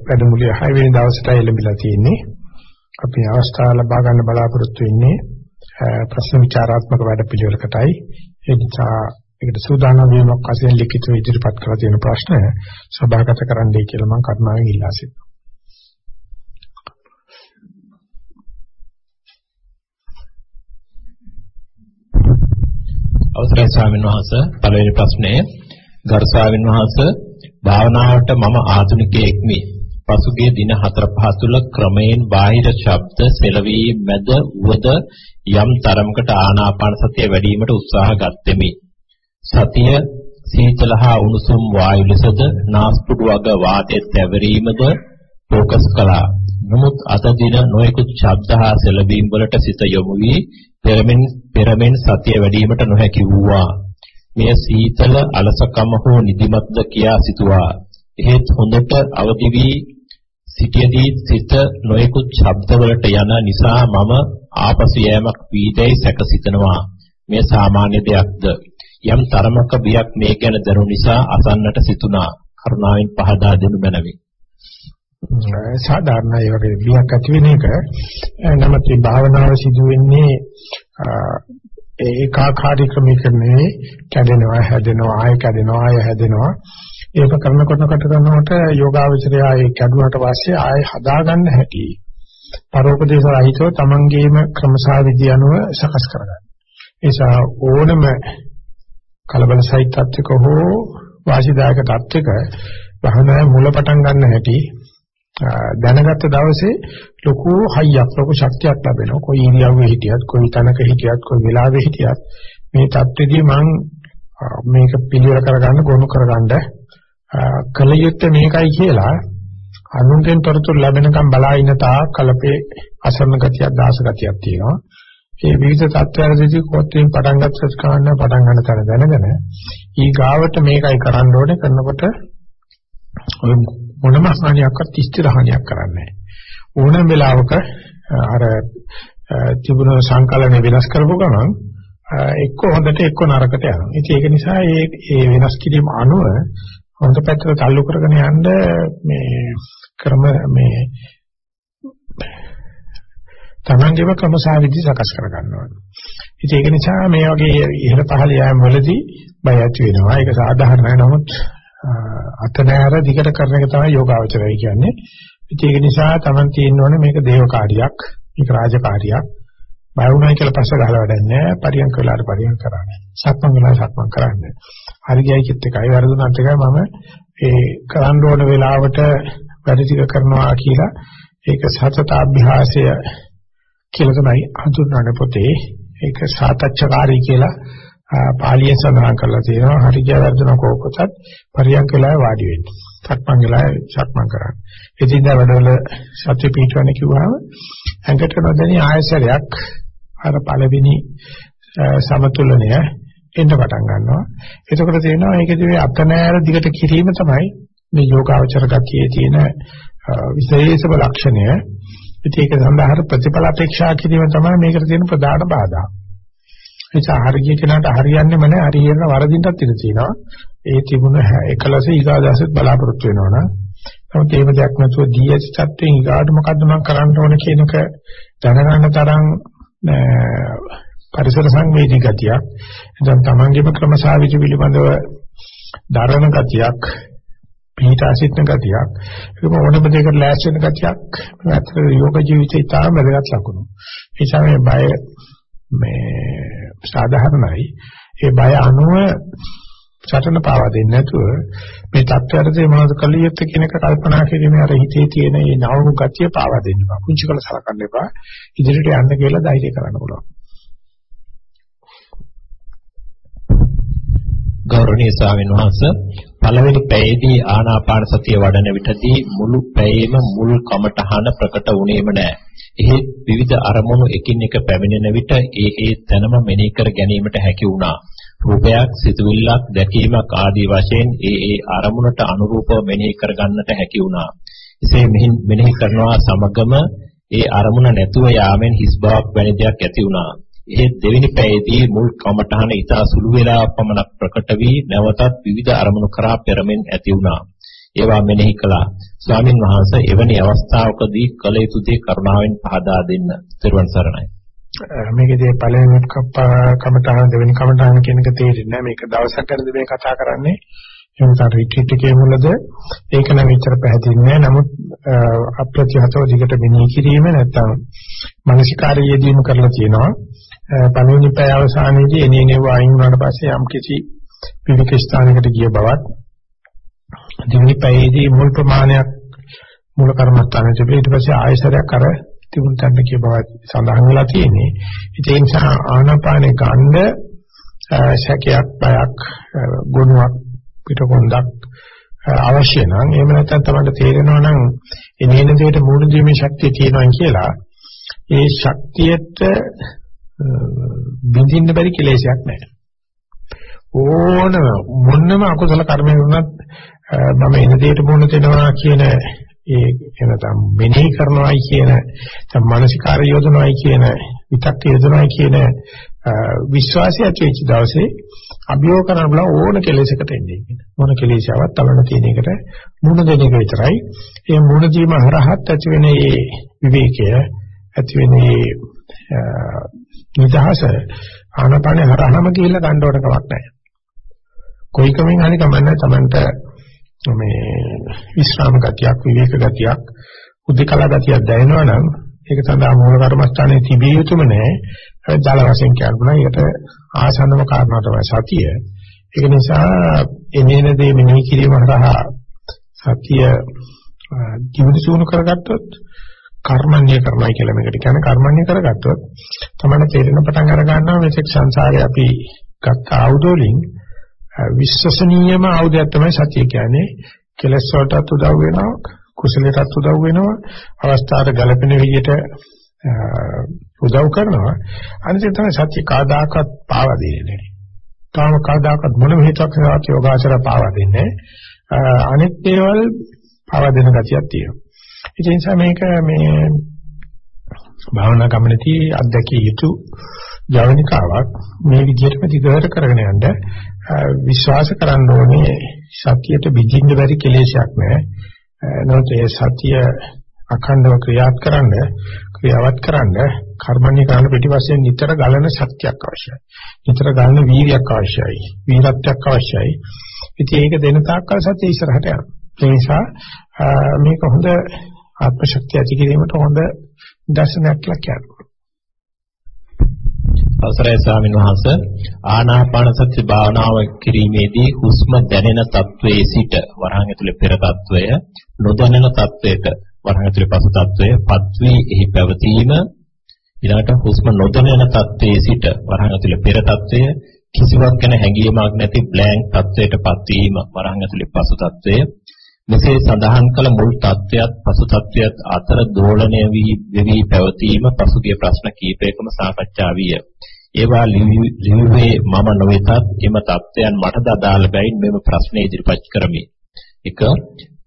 වැඩමුළුවේ 6 වෙනි දවසට එළඹිලා තියෙන්නේ. අපි අවස්ථාව ලබා ගන්න බලාපොරොත්තු වෙන්නේ ප්‍රශ්න විචාරාත්මක වැඩපිළිවෙලකටයි. ඒ නිසා ඒකට සූදානම් වීමක් වශයෙන් ලිඛිතව ඉදිරිපත් කරලා තියෙන ප්‍රශ්න සභාගත කරන්නයි කියලා මම කරුණාවෙන් ඉල්ලා සිටිනවා. අවසරයි ස්වාමීන් වහන්සේ පළවෙනි ප්‍රශ්නය ගරු ස්වාමීන් වහන්සේ භාවනාවට මම ආධුනිකයෙක්මි. පසුගිය දින 4-5 තුල ක්‍රමයෙන් බාහිර ශබ්ද සෙලවීම මැද උවද යම් තරමකට ආනාපාන සතිය වැඩිවීමට උත්සාහ ගත්ෙමි. සතිය සීතල හා උණුසුම් වායු ලෙසද නාස්පුඩු වග වාතයේ තැවරීමද ફોકસ කළා. නමුත් අද දින නොයෙකුත් ශබ්ද හා සෙලවීම වලට සිත යොමු වී පෙරමෙන් පෙරමෙන් සතිය වැඩිවීමට නොහැකි වූවා. මෙය සීතල අලසකම හෝ නිදිමත්ද කියා සිතුවා. එහෙත් හොඳට අවදි වී සිටියදී සිත නොයෙකුත් ශබ්දවලට යන නිසා මම ආපසු යෑමක් වීදැයි සැකසිතනවා. මේ සාමාන්‍ය දෙයක්ද? යම් තරමක බියක් මේ ගැන දරු නිසා අසන්නට සිතුණා. කරුණාවෙන් පහදා දෙනු මැනවි. සාධාරණයි වගේ බියක් ඇති වෙන එක නමුත් මේ භාවනාව සිදු වෙන්නේ ඒකාකාරී ක්‍රමයක නෙවෙයි කැඩෙනවා හැදෙනවා ආය කැඩෙනවා ආය හැදෙනවා ඒක කරනකොට කොට කරනකොට යෝගාවචරය ඒ කැඩුනට පස්සේ ආය හදාගන්න හැටි පරෝපදේශ රහිතව තමන්ගේම ක්‍රමසාවිදි අනුව සකස් කරගන්න. ඒ නිසා ඕනම කලබල සහිත තත්ත්වක හෝ වාසිදායක තත්ත්වක භවනාය මුල පටන් ගන්න හැටි දැනගත්ත දවසේ ලොකු හයියක් ලොකු ශක්තියක් ලැබෙනවා. කොයි ඉරියව්වේ හිටියත්, කොයි තැනක හිටියත්, කොයි වෙලාවෙ හිටියත් මේ தත්ත්වෙදී මං මේක පිළිවෙල කරගන්න, ගොනු කරගන්න කල යුත්තේ මේකයි කියලා අනුන්ගෙන් තොරතුරු ලැබෙනකම් බලා ඉන්න තා කලපේ අසරණ ගතියක්, දාස ගතියක් තියෙනවා. මේ විවිධ තත්ත්වවලදී කොටින් පටන් ගන්නත් කාන්න පටන් ගන්න තැන දැනගෙන ඊ ගාවට මේකයි කරන්න ඕනේ කරනකොට ඔය මොනම හානියක්වත් ස්ථිර හානියක් කරන්නේ ඕනම වෙලාවක අර තිබුණු සංකලන වෙනස් කරපු ගමන් එක්ක හොඳට එක්ක නරකට යනවා. ඉතින් ඒක නිසා මේ මේ වෙනස් කිරීම අනුව හොඳ පැත්තට تعلق කරගෙන යන්න මේ ක්‍රම මේ තමන්ගේම ක්‍රමසාවිදි සකස් කර ගන්නවා. ඉතින් ඒක නිසා මේ වගේ ඉහළ පහළ යෑම වලදී බය ඇති වෙනවා. ඒක සාධාරණයි. නමුත් අත නෑර දිගට කරන එක තමයි යෝගාවචරය කියන්නේ. ඉතින් ඒක නිසා Taman තියෙන්න ඕනේ මේක දේවකාරියක්, මේක රාජකාරියක්. බය වුණා කියලා පස්ස ගහලා වැඩක් නෑ. පරියන්ක වෙලාවට පරියන්ක කරන්නේ. සක්මන් වෙලාවට සක්මන් කරන්නේ. හරි ගියයි කිත් එකයි වරදුනත් එකයි මම ඒ කරන්න ඕන වෙලාවට වැඩ ටික කරනවා කියලා ඒක සතත අභ්‍යාසය කියලා තමයි හඳුන්වන්නේ පොතේ. ඒක සාතච්ඡකාරී කියලා පාලියෙන් සඳහන් කරලා තියෙනවා හරි ගිය වර්ධන කෝපසත් පරියන්ක වෙලාවේ වාඩි වෙන්න. සක්මන් වෙලාවේ සක්මන් කරන්න. ඉතින් දැන් වැඩවල සත්‍ය පිටවන්නේ කිව්වම ඇඟට නොදැනී ආයසරයක් අර පළවෙනි සමතුලනය එන්න පටන් ගන්නවා. එතකොට තේනවා මේකදී අතනෑර දිගට කිරීම තමයි මේ යෝගාවචර ගතියේ තියෙන විශේෂම ලක්ෂණය. ඉතින් ඒක සඳහා ප්‍රතිඵල අපේක්ෂා කිරීම තමයි මේකට තියෙන ප්‍රධාන බාධා. නිසා හරිය කෙනාට හරියන්නේම නැහැ හරියන වරදින්නත් ඉඩ තියෙනවා ඒ තිබුණ එකලස ඊගාදාසෙත් බලාපොරොත්තු වෙනවා නමුත් එහෙම දෙයක් නැතුව දී ඇති තත්ත්වයෙන් ඊගාට මොකද්ද මම කරන්න ඕන කියන එක දැනගන්න තරම් පරිසර සංවේදී ගතියක් එතන තමන්ගේම ක්‍රමසාවිච පිළිබඳව දරණ ගතියක් පිටා සිටින ගතියක් ඒක ඕනම දෙයකට ලෑස්ති වෙන ගතියක් ඇත්තට යෝග ජීවිතේ තාම වැදගත් ලකුණු ඒ නිසා මේ බය මේ සාධාරණයි. ඒ බය අනුව සටන පාවා දෙන්නේ නැතුව මේ தත්ත්වයටදී මොනවද කළ යුත්තේ කියන එක කල්පනා කිරීමේ අර හිතේ තියෙන මේ නවමු ගතිය පාවා දෙන්න එපා. කුංචි කළ සලකන්න එපා. ඉදිරියට යන්න කියලා ධෛර්ය කරන්න පුළුවන්. ගෞරවනීය ස්වාමීන් වහන්සේ පළවෙනි පැයේදී ආනාපාන සතිය වඩන විටදී මුළු පැයේම මුල් කමටහන ප්‍රකට වුණේම නැහැ. එහෙත් විවිධ අරමුණු එකින් එක පැමිණෙන විට ඒ ඒ තැනම මෙනෙහි කර ගැනීමට හැකි වුණා. රූපයක්, සිතුවිල්ලක්, දැකීමක් ආදී වශයෙන් ඒ ඒ අරමුණට අනුරූපව මෙනෙහි කර ගන්නට හැකි වුණා. එසේ මෙනෙහි කරනවා සමගම ඒ අරමුණ නැතුව යාමෙන් හිස් බවක් වැනි දෙයක් ඇති වුණා. එහෙත් දෙවෙනි පැයේදී මුල් කමඨහන ඊටා සුළු වේලා පමණක් ප්‍රකට වී නැවතත් විවිධ අරමුණු කරා පෙරමෙන් ඇති වුණා. ඒවා මෙනෙහි කළා. ස්වාමින් වහන්සේ එවැනි අවස්ථාවකදී කළ යුතු දේ කරුණාවෙන් පහදා දෙන්න. ත්වන් සරණයි. මේකේදී පළවෙනි කමඨාන දෙවෙනි කමඨාන කියන එක තේරෙන්නේ නැහැ. මේක දවසක් ගැනද මේ කතා කරන්නේ. එහෙනම් රිට්‍රීට් එකේ මුලද ඒක නම් විතර පැහැදිලි නෑ. නමුත් අප්‍රතිහතව දිගට මෙනෙහි කිරීම නැත්තම් මානසිකාරයේදීම කරලා තියෙනවා. පළවෙනි පැය අවසානයේදී එනිනෙව අයින් වුණාට පස්සේ යම් කිසි විවිධ ස්ථානයකට ගිය බවත් දෙවෙනි පැයේදී මුල් ප්‍රමාණයක් මූල කර්මස්ථානයේ තිබේ ඊට පස්සේ ආයසරයක් අර තිබුණ තැන කිය බව සඳහන් වෙලා තියෙන්නේ. ඒ නිසා ආනාපානේ ගන්න සැකයක් බයක් ගුණයක් පිටකොන්දක් අවශ්‍ය නම් එහෙම නැත්නම් තමයි තේරෙනවා නම් එනේන දෙයට මූණ දීමේ ශක්තිය තියෙනවා කියලා ඒ ශක්තියට බින්දින්න බැරි කෙලෙසයක් නැහැ. ඕනම මොන්නම අකුසල කර්මයක් වුණත් මම එන දෙයට මුණ දෙනවා කියන ඒ එනතම් මෙනෙහි කරනවායි කියන තම මානසිකාර යොදනවායි කියන විතක් යොදනවායි කියන විශ්වාසය ඇති වෙච්ච දවසේ අභියෝග කරන බල ඕන කෙලෙසකට එන්නේ කියන මොන කෙලෙසාවක් තමන තියෙන එකට මුණ දෙන එක විතරයි ඒ මුණ දීම හරහත් ඇති වෙන මේ විවේකය ඇති වෙන නිදහස ආනපන හරහම ගිහිල්ලා ගන්න ඕන කමක් නැහැ. කොයි කමෙන් හරි කමන්නේ තමන්ට මේ විශ්‍රාම ගතියක් විවේක ගතියක් උද්දකලා ගතියක් දැනෙනවා නම් ඒක සඳහා මූල කර්මස්ථානයේ තිබිය යුතුම නෑ ජල වශයෙන් කියනවා ඒකට ආසන්නම කාරණා තමයි සතිය. ඒක නිසා එනේන දේ මෙනෙහි කිරීම හරහා සතිය ජීවිත සූණු කරගත්තොත් කර්මන්‍ය කරනයි කියලා මේකට කියන්නේ කර්මන්‍ය කරගත්තොත් තමයි තේරෙන පටන් අර ගන්නවා මේක සංසාරේ අපි ගත්ත ආයුධ වලින් විශ්වසනීයම ආයුධයක් තමයි සතිය කියන්නේ. කෙලස් වලටත් උදව් වෙනවා, කුසලයටත් උදව් වෙනවා, අවස්ථාවට ගැළපෙන විදිහට උදව් කරනවා. අනිත් තමයි සත්‍ය කාදාකත් පාවා දෙන්නේ නැහැ. තාම කාදාකත් මොන හේතුවක් නිසා යෝගාචර පාවා දෙන්නේ අනිත් දේවල් පාවා දෙන ගතියක් තියෙනවා. ඒ නිසා මේක මේ භාවනා ගමනදී අත්දැකිය යුතු ජවනිකාවක් මේ විදිහටම දිගට කරගෙන යන්න විශ්වාස කරන්න ඕනේ සතියට බිඳින්න බැරි කෙලෙසයක් නෑ. නමුත් ඒ සතිය අඛණ්ඩව ක්‍රියාත් කරන්න ක්‍රියාවත් කරන්න කර්මණ්‍ය කරන පිටිපස්සෙන් නිතර ගලන ශක්තියක් අවශ්‍යයි. නිතර ගලන වීර්යයක් අවශ්‍යයි. වීරත්වයක් අවශ්‍යයි. ඉතින් ඒක දෙන තාක්කල් සතිය ඉස්සරහට යනවා. ඒ නිසා මේක හොඳ ආත්ම ශක්තිය ඇති කිරීමට හොඳ දර්ශනයක් කියලා කියනවා. අවසරයි ස්වාමීන් වහන්ස ආනාපාන සති භාවනාව කිරීමේදී හුස්ම දැනෙන තත්වයේ සිට වරහන් ඇතුලේ පෙර තත්වය නොදැනෙන තත්වයට වරහන් ඇතුලේ පසු තත්වය පත්වී එහි පැවතීම ඊළඟට හුස්ම නොදැනෙන තත්වයේ සිට වරහන් ඇතුලේ පෙර තත්වය කිසිවක් ගැන හැඟීමක් නැති බ්ලැන්ක් තත්වයට පත්වීම වරහන් ඇතුලේ පසු තත්වය මෙසේ සඳහන් කළ මුල් தත්වයක් පසු தත්වයක් අතර දෝලණය වී පැවතීම පසුගිය ප්‍රශ්න කීපයකම සාකච්ඡා විය. ඒවා ලිව්වේ මම නොවෙතත් එම தත්වයන් මට අදාළ බැවින් මෙම ප්‍රශ්නේ ඉදිරිපත් කරමි. 1.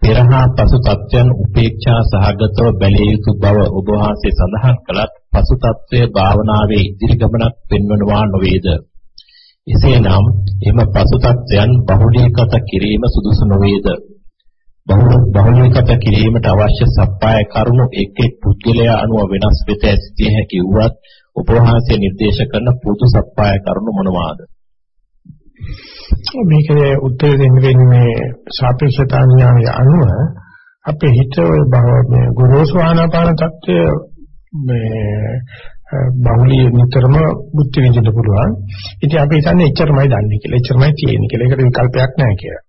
පෙරහා පසු தත්වයන් උපේක්ෂා සහගතව බැලිය යුතු බව ඔබ වහන්සේ සඳහන් කළත් පසු தත්වයේ භාවනාවේ ඉදිරි ගමනක් පෙන්වනවා නොවේද? එසේනම් එම පසු தත්වයන් බහුලීකත කිරීම සුදුසු නොවේද? බහුලීගත කිරීමට අවශ්‍ය සප්පාය කරුණු එක් එක් පුද්ගලයා අනුව වෙනස් වෙත ඇසිය හැකි වුවත් උපවහන්සේ නිර්දේශ කරන පොදු සප්පාය කරුණු මොනවාද? මේකේ උත්තර දෙන්න වෙන්නේ මේ සාපේක්ෂතා න්‍යාය අනුව අපේ හිත මේ ගොරෝසු ආනාපාන தත්ත්වය මේ බහුලී නිතරම බුද්ධ විඳින්න පුළුවන්. ඉතින් අපි හිතන්නේ එච්චරමයි දන්නේ කියලා. එච්චරමයි තියෙන්නේ කියලා. ඒකට විකල්පයක් නැහැ කියලා.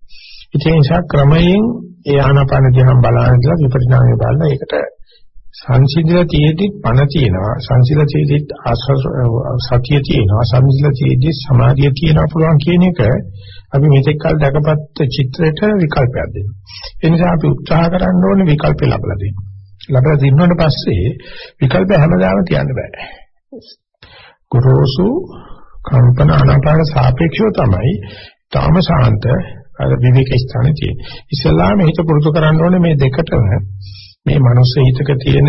ඉතින් ඒ නිසා ක්‍රමයෙන් ඒ ආනාපාන දිහා බලන ඉඳලා විපරිණාමය බලලා ඒකට සංසිඳලා තියෙද්දි පණ තියෙනවා. සංසිඳලා තියෙද්දි සතිය තියෙනවා. සංසිඳලා තියෙද්දි සමාධිය තියෙනවා පුළුවන් කියන එක අපි මෙතෙක් කල් දැකපත් චිත්‍රයට විකල්පයක් දෙනවා. ඒ නිසා අපි උත්සාහ කරන්න ඕනේ විකල්පය ලබලා දෙන්න. ලබලා දිනුනට පස්සේ විකල්ප හැමදාම තියන්න බෑ. ගුරුසු කම්පන ආනාපාන සාපේක්ෂව තමයි තාම ශාන්ත අර විවේක ස්ථානේ තියෙන. ඉස්ලාම හිත පුරුදු කරන්න ඕනේ මේ දෙකටම මේ මනුස්ස හිතක තියෙන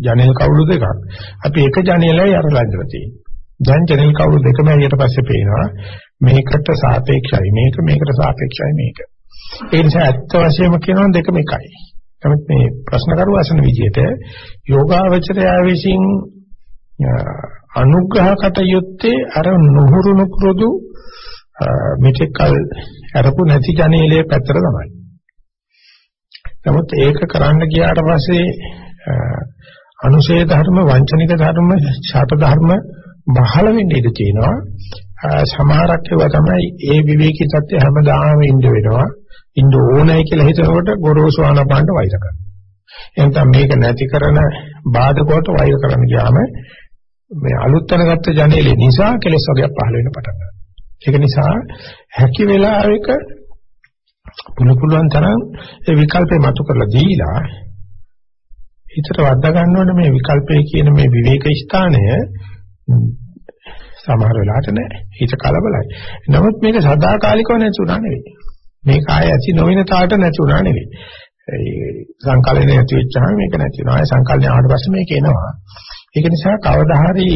ජනෙල් කවුළු දෙකක්. අපි එක ජනෙලයි අරලා ඉඳලා තියෙන්නේ. දැන් ජනෙල් කවුළු දෙකම ඊට පස්සේ පේනවා මේකට සාපේක්ෂයි මේක මේකට සාපේක්ෂයි මේක. ඒ නිසා ඇත්ත වශයෙන්ම කියනවා දෙකම එකයි. නමුත් මේ ප්‍රශ්න කරු අසන විදිහට යෝගාවචරය විසින් අනුග්‍රහ කටයුත්තේ අර නුහුරු නුපුරුදු මෙතෙක්කල් අරපු නැති ජනේලයේ පැත්තට තමයි. නමුත් ඒක කරන්න ගියාට පස්සේ අනුශේධ ධර්ම, වංචනික ධර්ම, ඡාත ධර්ම බහල වෙන්න ඉඩ තියෙනවා. සමහරක් ඒවා තමයි ඒ විවේකී සත්‍ය හැමදාම ඉඳ වෙනවා. ඉන්න ඕනයි කියලා හිතනකොට ගොරෝසු ආනපානට වෛර කරනවා. එහෙනම් මේක නැති කරන බාධකවට වෛර කරන්න ගියාම මේ අලුත් තැනගත්ත ජනේලේ නිසා කෙලස් වර්ගයක් පහළ වෙන්න පටන් ගන්නවා. ඒක නිසා හැකි වෙලාවක පුළු පුළුවන් තරම් ඒ විකල්පේ මතු කරලා දීලා හිතට වද්දා ගන්න ඕනේ මේ විකල්පයේ කියන මේ විවේක ස්ථානය සමහර වෙලාවට නෑ. හිත කලබලයි. නමුත් මේක සදාකාලිකව නැතුණා නෙවෙයි. මේක ආය ඇති නොවන තාට නැතුණා නෙවෙයි. ඒ සංකල්පනේ නැති වෙච්චාම මේක නැති වෙනවා. ඒ සංකල්පනේ ආවට පස්සේ මේක එනවා. ඒක නිසා කවදා හරි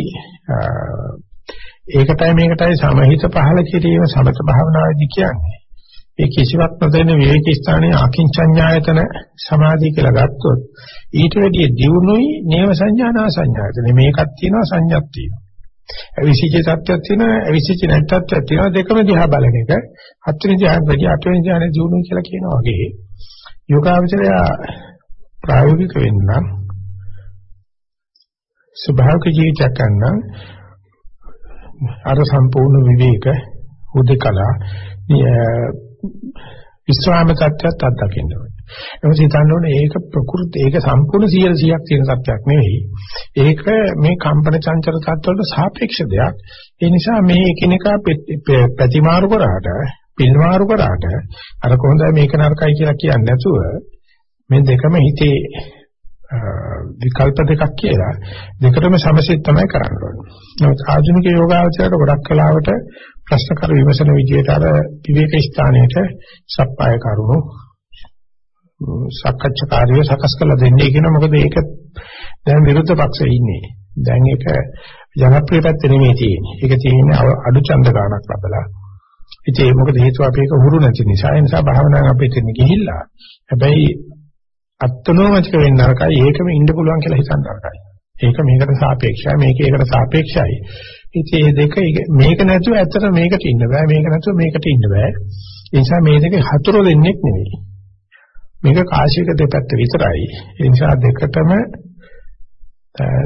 ඒකටයි මේකටයි සමහිත පහල කිරීම සමත භාවනාවේදී කියන්නේ. ඒ කිසිවක් නොදෙන විවේක ස්ථානයේ අකින්චඤ්ඤායතන සමාධිය කියලා ගත්තොත් ඊට වැඩිය දියුණුයි නේව සංඥා නා සංඥායතන මේකක් තියෙනවා සංඥාවක් තියෙනවා. අවිසිච්ච තත්ත්වයක් තියෙනවා අවිසිච්ච නැත්ත්වයක් තියෙනවා දෙකම දිහා බලන එක හත්වෙනි ධ්‍යාන වැඩි අටවෙනි ධ්‍යාන දියුණුව කියලා කියනවා වගේ යෝගාවචරය ප්‍රායෝගික වෙන්න ස්වභාවික ජීවිතයක් ගන්න අර සම්පූර්ණ විවේක උදකලා විස්රාම තත්ත්වයක් අත්දකින්න ඕනේ. එහොම හිතන්න ඕනේ ඒක ප්‍රകൃති ඒක සම්පූර්ණ 100ක් තියෙන සත්‍යයක් නෙවෙයි. ඒක මේ කම්පන චංචල තත්ත්වවලට සාපේක්ෂ දෙයක්. ඒ නිසා මේ එකිනෙකා ප්‍රතිමාරු කරාට, පින්මාරු කරාට අර කොහොමද මේක නරකයි කියලා කියන්නේ නැතුව මේ දෙකම හිතේ විකල්ප දෙකක් කියලා දෙකටම සමසිත තමයි කරන්න ඕනේ. නමුත් ආධුනික යෝගාවචරයට ගොඩක් කලාවට ප්‍රශ්න කර විමසන විදියට අර විවේක ස්ථානයේට සප්පාය කරුණු සක්කච්ඡාකාරීව සකස් කරලා දෙන්නේ කියන මොකද ඒක දැන් විරුද්ධ පක්ෂයේ ඉන්නේ. දැන් ඒක ජනප්‍රිය පැත්තේ නෙමෙයි තියෙන්නේ. ඒක තියෙන්නේ අඩු ඡන්ද ගාණක් ලබලා. ඉතින් ඒක මොකද හේතුව අපි ඒක හුරු නැති නිසා. ඒ නිසා භාවනාව අපිට ගිහිල්ලා. හැබැයි අත්නෝමතික වෙන්න නරකයි. ඒකම ඉන්න පුළුවන් කියලා හිතන්න නරකයි. ඒක මේකට සාපේක්ෂයි. මේක ඒකට සාපේක්ෂයි. ඉතින් මේ දෙක මේක නැතුව ඇත්තට මේකට ඉන්න බෑ. මේක නැතුව මේකට ඉන්න බෑ. ඒ නිසා මේ දෙක හතුරු දෙන්නෙක් නෙවෙයි. මේක කාශික දෙපැත්ත විතරයි. ඒ නිසා දෙකටම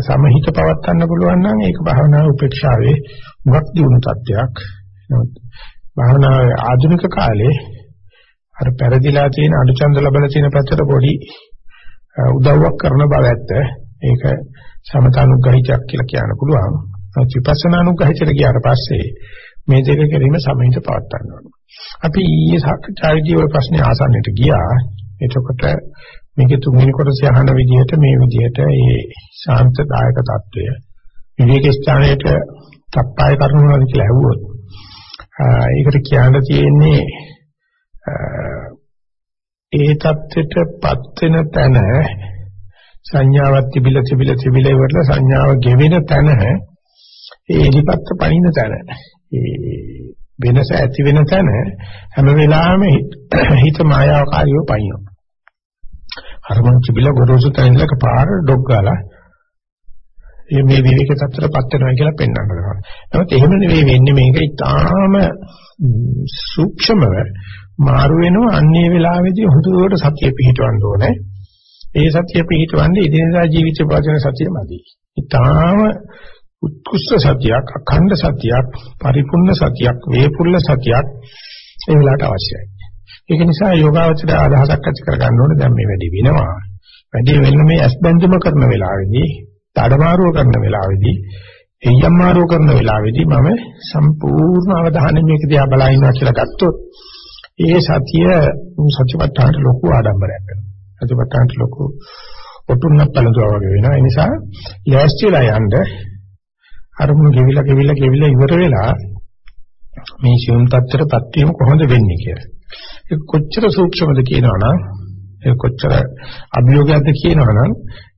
සමහිත පවත්වන්න පුළුවන් නම් ඒක භාවනාවේ උපේක්ෂාවේ මුක් දිනු තත්ත්වයක්. නමුත් භාවනාවේ ආධුනික කාලේ අර පෙරදිලා තියෙන අනුචන්ද ලැබලා තියෙන පැත්තට පොඩි උදව්වක් කරන බව ඇත්ත. ඒක සමතනුග්‍රහිතක් කියලා කියන්න පුළුවන්. විපස්සනානුග්‍රහිතට ගියාට පස්සේ මේ දෙක ගැනීම සමිත පවත් ගන්නවා. අපි ඊයේ සාකච්ඡාවේදී ওই ප්‍රශ්නේ ආසන්නයට ගියා. එතකොට මේකේ තුන්වෙනි කොටසේ අහන විදිහට මේ විදිහට ඒ ශාන්තදායක తত্ত্বය විවේක ස්ථානයේට තප්පාය කරනවා කියලා ඇහුවොත් ඒකට කියන්න තියෙන්නේ ඒ தත්ත්වයටපත් වෙන තැන සංඥාවක් තිබිලා තිබිලා තිබිලා ඉවරලා සංඥාව ගෙවෙන තැන ඒ එලිපත්ත පනින තැන ඒ වෙනස ඇති වෙන තැන හැම වෙලාවෙම හිත මායාවකාරීව පනිනවා අරමුණු තිබිලා ගොරෝසු තැනක පාර ඩොග් ගාලා ඒ මේ විවේක තත්ත්වයටපත් වෙනවා කියලා පෙන්වන්න කරනවා. නමුත් එහෙම නෙවෙයි වෙන්නේ මේක ඊටාම සූක්ෂමව මාරු වෙනවා අන්නේ වෙලාවේදී හුදුවට සතිය පිහිටවන්න ඕනේ. ඒ සතිය පිහිටවන්නේ ඉදිනදා ජීවිතේ පවතින සතියමදි. ඊටාම උත්කෘෂ්ඨ සතියක්, අඛණ්ඩ සතියක්, පරිපූර්ණ සතියක්, වේපුල්ල සතියක් ඒ වෙලාවට අවශ්‍යයි. ඒක නිසා යෝගාවචර අදහසක් ඇති කරගන්න ඕනේ දැන් මේ වැඩි වෙනවා. වැඩි වෙන්න මේ ඇස් බැඳුම කරන වෙලාවේදී, තඩමාරුව කරන වෙලාවේදී, එයම්මාරුව කරන වෙලාවේදී මම සම්පූර්ණ අවධානය මේක දිහා බලා ඉන්නවා කියලා ගත්තොත් ඒ සතිය සත්‍යපට්ඨානට ලොකු ආඩම්බරයක් වෙනවා. සත්‍යපට්ඨානට ලොකු ඔටුන්නක් පළඳුවා වගේ වෙනවා. ඒ නිසා ලෑස්තිලා යන්න අරමුණු ගෙවිලා ගෙවිලා ගෙවිලා ඉවර වෙලා මේ සියුම් තත්ත්වයටපත් වීම කොහොමද වෙන්නේ කියලා. ඒක කොච්චර සූක්ෂමද කියනවනම් ඒක කොච්චර අභියෝගයක්ද කියනවනම්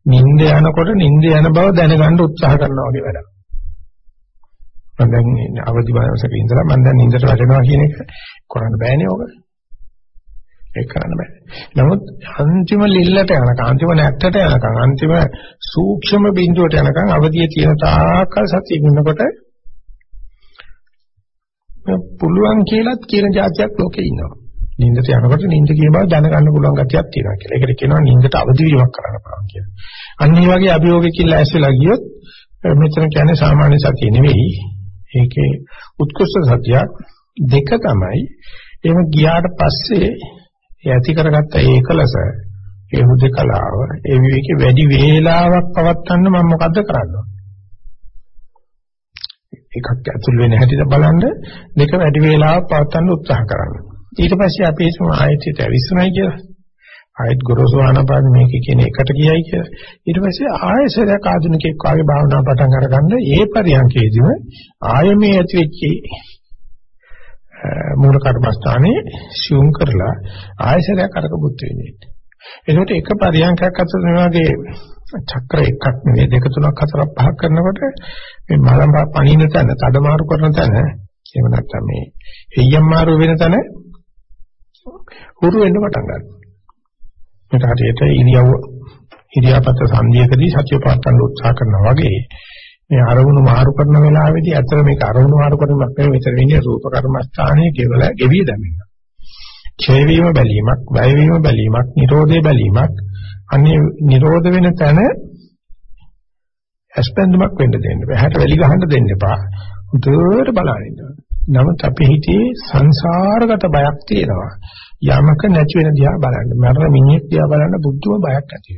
නිින්ද යනකොට නිින්ද යන බව දැනගන්න උත්සාහ කරනවා වගේ වැඩක්. මම දැන් අවදි වයසක ඉඳලා මම දැන් නිින්දට වැටෙනවා කියන එක කරන්න බෑනේ ඔක. ඒක කරන්න බෑ. නමුත් අන්තිම ලිල්ලට යනකම් අන්තිම නැට්ටට යනකම් අන්තිම සූක්ෂම බිඳුවට යනකම් අවදියේ තියෙන තාක්කල් සතිය ඉන්නකොට පුළුවන් කියලාත් කියන જાතියක් ලෝකේ ඉන්නවා. නින්දට යනකොට නින්ද කිය බව දැනගන්න පුළුවන් ගතියක් තියෙනවා කියලා. ඒකට කියනවා නින්දට අවදි වීමක් කරන්න පුළුවන් කියලා. අන්න ඒ වගේ අභියෝගයකින් ලෑස්තිලා ගියොත් මෙතන කියන්නේ සාමාන්‍ය සතිය නෙවෙයි. ඒකේ උත්කෘෂ්ඨ සතිය දෙක තමයි. එහෙම ගියාට පස්සේ ඒ ඇති කරගත්ත ඒකලස ඒ හුදකලාව ඒ විවේකේ වැඩි වේලාවක් පවත්වන්න මම මොකද්ද කරන්නේ? එකක් ඇතුල් වෙන හැටිද බලන්න දෙක වැඩි වේලාවක් පවත්වන්න උත්සාහ කරන්න. ඊට පස්සේ අපි හිතමු ආයතයට ඇවිස්සුනායි කියලා. ආයත් ගොරෝසු ආනපාන මේක කියන එකට ගියයි කියලා. ඊට පස්සේ ආයසරයක් ආධුනිකෙක් වාගේ භාවනා පටන් අරගන්න ඒ පරියන්කේදීම ආයමේ ඇති වෙච්චි මූල කර්මස්ථානේ ශුම් කරලා ආයසරයක් අරක බුද්ධ වෙන්නේ. ඒකට එක පරියන්කයක් අතර මේ වගේ චක්‍ර එකක් නෙවෙයි දෙක තුනක් හතරක් පහක් කරනකොට මේ මලම පණින තැන, තඩමාරු කරන තැන, එහෙම නැත්නම් මේ එయ్యම් මාරු වෙන තැන හුරු වෙන්න පටන් ගන්නවා. මේක හරියට ඉරියව් ඉරියාපත සංධියකදී සත්‍ය පාත්තන්න උත්සාහ කරනවා වගේ මේ අරමුණු මාරු කරන වෙලාවේදී අතර මේක අරමුණු මාරු කරනක් නෙවෙයි මෙතන වෙන්නේ රූප කර්මස්ථානයේ කෙවල ගෙවි දැමීම. ඡේ වීම බැලීමක්, වැය වීම බැලීමක්, නිරෝධය බැලීමක්, අන්නේ නිරෝධ වෙන තැන ඇස්පෙන්දුමක් වෙන්න දෙන්න බෑ. හැට වෙලි ගහන්න දෙන්න එපා. උදේට බලනින්න. නමුත් අපි හිතේ සංසාරගත බයක් තියෙනවා. යමක නැති වෙන දිහා බලන්න. මරණ මිනිහෙක් දිහා බලන්න බුද්ධම බයක් ඇති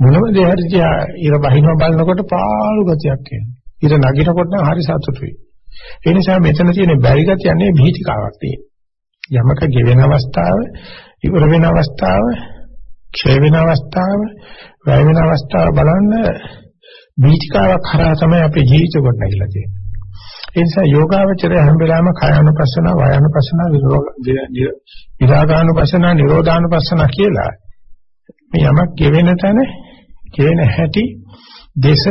මොනම දෙයක් දිහා ඉර බහිනව බලනකොට පාළු ගතියක් එනවා. ඉර නගිනකොට නම් හරි සතුටුයි. ඒ නිසා මෙතන තියෙන බැරි ගතිය නේ භීතිකාවක් තියෙන. යමක ගෙවෙන අවස්ථාව, ඉවර වෙන අවස්ථාව, ක්ෂය වෙන අවස්ථාව, වැය වෙන අවස්ථාව බලන්න භීතිකාවක් කරා තමයි අපේ ජීවිත කොට නැගිලා තියෙන්නේ. ඒ නිසා යෝගාවචරය හැම වෙලාවෙම කායानुපස්සන, වායානුපස්සන, විරාගානුපස්සන, නිරෝධානුපස්සන කියලා මේ යමක් ගෙවෙන තැන, ගෙවෙන හැටි, දේශ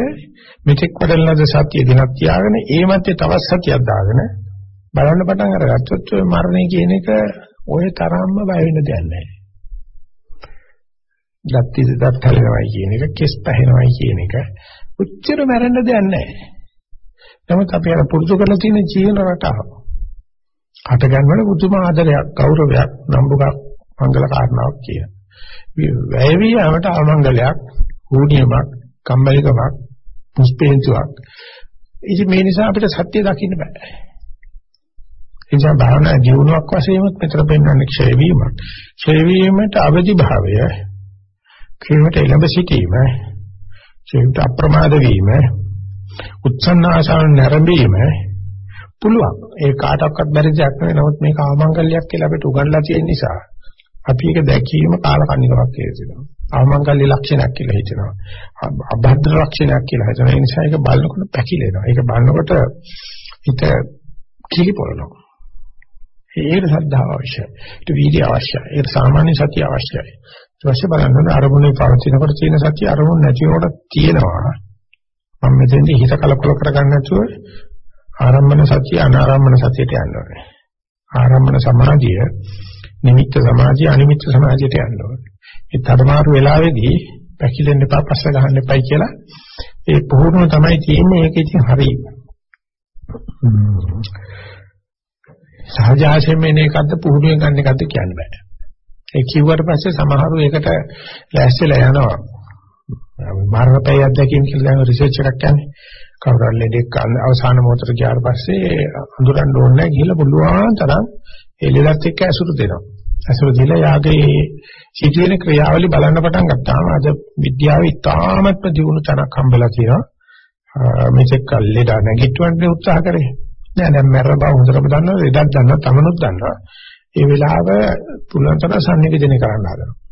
මෙතෙක් වඩලනද සත්‍ය දිනක් තියාගෙන ඒ මැත්තේ තවත් සත්‍යයක් දාගෙන බලන්න පටන් අරගත්තොත් ඔය මරණය කියන එක ඔය තරම්ම බය වෙන්න දෙයක් නැහැ. දත් ඉද දත් හැලෙනවයි කියන එක, කෙස් පැහෙනවයි කියන එක උච්චර මැරෙන්න දෙයක් නැහැ. නමුත් අපි අර පුරුදු කරලා තියෙන ජීවන රටාව හට ගන්නවල පුදුම ආදරයක් ගෞරවයක් නම්බුකක් මංගල කාරණාවක් කියන. වැයවියාවට අමංගලයක් හුණියමක් කම්මැලිකමක් පුස්පේන්තුවක් ඉතින් මේ නිසා අපිට සත්‍ය දකින්න බෑ. ඒ නිසා භාවනා ජීවණයක් වශයෙන්ත් මෙතන පෙන්වන්නේ ක්ෂය වීමක්. ක්ෂය වීමට අවදි භාවය, ක්ෂයයට එළඹ සිටීම, ක්ෂයට අප්‍රමාද වීම උත්සන්නාසන නැරඹීම පුළුවන්. ඒ කාටවත් බැරි දෙයක් නෙවෙයි. නමුත් මේක ආමංගල්‍යයක් කියලා අපිට උගන්ලා තියෙන නිසා අපි ඒක දැකීම කාලකන්නිකමක් කියලා හිතනවා. ආමංගල්‍ය ලක්ෂණයක් කියලා හිතනවා. අභද්‍ර ලක්ෂණයක් කියලා හිතනවා. ඒ නිසා ඒක බලනකොට පැකිලෙනවා. ඒක බලනකොට හිත කිලිපොළනවා. ඒකට සද්ධාව අවශ්‍යයි. ඒකට වීර්ය අවශ්‍යයි. ඒකට සාමාන්‍ය සතිය අවශ්‍යයි. ඊට පස්සේ බලන්න අරමුණේ පවතිනකොට තියෙන සතිය අරමුණ නැතිවෙනකොට තියෙනවා. මම මෙතෙන්දී හිත කලකොල කරගන්න නැතුව ආරම්භන සතිය අනාරම්භන සතියට යන්න ඕනේ. ආරම්භන සමාධිය නිමිත්ත සමාධිය අනිමිත්ත සමාධියට යන්න ඕනේ. ඒ තරමාරු වෙලාවේදී පැකිලෙන්න එපා පස්ස ගන්න එපයි කියලා ඒ පුහුණුව තමයි තියෙන්නේ ඒක ඉතින් හරි. සහජාසයෙන් එන එකක්ද පුහුණුවෙන් ගන්න එකක්ද කියන්න බෑ. ඒ කිව්වට පස්සේ සමහරු ඒකට ලෑස්තිලා යනවා. මරණපය අධ්‍යක්ෂින් කියලා දැන් රිසර්ච් එකක් කියන්නේ. කවුරු හරි ලෙඩෙක් අවසාන මොහොතට ගියාට පස්සේ අඳුරන්න ඕනේ නැහැ ගිහලා පුළුවන් තරම් ඒ ලෙඩත් එක්ක ඇසුරු දෙනවා. ඇසුරු දීලා යාගේ සිදුවෙන ක්‍රියාවලිය බලන්න පටන් ගත්තාම අද විද්‍යාව ඉතාමත්ම දියුණු තැනක් හම්බෙලා තියෙනවා. මේක කල් ලෙඩ නැගිටවන්න උත්සාහ කරේ. නෑ දැන් මැරෙන බව හොඳටම දන්නවා ලෙඩක් දන්නවා තමනුත් දන්නවා. ඒ වෙලාව පුළුවන් තරම් සංනිවේදනය කරන්න හදනවා.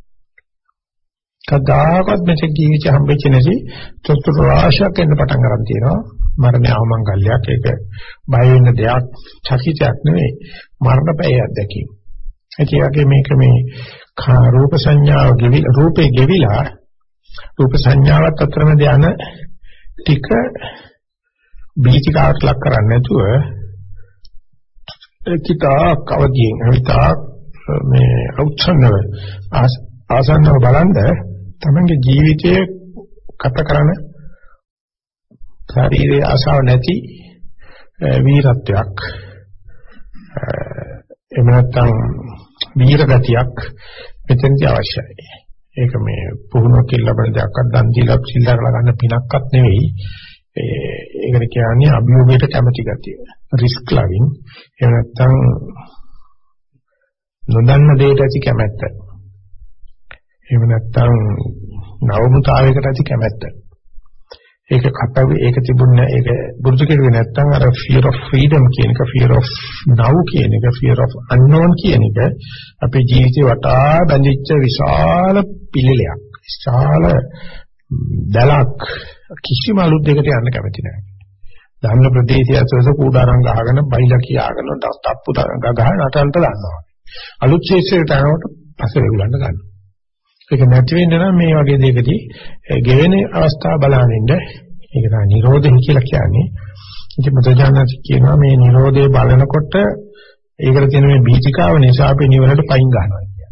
කදාකත් මෙතෙක් ජීවිත හම්බෙච්ච නැති තොත්තු රාශියක් එන්න පටන් ගන්න තියෙනවා. මරණ අවමංගල්‍යයක් ඒක බය වෙන්න දෙයක් චකිතයක් නෙවෙයි මරණ පැය අත්දැකීම. ඒ කියන්නේ මේක මේ රූප සංඥාව ගෙවි රූපේ ගෙවිලා රූප සංඥාවත් අතරමැද යන ටික බීචිකාවට ලක් කරන්නේ නැතුව කිතා කවදියෙන් හිතා මේ උත්සන්නව ආසන්නව බලන්ද තමන්ගේ ජීවිතයේ කත කරන ශරීරයේ ආසාව නැති වීරත්වයක් එහෙම නැත්නම් වීර ගතියක් මෙතනදී අවශ්‍යයි. ඒක මේ පුහුණුවකින් ලැබෙන දෙයක්වත් දන් දීලා සිල්ලා ගන්න පිනක්වත් නෙවෙයි. ඒකට කියන්නේ අභියෝගයට කැමැති ගතිය. රිස්ක් ලවින් එහෙම නැත්නම් නොදන්න දෙයට ඇති කැමැත්ත. එහෙම නැත්නම් නවමුතාවයකට ඇති කැමැත්ත. ඒක කතාවේ ඒක තිබුණේ ඒක බුද්ධ කෙරුවේ නැත්නම් අර fear of freedom කියන එක fear of now කියන එක fear of unknown කියන එක අපේ ජීවිතේ වටා බැඳිච්ච විශාල පිළිලයක් විශාල දලක් කිසිම අලුත් දෙයකට යන්න කැමති නැහැ. ධම්ම ප්‍රදේශය ඇතුළත කූඩාරම් ගහගෙන බයිලා කියාගෙන තප්පු ගහන නටන්න ගන්නවා. අලුත් ශේෂයට යනකොට පස්සේ වෙගුලන්න ගන්නවා. ඒක නැති වෙන්න නම් මේ වගේ දෙයකදී ගෙවෙන අවස්ථාව බලනින්න ඒක තමයි නිරෝධය කියලා කියන්නේ. ඉතින් බුදුජානක කියනවා මේ නිරෝධය බලනකොට ඒකට තියෙන මේ බීජිකාව නිසා අපි නිවනට පයින් ගන්නවා කියන්නේ.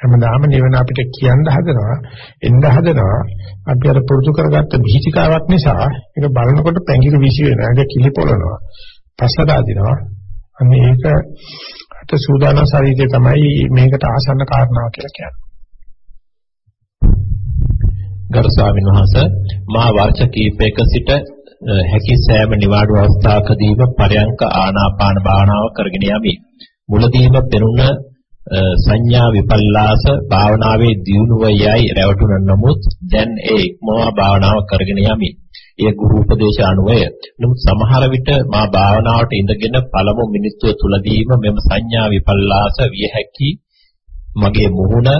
හැමදාම නිවන අපිට කියන්න හදනවා, එන්න හදනවා. අපි අර පුරුදු කරගත්ත බීජිකාවක් නිසා ඒක බලනකොට පැංගිරි විසි වෙනවා, ඒක කිලිපොළනවා, පස්සට අදිනවා. අන්න ඒක අත සූදානම් ශරීරය තමයි මේකට ආසන්න කාරණාව කියලා කියන්නේ. ගරු ස්වාමීන් වහන්ස මා වර්ෂ කීපයක සිට හැකි සෑම නිවාඩු අවස්ථාවකදීම පරයන්ක ආනාපාන භාවනාව කරගෙන යමි. මුලදීම පෙනුන සංඥා විපල්ලාස භාවනාවේ දියුණුව යයි රැවටුණ නමුත් දැන් ඒ ඉක්මවා භාවනාව කරගෙන යමි. එය ගුරු උපදේශ අනුවය. නමුත් සමහර විට මා භාවනාවට ඉඳගෙන පළමු මිනිත්තුව තුලදීම මෙම සංඥා විපල්ලාස විය හැකි මගේ මුහුණ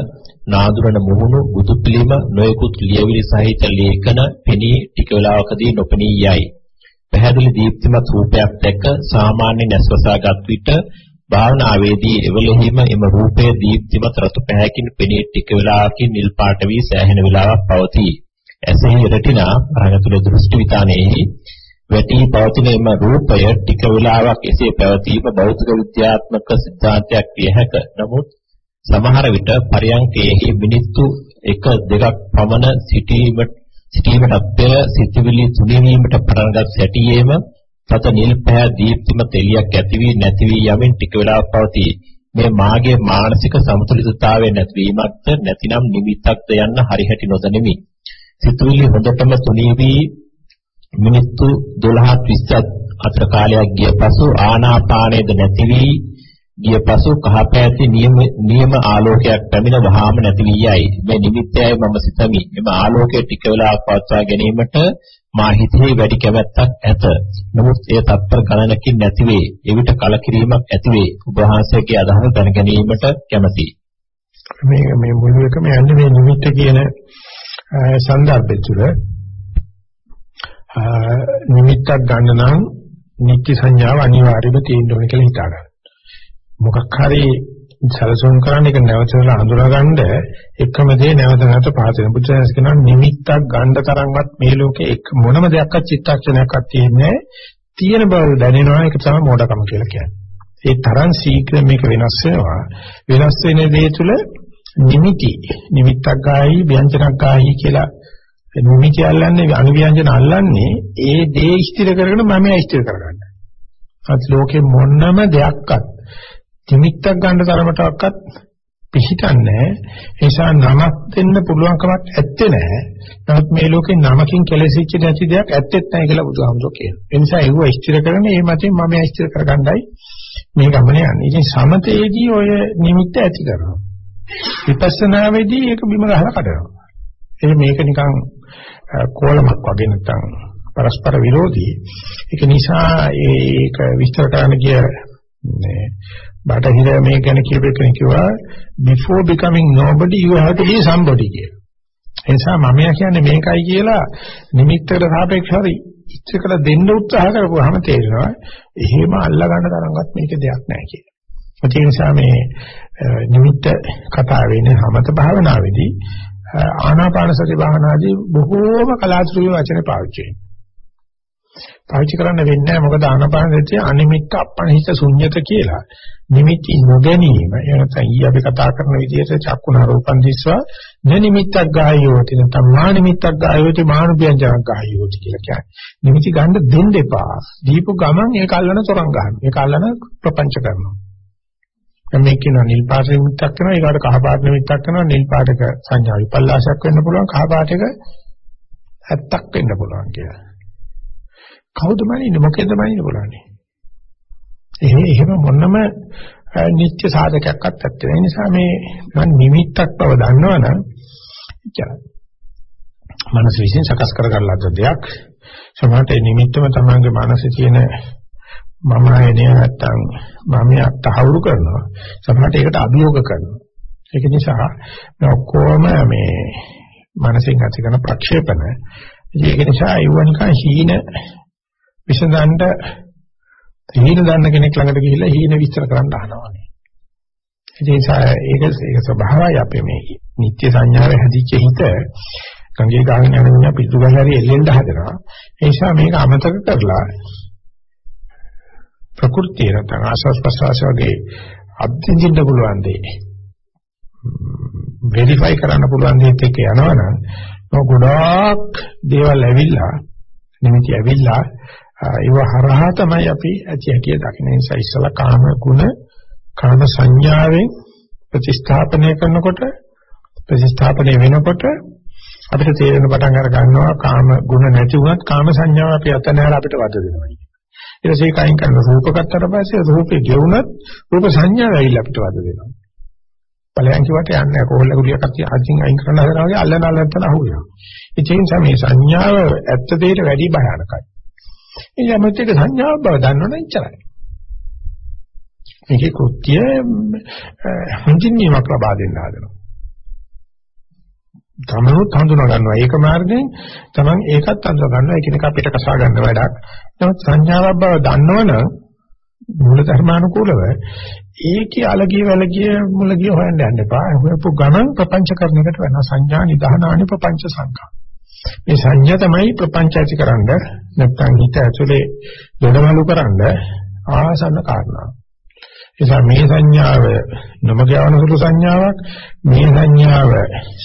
නාඳුරන මුහුණු බුදු පිළිම නොයෙකුත් ලියවිලි සහිත ලේඛන පෙනී ටික වේලාවකදී නොපෙනී යයි. පැහැදිලි දීප්තිමත් රූපයක් දැක සාමාන්‍ය නැස්වසාගත් විට භාවනාවේදී එවලෙහිම එම රූපයේ දීප්තිමත් රතු පැහැකින් පෙනී ටික වේලාවකින් නිල් පාට වී සෑහෙන වේලාවක් පවතී. ඇසෙහි රෙටිනා භාගතුල දෘෂ්ටි විතානෙහි වැටි පවතින එම රූපය ටික වේලාවක් එසේ පැවතීම භෞතික විද්‍යාත්මක සිද්ධාන්තයක් විය හැක. නමුත් සමහර විට පරියන්කයේ මිනිත්තු 1 2ක් පමණ සිටීමට සිටීමට පෙර සිතවිලි තුනීවීමට පටන්ගත් සැටියේම තත නිල් පැහැ දීප්තිමත් එළියක් ඇති වී නැති වී යමින් ටික වේලාවක් පවතී. මේ මාගේ මානසික සමතුලිතතාවය නැතිවීමක්ද නැතිනම් නිමිත්තක්ද යන්න හරිහැටි නොදැනෙමි. සිතුවිලි හොඳටම තුනී වී මිනිත්තු 12ත් 20ත් අතර කාලයක් ගිය පසු ආනාපානයේද නැති වී ගිය පසු කහපැති නියම නියම ආලෝකයක් පැමිණ වහාම නැති වී යයි. මේ නිමිත්තයයි මම සිතමි. එම ආලෝකය ටික වෙලාවක් පවත්වා ගැනීමට මා හිතේ වැඩි කැමැත්තක් ඇත. නමුත් ඒ තත්පර ගණනකින් නැති වේ. එවිට කලකිරීමක් ඇති වේ. ඔබ වහන්සේගේ අදහස දැන ගැනීමට කැමැතියි. මේ මේ මුළු එකම යන්නේ මේ නිමිත්ත කියන සන්දර්භය තුළ නිමිත්තක් ගන්න නම් නිත්‍ය සංඥාව අනිවාර්යයෙන්ම තියෙන්න ඕනේ කියලා හිතා ගන්න. මොකක් හරි සැලසුම් කරන්න ඒක නැවතලා හඳුනාගන්න එකම දේ නැවත නැවත පහත වෙන බුදුසසුන කියනවා නිමිත්තක් ගන්න තරම්වත් මේ ලෝකේ එක් මොනම දෙයක්වත් චිත්තක්ෂණයක්වත් තියෙන්නේ තියෙන බව දැනෙනවා ඒක තමයි මෝඩකම කියලා කියන්නේ. ඒ තරම් ශීඝ්‍ර මේක වෙනස් වෙනවා. වෙනස් වෙන දේ තුළ නිමිති නිමිත්තක් ගායි ව්‍යංජනක් ගායි කියලා නිමිති අල්ලන්නේ අනුව්‍යංජන අල්ලන්නේ ඒ දේ ස්ථිර කරගෙන මම ස්ථිර කරගන්න. අත් ලෝකේ මොනම දෙයක්වත් නිමිත්තක් ගන්න තරමටවත් පිහිටන්නේ ඒ නිසා නමක් දෙන්න පුළුවන්කමක් ඇත්තේ නැහැ. නමුත් මේ ලෝකේ නමකින් කෙලෙසිච්ච නැති දෙයක් ඇත්තෙත් නැහැ කියලා බුදුහාමුදුරුවෝ කියනවා. ඒ නිසා ඒව ස්ථිර කරගෙන ඒ මතින් මම ස්ථිර කරගන්නයි මේ ගමන යන්නේ. ඉතින් සමතේදී ඔය නිමිත්ත ඇති කරනවා. විපස්සනාවේදී ඒක බිම ගහලා කඩනවා. ඒක මේක නිකන් කෝලමක් වගේ නැත්තම් පරස්පර විරෝධී. ඒක නිසා ඒක විස්තර කරන්න ගිය බටහිර මේ ගැන කියපු කෙනෙක් කිව්වා before becoming nobody you have to be somebody කියලා. ඒ නිසා මම කියන්නේ මේකයි කියලා නිමිත්තකට සාපේක්ෂව ඉච්ඡකල දෙන්න උත්සාහ කරපුවාම තේරෙනවා එහෙම අල්ලා ගන්න තරම්වත් මේක දෙයක් නැහැ කියලා. ඒ නිසා මේ නිමිත්ත කතා වෙන්නේ සමත භාවනාවේදී ආනාපාන සති භාවනාදී බොහෝම කලාතුරකින් වචන පාවිච්චි වෙනවා. පාවිච්චි කරන්න වෙන්නේ නැහැ මොකද ආනාපාන සතිය අනිමිත්ත අපනිහිත ශුන්්‍යත කියලා. නිමිති නොගැනීම එනතන ඊ අපි කතා කරන විදිහට චක්කුණ රූපන් දිස්වා නිමිත්තක් ගායෝති නැත්නම් මා නිමිත්තක් ගායෝති මානුභ්‍යංජනක් ගායෝති කියලා කියන්නේ. නිමිති ගන්න දෙන්න එපා. දීපු ගමන් ඒක අල්ලන තරංග ගන්න. ඒක අල්ලන ප්‍රපංච කරනවා. දැන් මේක කියන නිල් පාට නිමිත්තක් කරනවා ඒකට කහ පාට නිමිත්තක් කරනවා නිල් පාටක සංඥා විපල්ලාශයක් වෙන්න පුළුවන් කහ පාටක ඇත්තක් වෙන්න පුළුවන් කියලා. කවුද මනින්නේ මොකේද මනින්න පුළුවන්? එහෙම එහෙම මොනම නිත්‍ය සාධකයක්වත් නැත්තේ. ඒ නිසා මේ මම නිමිත්තක් බව දන්නවනම් එච්චරයි. මනස විසින් සකස් කරගන්න දෙයක්. සමහරට ඒ නිමිත්තම තමංගේ මනසේ තියෙන මම ආයනේ නැත්තම් මම අත්හවුරු කරනවා. සමහරට ඒකට අභියෝග කරනවා. ඒක නිසා මේ ඔක්කොම මේ මනසින් ඇති කරන ප්‍රක්ෂේපණ. ඒක නිසා ඒව නිකන් හීන විසඳන්න හීන දන්න කෙනෙක් ළඟට ගිහිල්ලා හීන විස්තර කරන්න අහනවා නේ. ඒ නිසා ඒක ඒක ස්වභාවය අපේ මේ නිත්‍ය සංඥාවේ හැදිච්ච හිත ගංගේ ගාගෙන යන මිනිහා පිටු ගහරි එල්ලෙන්න හදනවා. ඒ නිසා මේක අමතක කරලා ප්‍රകൃතිය නැත්නම් ආස්වාස් ප්‍රසවාස වගේ අත්දින්න පුළුවන් දේ වෙරිෆයි කරන්න පුළුවන් දේත් එක්ක යනවනම් ගොඩාක් දේවල් ඇවිල්ලා නිමිති ඇවිල්ලා ඒව හරහා තමයි අපි ඇති හැකිය දකින්න නිසා ඉස්සලා කාම ගුණ කාම සංඥාවෙන් ප්‍රතිස්ථාපනය කරනකොට ප්‍රතිස්ථාපනය වෙනකොට අපිට තේරෙන පටන් අර ගන්නවා කාම ගුණ නැති වුණත් කාම සංඥාව අපි අතනහැර අපිට වද දෙනවා ඊට පස්සේ කයින් කරන රූප ගත්තට පස්සේ රූපේ ගෙවුනත් රූප සංඥාව ඇවිල්ලා අපිට වද දෙනවා. ඵලයන් කිව්වට යන්නේ කොහොල්ල ගුලියක් අතින් අයින් කරන්න හදනවා වගේ අල්ලන අල්ලන අහුවෙනවා. ඒ නිසා මේ සංඥාව ඇත්ත දෙයට වැඩි භයානකයි. ඒ යමත් එක සංඥාවක් බව දන්නවනේ ඉච්චරයි. මේකේ කෘත්‍ය හඳුන්වීමක් ලබා දෙන්න හදනවා. තමනුත් හඳුනා ගන්නවා. ඒක මාර්ගයෙන් තමන් ඒකත් හඳුනා ගන්නවා. ඒකිනෙක අපිට කසා ගන්න වැඩක්. නමුත් සංඥාවක් බව දන්නවනම් මූල ධර්මානුකූලව ඒකේ අලගිය වැලගිය මුලගිය හොයන්න යන්න එපා. හොයපු ගමන් ප්‍රපංච කරනකට වෙන සංඥා නිදහනානි ප්‍රපංච සංකා. මේ සංඥා තමයි ප්‍රපංච ඇතිකරනද නැත්නම් හිත ඇතුලේ දොඩමලු කරන්න ආසන්න කාරණා. එසා මේ සංඥාව නමගයවන සුළු සංඥාවක් මේ සංඥාව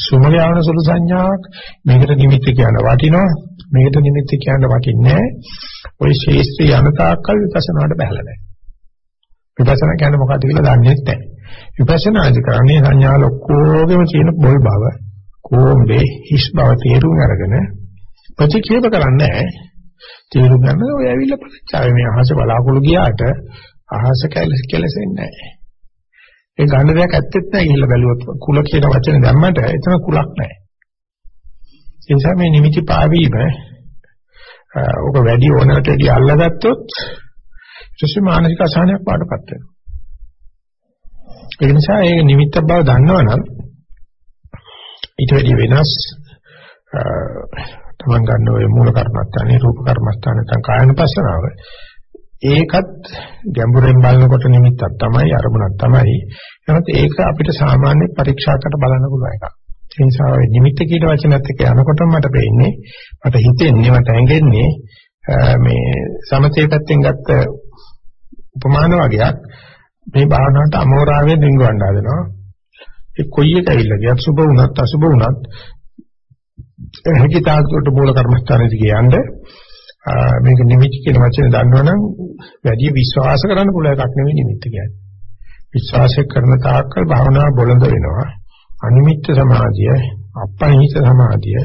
සුමගයවන සුළු සංඥාවක් මේකට නිමිති කියන වටිනවා මේකට නිමිති කියන වටින්නේ ওই ශේෂ්ත්‍රී අනතාකල් විපස්සනාට බහලා නැහැ. විපස්සනා කියන්නේ මොකක්ද කියලා දන්නේ නැහැ. විපස්සනාදි කරන්නේ සංඥා ලොක්කෝගෙම තියෙන බොල් බව කොම්බේ හිස් බව තේරුම් අරගෙන ප්‍රතික්‍රියාව කරන්නේ නැහැ. තේරුම් ගන්න ඔය ඇවිල්ලා පරිචාවේ මේ අහස බලාකුළු ගියාට අහස කැලෙසෙන්නේ නැහැ. ඒ ගන්න දෙයක් ඇත්තෙත් නැහැ ගිහිල්ලා බැලුවොත් කුල කියන වචනේ දැම්මට එතන කුලක් නැහැ. ඒ නිසා මේ නිමිති පාවීම ඔක වැඩි ඕනකට වැඩි අල්ලගත්තොත් ඊටසේ මානසික අසහනයක් පාඩපත් වෙනවා. ඒ නිසා ඒ නිමිත්ත බව දන්නවනම් ඊට වැඩි වෙනස් තමන් ගන්න ඔය මූල කර්මස්ථානේ රූප කර්මස්ථාන නැත්නම් කායනුපස්සනාව ඒකත් ගැඹුරෙන් බලනකොට නිමිත්තක් තමයි අරමුණක් තමයි. එහෙනම් ඒක අපිට සාමාන්‍ය පරීක්ෂාකට බලන්න පුළුවන් එකක්. ඒ නිසා ඔය නිමිත්ත කියන වචනත් එක්ක යනකොට මට පේන්නේ මට හිතෙන්නේ මට ඇඟෙන්නේ මේ සමතේ පැත්තෙන් ගත්ත උපමාන වගේක් මේ භාවනාවට අමෝරාවෙන් දින්වන්න හදනවා. ඒ කොයි එක ඇවිල්ලා ගියත් සුබ වුණත් අසුබ වුණත් හැකි තාක්ෂයට මූල කර්මස්ථානයේ කියන්නේ මේක නිමිති කියන වචනේ දන්නවනම් වැඩි විශ්වාස කරන්න පුළුවන් එකක් නෙවෙයි නිමිත්ත කියන්නේ. විශ්වාසය කරන තාක්කල් භාවනාව බොළඳ වෙනවා. අනිමිත්ත සමාධිය, අපහිත සමාධිය,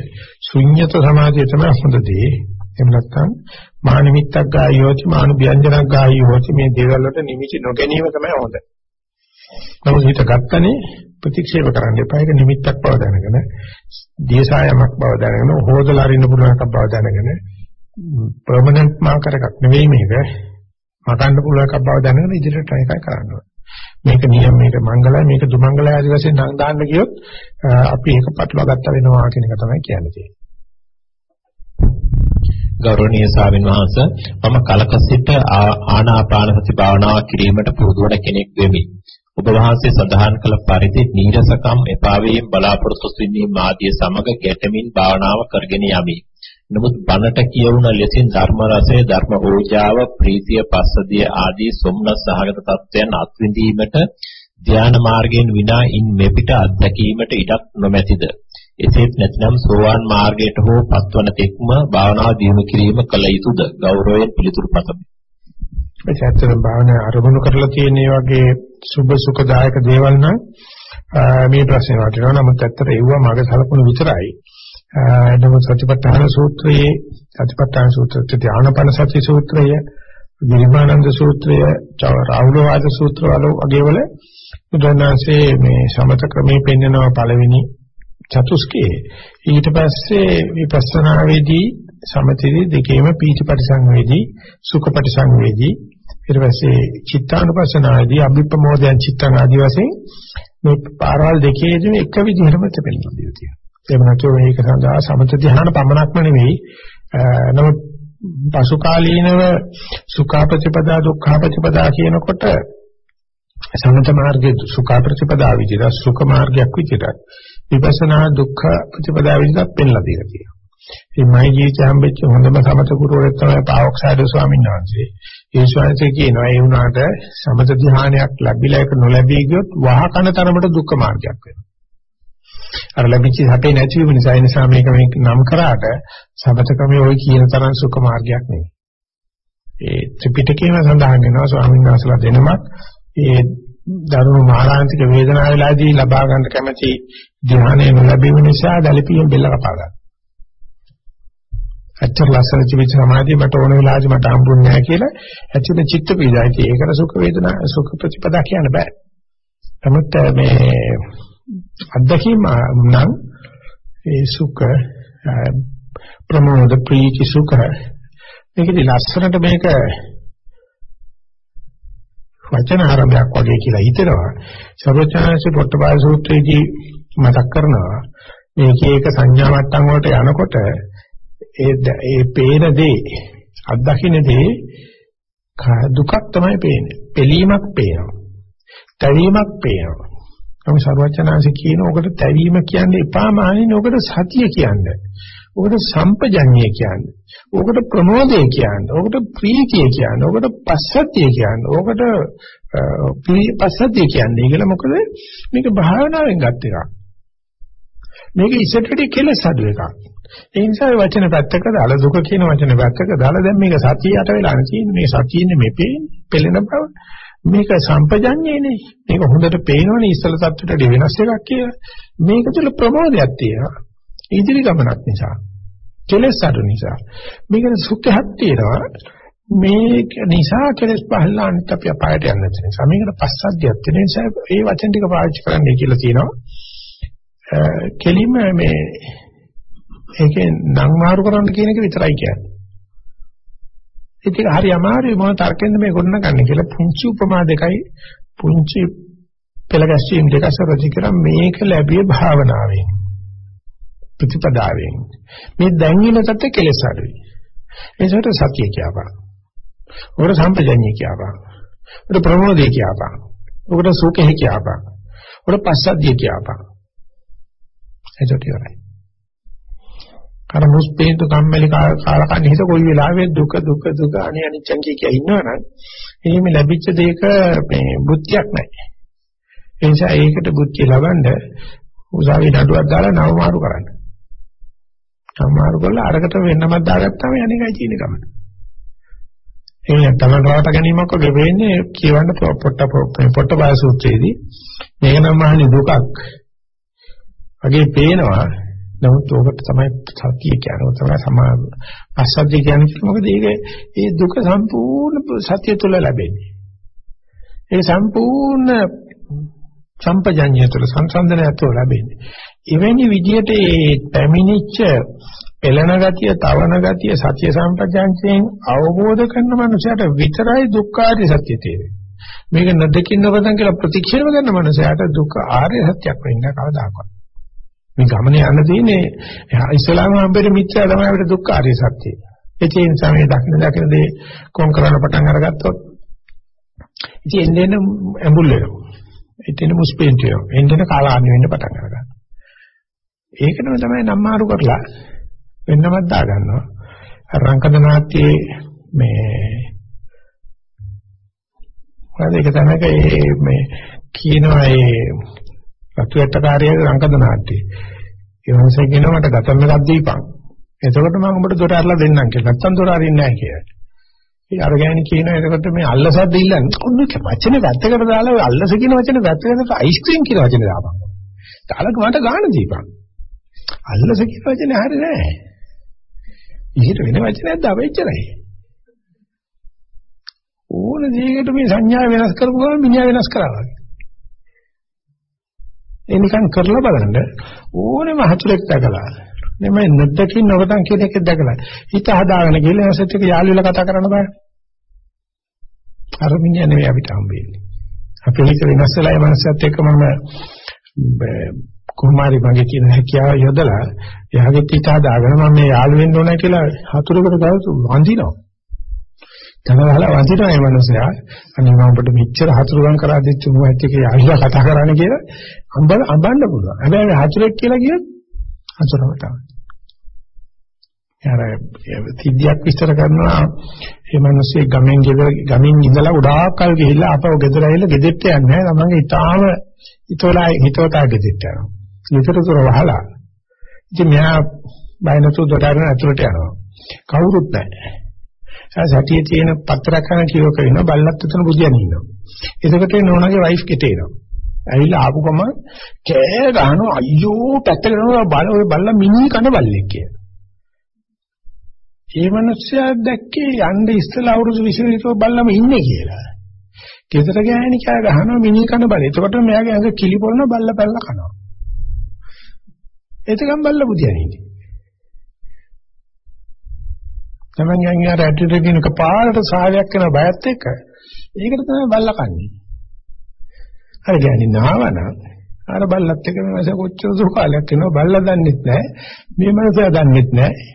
ශුන්්‍යත සමාධිය තමයි හොඳ දේ. එහෙම නැත්නම් මා නිමිත්තක් ගායෝති මානු ව්‍යංජනක් ගායෝති මේ දේවල් වලට නිමිති නොගැනීම තමයි හොඳ. නමුත් හිත ගත්තනේ ප්‍රතික්ෂේප කරන්න එපා. ඒක නිමිත්තක් බව දැනගෙන, දේශායමක් බව දැනගෙන, හොදලා අරින්න පුළුවන් එකක් බව දැනගෙන, පර්මනන්ට් මාකර් එකක් නෙවෙයි මේක. මකන්න පුළුවන් එකක් බව දැනගෙන ඉදිරියට try එකයි කරන්න ඕනේ. මේක නියම මේක මංගලයි මේක දුමංගලයි ආදි වශයෙන් නම් දාන්න ගියොත් අපි ඒක පටලවා ගත්ත වෙනවා කියන එක තමයි කියන්නේ. ගෞරවනීය ස්වාමීන් වහන්ස මම කලක සිට ආනාපාන සති භාවනාව කිරීමට පුරුදු වන කෙනෙක් වෙමි. ඔබ වහන්සේ සඳහන් කළ පරිදි නීරසකම් එපා වීම බලාපොරොත්තු වෙනීම ආදී සමග ගැටමින් භාවනාව කරගෙන යමි. නමුත් බණට කියවුන ලෙසින් ධර්ම රසය, ධර්ම ඕජාව, ප්‍රීතිය, පස්සදිය ආදී සොම්නස් සහගත තත්වයන් අත්විඳීමට ධ්‍යාන මාර්ගයෙන් විනා ඉන් මෙපිට අත්දැකීමට ඉඩක් නොමැතිද? එසේත් නැත්නම් සෝවාන් මාර්ගයට හෝ පත්වන තෙක්ම භාවනාව දියුණු කිරීම කළ යුතුද? ගෞරවයෙන් පිළිතුරු පතමි. ඇත්තටම භාවනා අරමුණු කරලා තියෙන වගේ සුභ සුඛදායක දේවල් නම් මේ ප්‍රශ්නේ වටිනවා. නමුත් ඇත්තට ඒව මගේ සලකුණු විතරයි. නමුත් සතිපට්ඨාන සූත්‍රයේ සතිපට්ඨාන සූත්‍රයේ ධානාපන සති සූත්‍රය, ගිරිමානන්ද සූත්‍රය, රාහුලවාද සූත්‍ර වල වගේ වල බුදුන්වහන්සේ මේ සමත ක්‍රමයේ පෙන්වනවා පළවෙනි චතුස්කයේ. ඊට පස්සේ විපස්සනාවේදී සමතේදී දෙකේම පීතිපටිසංවේදී සුඛපටිසංවේදී ඊට පස්සේ චිත්තානුපස්සනාවේදී අභිප්‍රමෝදයන් චිත්තං ආදී වශයෙන් මේ පාරවල් දෙකේදී එක විදිහටම තෙපෙනවා තියෙනවා. එහෙම නැතුව මේක සඳහා සමත ධ්‍යාන පමණක්ම නෙවෙයි නමුත් පසු කාලීනව සුඛාපතිපදා දුක්ඛාපතිපදා කියනකොට සමත මාර්ගයේ සුඛාපතිපදා විදිහට සුඛ මාර්ගයක් විදිහට විපස්සනා දුක්ඛ ප්‍රතිපදා විදිහට පෙන්ලා දීලා තියෙනවා. මේ මයි ජීවිතය හම්බෙච්ච හොඳම සමත ගුරුවරයෙක් තමයි පාවොක්සයිඩ් ස්වාමීන් වහන්සේ. ඒ ස්වාමීන් කියනවා ඒ වුණාට සමත ධ්‍යානයක් ලැබිලා එක නොලැබී ගියොත් වහකන තරමට දුක්ඛ මාර්ගයක් වෙනවා. අර ලැබිච්ච හැපේ නැතිවීම නිසා ඒ නිසා මේක මේ නම් කරාට සමතකමේ ওই කියන තරම් සුඛ මාර්ගයක් නෙවෙයි. ඒ ත්‍රිපිටකයේම සඳහන් වෙනවා ස්වාමීන් වහන්සේලා දෙනමත් ඒ දරුණු මානසික වේදනාව වෙලාදී ලබා ගන්න කැමැති ධ්‍යානය නොලැබීම නිසා දැලිපියෙන් බෙල්ල කපා ගන්න. අච්චර ලස්සන චිවිච සමාධිය මට ඕන වෙලාවදී මට හම්බුන්නේ නැහැ කියලා ඇත්තට චිත්ත පීඩායි. ඒකට සුඛ වේදනා සුඛ ප්‍රතිපදා කියන්න බෑ. නමුත් මේ අත්දැකීම නම් ඒ සුඛ ප්‍රමෝද ප්‍රීති සුඛ මේකදී ලස්සනට මේක වචන ආරම්භයක් වගේ කියලා හිතනවා සර්වචනසේ පොට්ටපාය සූත්‍රයේදී මතක් කරනවා මේකේ එක සංඥා මට්ටම් වලට යනකොට ඒ ඒ පේන දේ අත්දකින්න දේ දුකක් තමයි පේන්නේ. පිළීමක් පේනවා. තැවීමක් පේනවා. නම් සර්වචනාංශ කියන ඔකට තැවීම කියන්නේ එපාම ආනින ඔකට සතිය කියන්නේ. ඔකට සම්පජඤ්ඤය කියන්නේ. ඔකට ප්‍රමෝදය කියන්නේ. ඔකට ප්‍රීතිය කියන්නේ. ඔකට පස්සද්ධිය කියන්නේ. ඔකට පස්සද්ධිය කියන්නේ කියලා මොකද මේක භාවනාවෙන් ගත් එකක්. මේක ඉස්සරට කෙලස් අඩු එකක්. ඒ නිසා වචන පැත්තක දාලා දුක කියන වචන පැත්තක දාලා දැන් මේක සතිය යට වෙලා තියෙන්නේ මේ සතියනේ මේ පෙළෙන බව. මේක සම්පජඤ්ඤේනේ. මේක හොඳට පේනවනේ ඉස්සල තත්ත්වයට වෙනස් එකක් කියලා. මේක තුළ ප්‍රමෝදයක් තියෙනවා. ඉදිරි ගමනක් නිසා. කෙලස් අඩු නිසා. මේකට සුඛයක් තියෙනවා. මේක නිසා කෙලස් පහළලා අනිත් අපි අපායට යන්න තියෙන නිසා. මේකට පස්සද්ධියක් තියෙන නිසා ඒ වචන ටික පාවිච්චි කරන්න කියලා තියෙනවා. කෙලිම මේ ඒකේ නම් මාරු කරන්න කියන එක විතරයි කියන්නේ. ඒක හරි අමාරුයි. මොන තර්කෙන්ද මේ ගොඩනගන්නේ කියලා පුංචි උපමා දෙකයි පුංචි පෙළගැස්වීම් දෙක සරදි කරා මේක ලැබිය භාවනාවෙන් ප්‍රතිපදාවෙන්. මේ දැන් ඉන්න තත්ත්ව කෙලෙස් අඩුයි. ඒසට සතිය කියපා ඔකට සම්පජඤ්ඤය කියපා ඔකට ප්‍රමෝදය කියපා ඔකට සුඛය කියපා ඔකට පස්සද්ධිය කියපා එතකොට ඉවරයි. අර මුස්පේන්තු කම්මැලි කාලකන්ණි හිත කොයි වෙලාවෙ දුක දුක දුක අනේ අනිච්චන් කිය කිය ඉන්නවනම් එහෙම ලැබිච්ච දෙයක මේ බුද්ධියක් නැහැ. ඒ නිසා ඒකට බුද්ධිය ලබන්න උසාවි නඩුවක් දාලා නව මාරු කරන්න. නව මාරු කරලා අරකට වෙන්නමක් දාගත්තාම අනේකයි තියෙන ගමන. ඒ නැත්නම් රවට ගැනීමක් වගේ වෙන්නේ කියවන්න පොට්ට පොට්ට බය සූත්‍රයේදී මේක නම් මහනි දුකක්. වගේ පේනවා නමුත් ඕකට තමයි සතිය කියන්නේ. තමයි සමා පස්සද්ධිය කියන්නේ මොකද ඒක ඒ දුක සම්පූර්ණ සතිය තුළ ලැබෙන්නේ. ඒ සම්පූර්ණ සම්පජඤ්ඤය තුළ සංසන්දනය තුළ ලැබෙන්නේ. එවැනි විදිහට ඒ පැමිණිච්ච එළන ගතිය, තවන ගතිය සත්‍ය සම්පජාන්යෙන් අවබෝධ කරන මනුස්සයට විතරයි දුක්ඛාරිය සත්‍ය තේරෙන්නේ. මේක නොදකින්න බදන් කියලා ප්‍රතික්ෂේප කරන මනුස්සයාට දුක ආර්ය සත්‍යයක් වෙන්න කවදාකවත්. මේ ගමනේ යන්න තියෙන්නේ ඉස්ලාම හම්බෙට මිත්‍යා තමයි අපිට දුක්ඛ ආර්ය සත්‍යය. ඒ නිසා මේ දකින්න දකින්න දේ කොම් කරන්න පටන් අරගත්තොත් ඉතින් එන්න එන්න ඇඹුල් වෙනවා. ඉතින් මුස්පෙන්ට වෙනවා. එන්න එන්න කාලාන්‍ය වෙන්න පටන් අරගන්නවා. ඒකනම තමයි නම්මාරු කරලා වෙන්නමත් දා ගන්නවා. රංකද නාට්‍යයේ මේ මොකද ඒක තමයි මේ කියනවා ඒ රතුයට්ටකාරයේ රංකද නාට්‍යය. ඒ මොහොතේ කියනවා මට ගතම් එකක් දීපන්. එතකොට මම උඹට දොර අරලා දෙන්නම් කියලා. නැත්තම් දොර අරින්නේ නැහැ කියලා. ඒ අර ගෑණි කියනවා එතකොට මේ අල්ලසද්ද ඉල්ලන්නේ. ඔන්න වචනේ වැත්තකට දාලා ඔය අල්ලස කියන වචනේ වැත්තකට අයිස්ක්‍රීම් කියන වචනේ දාපන්. තාලක මට ගාන දීපන්. අල්ලස කියන වචනේ හරිය නෑ. ඊට වෙන වචනයක් දාවෙච්චරයි. ඕන දෙයකට මේ සංඥා වෙනස් කරපු ගමන් මිනිහා වෙනස් කරා වගේ. ඒ නිකන් කරලා බලන්න ඕනෙම හතුරෙක් දැකලා නෙමෙයි නැද්දකින් නොකටන් කියන එක දැකලා හිත හදාගෙන ගිහලා ඇසෙත් එක යාළුවලා කතා කරන්න බෑ. අර මිනිහා නෙවෙයි අපිට හම්බෙන්නේ. අපේ හිත වෙනස් වෙලා ඒ මනසත් එක්ක මම කුමාරි මගේ කියන හැකියාව යොදලා එයාගේ හිත හදාගෙන මම මේ යාළු වෙන්න ඕන කියලා හතුරකට ගාව වඳිනවා. තමවල වඳිනවා මේ මනුස්සයා. අනේ මම ඔබට මෙච්චර හතුරුකම් කරා දෙච්ච මොහොත් එක යාළුවා කතා කරන්නේ කියලා අඹ අඹන්න පුළුවන්. හැබැයි හතුරෙක් කියලා කියොත් හතුරම තමයි. යාර සිද්ධියක් විස්තර කරනවා මේ මිනිස්සේ ගමෙන් ගෙදර ගමින් ඉඳලා ගොඩාක් කල් ගිහිල්ලා අපව ගෙදර ඇවිල්ලා ගෙදෙට්ට යන්නේ නැහැ. තමන්ගේ ඊටාම හිතවලා හිතවතා ගෙදෙට්ට යනවා. විතරතර වහලා. ඉතින් මෙයා බය නැතුව දොඩාගෙන ඇතුළට යනවා. කවුරුත් නැහැ. ඒ සතියේ තියෙන පත්‍රයක් කරන කියවක වෙනවා බල්ලත් උතන බුදියන් ඉන්නවා. එතකොට නෝනාගේ වයිෆ් කෙටේනවා. ඇවිල්ලා ආපු ගම කෑ ගහනවා අයියෝ පැත්තකට යනවා බල ඔය බල්ලා මිනි කන බල්ලෙක් කියලා. ඒ මනුස්සයා දැක්කේ යන්න ඉස්සලා අවුරුදු 20 විතර බල්ලම ඉන්නේ කියලා. ගෙදර ගෑණි කෑ ගහනවා මිනි කන බල. එතකොට මෙයාගේ අඟ කිලි පොළන බල්ල පැල්ල කනවා. එතකම් බල්ල බුදියන්නේ. තමන් යන්නේ අර ඇටට දිනක පාරට සාහලයක් වෙන බයත් එක්ක. ඒකට තමයි බල්ල කන්නේ. අර ගෑණි නාවනම් අර බල්ලත් එක්ක මේ මාස කොච්චර සුඛාලයක් වෙනව බල්ලා දන්නෙත් නැහැ. මේ මනසයා දන්නෙත් නැහැ.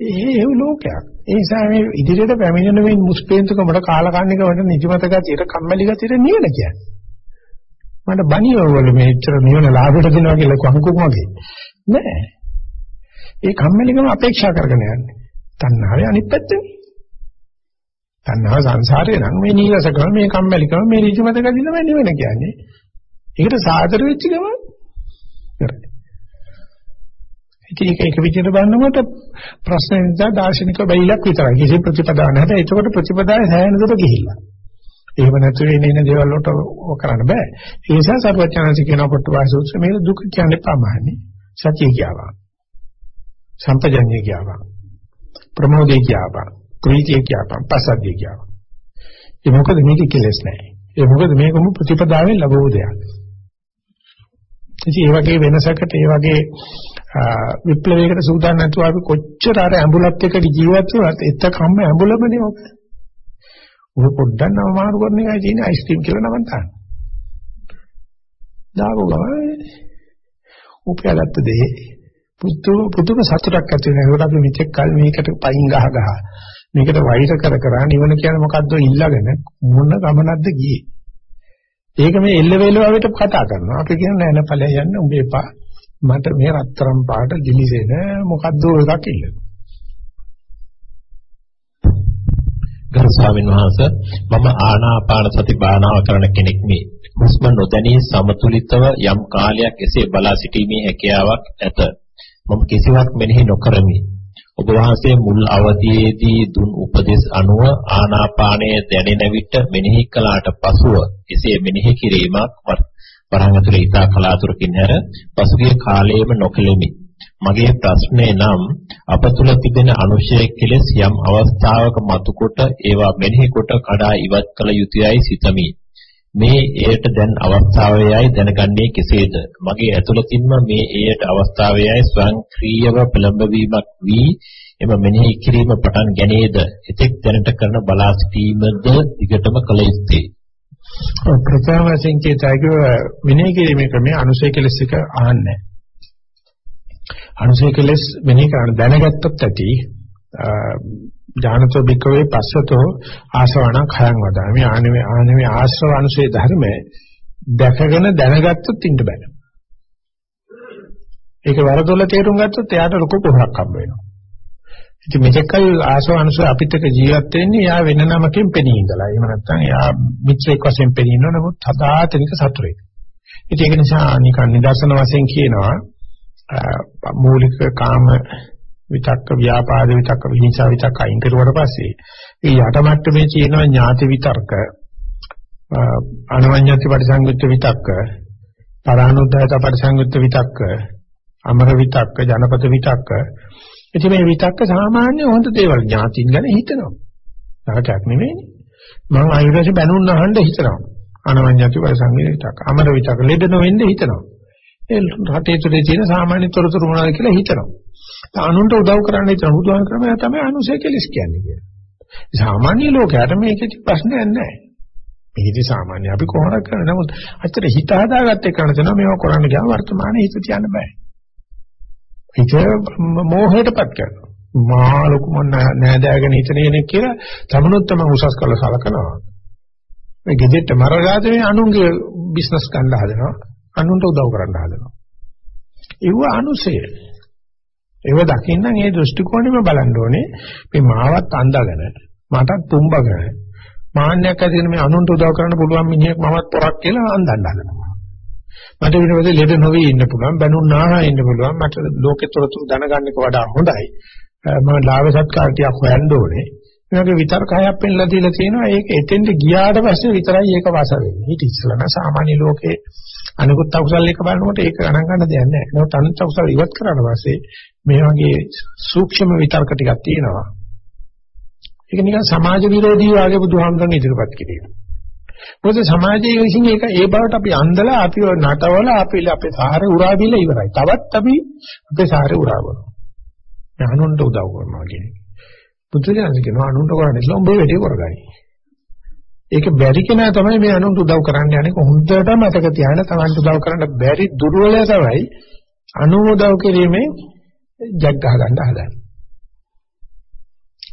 ඒ ඒ ලෝකයක්. ඒ නිසා මේ ඉදිරියට පැමිණෙන මේ මුස්පේන්තුකමට කාලකන්නිකමට නිදිමත ගතියට කම්මැලි ගතියට නිවන කියන්නේ. මට බණියෝ වල මේච්චර නිවන ලාභයට දෙනවා කියලා කංකුම වගේ නෑ. ඒ කම්මැලිකම අපේක්ෂා කරගෙන යන්නේ තණ්හාවේ අනිත් පැත්තනේ තණ්හාව සංසාරේ නම් මේ නීරසකම මේ කම්මැලිකම මේ නිදිමත ගතිය තමයි නිවන කියන්නේ ඒකට සාදර වෙච්ච ගමන් කරන්නේ ඉතින් ඒක එක විදිහට බලනකොට ප්‍රශ්න නිසා දාර්ශනික බැයිලක් විතරයි. කිසි ප්‍රතිපදාවක් නැහැ. ඒකකොට ප්‍රතිපදාවේ සෑහෙන දුර ගිහිල්ලා. එහෙම නැතු වෙන්නේ ඉන්න දේවල් වලට ඔය කරන්න බෑ. ඒ නිසා සර්වඥාන්සේ කියන කොට වාසුත්‍ර මේක දුක කියන්නේ පමහන්නේ. සත්‍ය කියවා. සම්පජඤ්ඤය කියවා. ප්‍රමෝදේ කියවා. ප්‍රීතිය කියවා. පසද්දිය කියවා. ඒ මොකද මේක කෙලස් නැහැ. ඒ මොකද මේකම ප්‍රතිපදාවෙන් ලැබුව දෙයක්. ඉතින් ඒ වගේ වෙනසකට ඒ වගේ විප්ලවයකට සූදානම් නැතුව අපි කොච්චර අර ඇඹුලත් එක්ක ජීවත් වුණත් එතකම්ම ඇඹුලමනේ ඔක. ඔය පොඩ්ඩක් නම මාරු කරන එකයි තියෙන්නේ අයිස්ක්‍රීම් කියලා නම ගන්න. දාගෝ ගමයි. උපයාගත්ත දේ පුදුම පුදුම සතුටක් ඇති වෙනවා. ඒකට අපි මෙච්චර කල් මේකට පයින් ගහ ගහ මේකට වෛර කර කර නිවන කියන්නේ මොකද්ද ඉල්ලගෙන මොන ගමනක්ද ගියේ. ඒක මේ එල්ල වේලාවට කතා කරනවා. අපි කියන්නේ නෑ නෑ ඵලය යන්න උඹ එපා. මට මේ රත්තරන් පාට දිලිසෙන මොකද්ද එකක් ඉල්ලනවා. ගරු ස්වාමීන් වහන්සේ මම ආනාපාන සති භාවනාව කරන කෙනෙක් මේ. හුස්ම නොදැනී සමතුලිතව යම් කාලයක් එසේ බලා සිටීමේ හැකියාවක් ඇත. මම කිසිවක් මෙනෙහි නොකරමි. ඔබ වහන්සේ මුල් අවධියේදී දුන් උපදෙස් අනුව ආනාපානය දැනෙන විට මෙනෙහි කළාට පසුව එසේ මෙනෙහි කිරීමක් වරහන් ඇතුලේ ඉතා කලාතුරකින් හැර පසුගිය කාලයේම නොකෙලෙමි. මගේ ප්‍රශ්නේ නම් අප තුල තිබෙන අනුශය කෙලෙස් යම් අවස්ථාවක මතුකොට ඒවා මෙනෙහි කොට කඩා ඉවත් කළ යුතුයයි සිතමි. මේ එයට දැන් අවස්ථාවයයි දැනගන්නේ කෙසේද? මගේ ඇතුළතින්ම මේ එයට අවස්ථාවයයි ස්වයංක්‍රීයව පෙළඹවීමක් වී එම මෙනෙහි කිරීම පටන් ගැනීමද එතෙක් දැනට කරන බලා සිටීමද දිගටම කළ යුත්තේ. ප්‍රථම වශයෙන් කියතයික මෙනෙහි කිරීමේ ක්‍රමය අනුසය කෙලස් එක අහන්නේ. අනුසය කෙලස් මෙනෙහි කරන දැනගත්තොත් ඇති ඥානතෝ බිකවේ පස්සතෝ ආසවණ khයන් වදාමි ආනෙමේ ආනෙමේ ආශ්‍රව අනුසය ධර්ම දැකගෙන දැනගත්තොත් ඉන්න බෑ. ඒක වරදොල තේරුම් ගත්තොත් එයාට ලොකු පොහොරක් හම්බ වෙනවා. ඉතින් මෙතෙක්කල් ආසව අනුසය අපිට එක ජීවත් වෙන්නේ යා වෙන නමකින් පෙනී ඉඳලා. එහෙම නැත්නම් යා මිත්‍රෙක් වශයෙන් පෙනී ඉන්නව නමුත් සදාතනික සතුරෙක්. ඉතින් ඒක නිසා නිකන් නිදර්ශන වශයෙන් කියනවා මූලික කාම විතක්ක ව්‍යාපාද විතක්ක විහිංසා විතක්ක අයින් කරුවට පස්සේ ඒ යටමට්ටමේ තියෙන ඥාති විතර්ක අනවඤ්ඤති පරිසංයුක්ත විතක්ක පරානුද්යත පරිසංයුක්ත විතක්ක අමර විතක්ක ජනපද විතක්ක. ඉතින් මේ විතක්ක සාමාන්‍ය හොඳ දේවල් ඥාතින් ගැන හිතනවා. නාටයක් නෙමෙයිනේ මම ආයුර්වේද බැනුන් අහන්න හිතනවා. අනවඤ්ඤති පරිසංයුක්ත විතක්ක අමර විතක්ක ලෙඩ නොවෙන්න හිතනවා. ඒ රටේ තුලේ තියෙන සාමාන්‍ය තොරතුරු මොනවද කියලා හිතනවා. අනුන්ට උදව් කරන්න ඉතන බුදුහාම ක්‍රමය තමයි අනුසය කෙලස් කියන්නේ කියලා. සාමාන්‍ය ලෝකයට මේකෙදි ප්‍රශ්නයක් නැහැ. මේකෙදි සාමාන්‍ය අපි කොහොමද කරන්නේ? නමුත් අච්චර හිත හදාගත්තේ කරන තැන මේව කරන්න ගියාම වර්තමානයේ හිත තියන්න බෑ. හිත මෝහයටපත් කරනවා. මහා ලොකු මොන නෑදෑගෙන හිතන කෙනෙක් කියලා තමනුත් තම උසස් කළ සලකනවා. මේ ගෙදෙට්ට මරගාතේ අනුන්ගේ බිස්නස් ගන්න හදනවා. අනුන්ට උදව් කරන්න හදනවා. ඒව අනුසය. ඒව දකින්න මේ දෘෂ්ටි කෝණෙම බලන්න ඕනේ. මේ මාවත් අඳගෙන මටත් තුම්බගෙන මාන්නයක් ඇතිගෙන මේ අනුන්ට උදව් කරන්න පුළුවන් මිනිහෙක් මමත් පොරක් කියලා අඳන්න හදනවා. මට විනෝදේ ලෙඩ නොවි ඉන්න පුළුවන්, බැනුම් නාහා ඉන්න පුළුවන්. මට ලෝකේ තොරතුරු දැනගන්න එක වඩා හොඳයි. මම ලාභ සත්කාර ටිකක් හොයන්න ඕනේ. මේ වගේ විතර්ක හයක් පෙන්නලා දීලා තියෙනවා. ඒක එතෙන්ට ගියාට පස්සේ විතරයි ඒක වාස වෙන්නේ. ඊට ඉස්සෙල්ලා නම් සාමාන්‍ය ලෝකේ අනිකුත් අකුසල් එක බලනකොට ඒක ගණන් ගන්න දෙයක් නැහැ. නමුත් අනිත් අකුසල් ඉවත් කරාට පස්සේ මේ වගේ සූක්ෂම විතර්ක ටිකක් තියෙනවා. ඒක නිකන් සමාජ විරෝධී වාගේ බුදුහාමුදුරන් ඉදිරිපත් කිරීම. මොකද සමාජයේ විසින් ඒක ඒ බවට අපි අන්දලා අපි නටවල අපි අපේ සාරේ උරා දීලා ඉවරයි. තවත් අපි අපේ සාරේ උරා කරනවා. යහනුන්ට උදව් කරනවා කියන්නේ. බුදුරජාණන් කියනවා අනුන්ට කරන්නේ ඉස්ලා උඹේ වැඩේ කරගනි. ඒක බැරි කෙනා තමයි මේ අනුන්ට උදව් කරන්න යන්නේ. කොහොමදට මතක තියාගෙන Tamanට උදව් කරන්න බැරි දුර්වලය තමයි අනුමෝදව් කිරීමෙන් ජග් ගහ ගන්න හදන්නේ.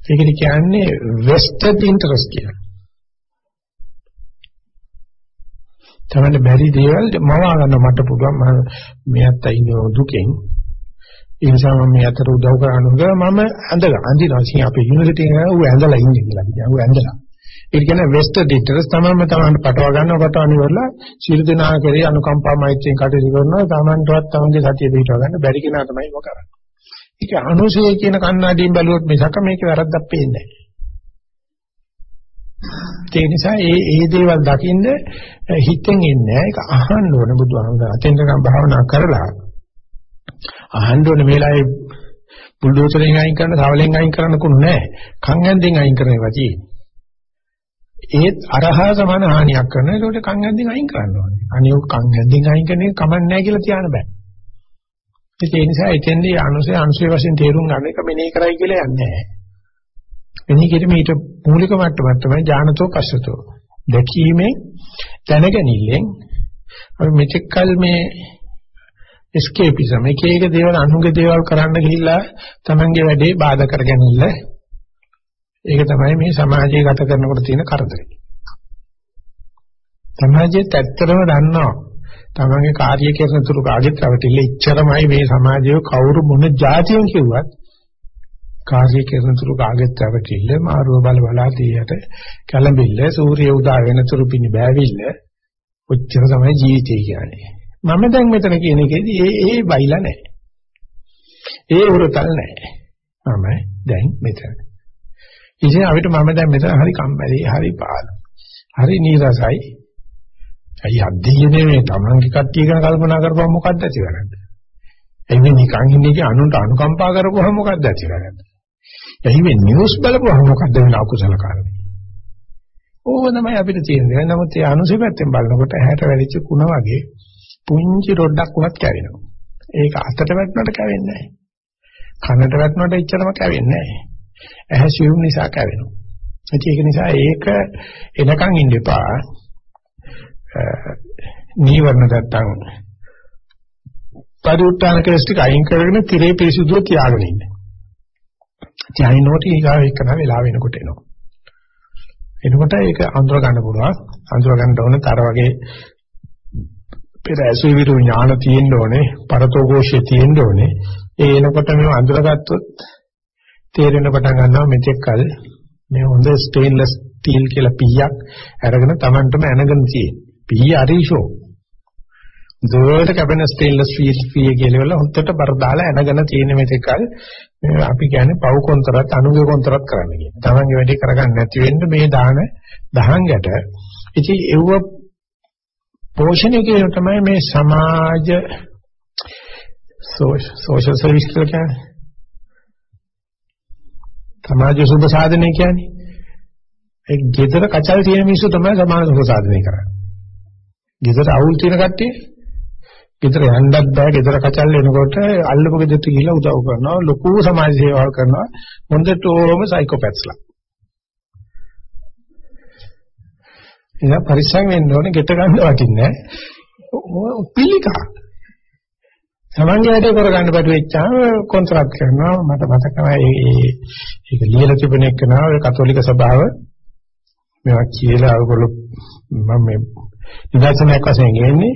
ඒකද කියන්නේ vested interest කියලා. තමන්න බැරි දේවල් මවා ගන්න මට පුළුවන්. මම මෙයත් ඉන්නේ දුකෙන්. ඒ නිසා මම මේ අතර උදව් කරනවා මම ඇඳලා අඳිනවා ඉතින් අපේ යුනිවර්සිටි එකේ ඌ ඇඳලා ඉන්නේ කියලා කියනවා. ඌ ඇඳලා. ඒක කියන්නේ වෙස්ටඩ් ඉන්ටරස් තමන්ම තමන්ට පටව ගන්නවා පටවන ඉවරලා සියලු දෙනා කරේ අනුකම්පා මෛත්‍රියෙන් කටයුතු කරනවා. තමන්ටවත් තමන්ගේ සතිය පිටව ගන්න බැරි කෙනා තමයි මොක කරන්නේ. ඒක අනුසය කියන කන්නාඩියෙන් බැලුවොත් මිසක මේක වැරද්දක් පේන්නේ නැහැ. ඒ නිසා ඒ ඒ දේවල් දකින්න හිතෙන් එන්නේ ඒක අහන්න ඕනේ බුදුහාමුදුරුවෝ අතෙන්දකම් භාවනා කරලා අහන්න ඕනේ මේ වෙලාවේ බුල්ඩෝසරෙන් අයින් කරන, සවලෙන් අයින් කරන්න කුණු නැහැ. කන් ඇන්දෙන් අයින් කරන ඒවා තියෙන්නේ. ඒත් අරහා සමාන හානියක් කරන ඒකට කන් ඇන්දෙන් අයින් කරන්න ඕනේ. අනියෝ කන් ඇන්දෙන් අයින් කරන එක කමන්නේ නැහැ කියලා තියන්න බෑ. ඒ නිසා එතෙන්දී අනුසය අනුසය වශයෙන් තේරුම් ගන්න එක මෙනෙහි කරයි කියලා යන්නේ නැහැ. මෙනෙහි කිරීමේ ඊට මූලික මට්ටමක් තමයි ඥානතෝ පස්සතෝ. දැකීමෙන් දැනගැනීමෙන් අපි මෙතෙක්කල් මේ escapism එක එක දේවල් අනුගේ දේවල් කරන්න ගිහිල්ලා තමන්ගේ වැඩේ බාධා කරගන්නilla ඒක තමයි මේ සමාජය ගත කරනකොට තියෙන කරදරේ. සමාජයේත් ඇත්තටම දන්නවා තමන්ගේ කාර්ය කරන තුරු කාගෙත් රැවටිල්ල ඉච්චරමයි මේ සමාජයේ කවුරු මොන જાතියෙන් කිව්වත් කාර්ය කරන තුරු කාගෙත් රැවටිල්ල මාරුව බල බලා තියට කලඹිල්ල සූර්ය උදා වෙන තුරු පිණි බෑවිල්ල ඔච්චර තමයි ජීවිතය කියන්නේ. මම දැන් මෙතන කියන එකේදී ඒ ඒ බයිලා නැහැ. ඒ උරතල් නැහැ. මම දැන් මෙතන. ඉතින් අපිට මම දැන් මෙතන හරි කම්මැලි, හරි පාළු. හරි නීරසයි. අයි අධ්‍යයනේ මේ තමන්ගේ කට්ටිය ගැන කල්පනා කරපුවම මොකක්ද ඇති කරන්නේ? එන්නේ නිකන් ඉන්නේ කිය අනුන්ට අනුකම්පා කරපුවම මොකක්ද ඇති කරන්නේ? එහි මේ නිවුස් බලපුවම මොකක්ද වෙන අකුසල කාරණේ? ඕව තමයි අපිට තියෙන්නේ. නමුත් ඒ අනුසය පැත්තෙන් බලනකොට ඇහැට වැලිච්ච කුණ වගේ පුංචි රොඩක් වුණත් කැවෙනවා. ඒක අතට වැටුණාට කැවෙන්නේ නැහැ. කනට වැටුණාට එච්චරම කැවෙන්නේ නැහැ. ඇහැ සිවුම් නිසා කැවෙනවා. ඒක නිසා ඒක එනකන් ඉන්න එපා. නීවරණ නැත්තම් පරිඋත්තාන කෙලස් ටික අයින් කරගෙන tire පිරිසුදුව තියාගෙන ඉන්න. තියාිනකොට ඊගාව එකන වෙලා වෙනකොට එනවා. එනකොට ඒක අඳුර ගන්න පුළුවන්. අඳුර ගන්න ඕනේ තර වගේ පෙර ඇසුවිරු ඥාන තියෙන්න ඕනේ, පරතෝഘോഷය තියෙන්න ඕනේ. ඒ එනකොට මේ අඳුරගත්තොත් තේරෙන පටන් ගන්නවා මෙතෙක් කල මේ හොඳ ස්ටේන්ලස් ස්ටීල් කියලා පීයක් අරගෙන Tamanටම ඇනගෙන තියෙන. පී අරීෂෝ. දුරට කැබින ස්ටේන්ලස් ස්ටීල් පී කියලා වල හොත්තට බර දාලා ඇනගෙන තියෙන මෙතෙක් කල අපි කියන්නේ පව් කොන්තරත් අනුගේ කොන්තරත් කරන්න කියන්නේ. Tamanගේ වැඩේ කරගන්න නැති වෙන්න මේ දාන දහංගට ඉතින් ඒව පෝෂණය කියන තමයි මේ සමාජ සෝෂල් සර්විස් කියලා කියන්නේ. සමාජ සුබ සාධනය කියන්නේ. ඒ ගෙදර කචල් තියෙන මිනිස්සු තමයි සමාජ සුබ සාධනය කරන්නේ. ගෙදර අවුල් තියෙන කට්ටිය. ගෙදර යන්නත් බෑ. ගෙදර කචල් එනකොට අල්ලපු ගෙදරට ගිහිල්ලා උදව් කරනවා. ලොකු සමාජ සේවාවක් කරනවා. හොඳටම සයිකෝපැත්ස්ලා ඉතින් පරිස්සම් වෙන්න ඕනේ. ගෙට ගන්න වටින්නේ පිළිකා. සමන්ගේ වැඩේ කරගන්න බැරි වෙච්චාම කොන්ත්‍රාත් කරනවා මට මතකයි ඒ ඒක ලියලා තිබෙන එක නා ඔය කතෝලික සභාව මේවා කියලා ඔයගොල්ලෝ මම මේ නිදර්ශනයක් වශයෙන් ගන්නේ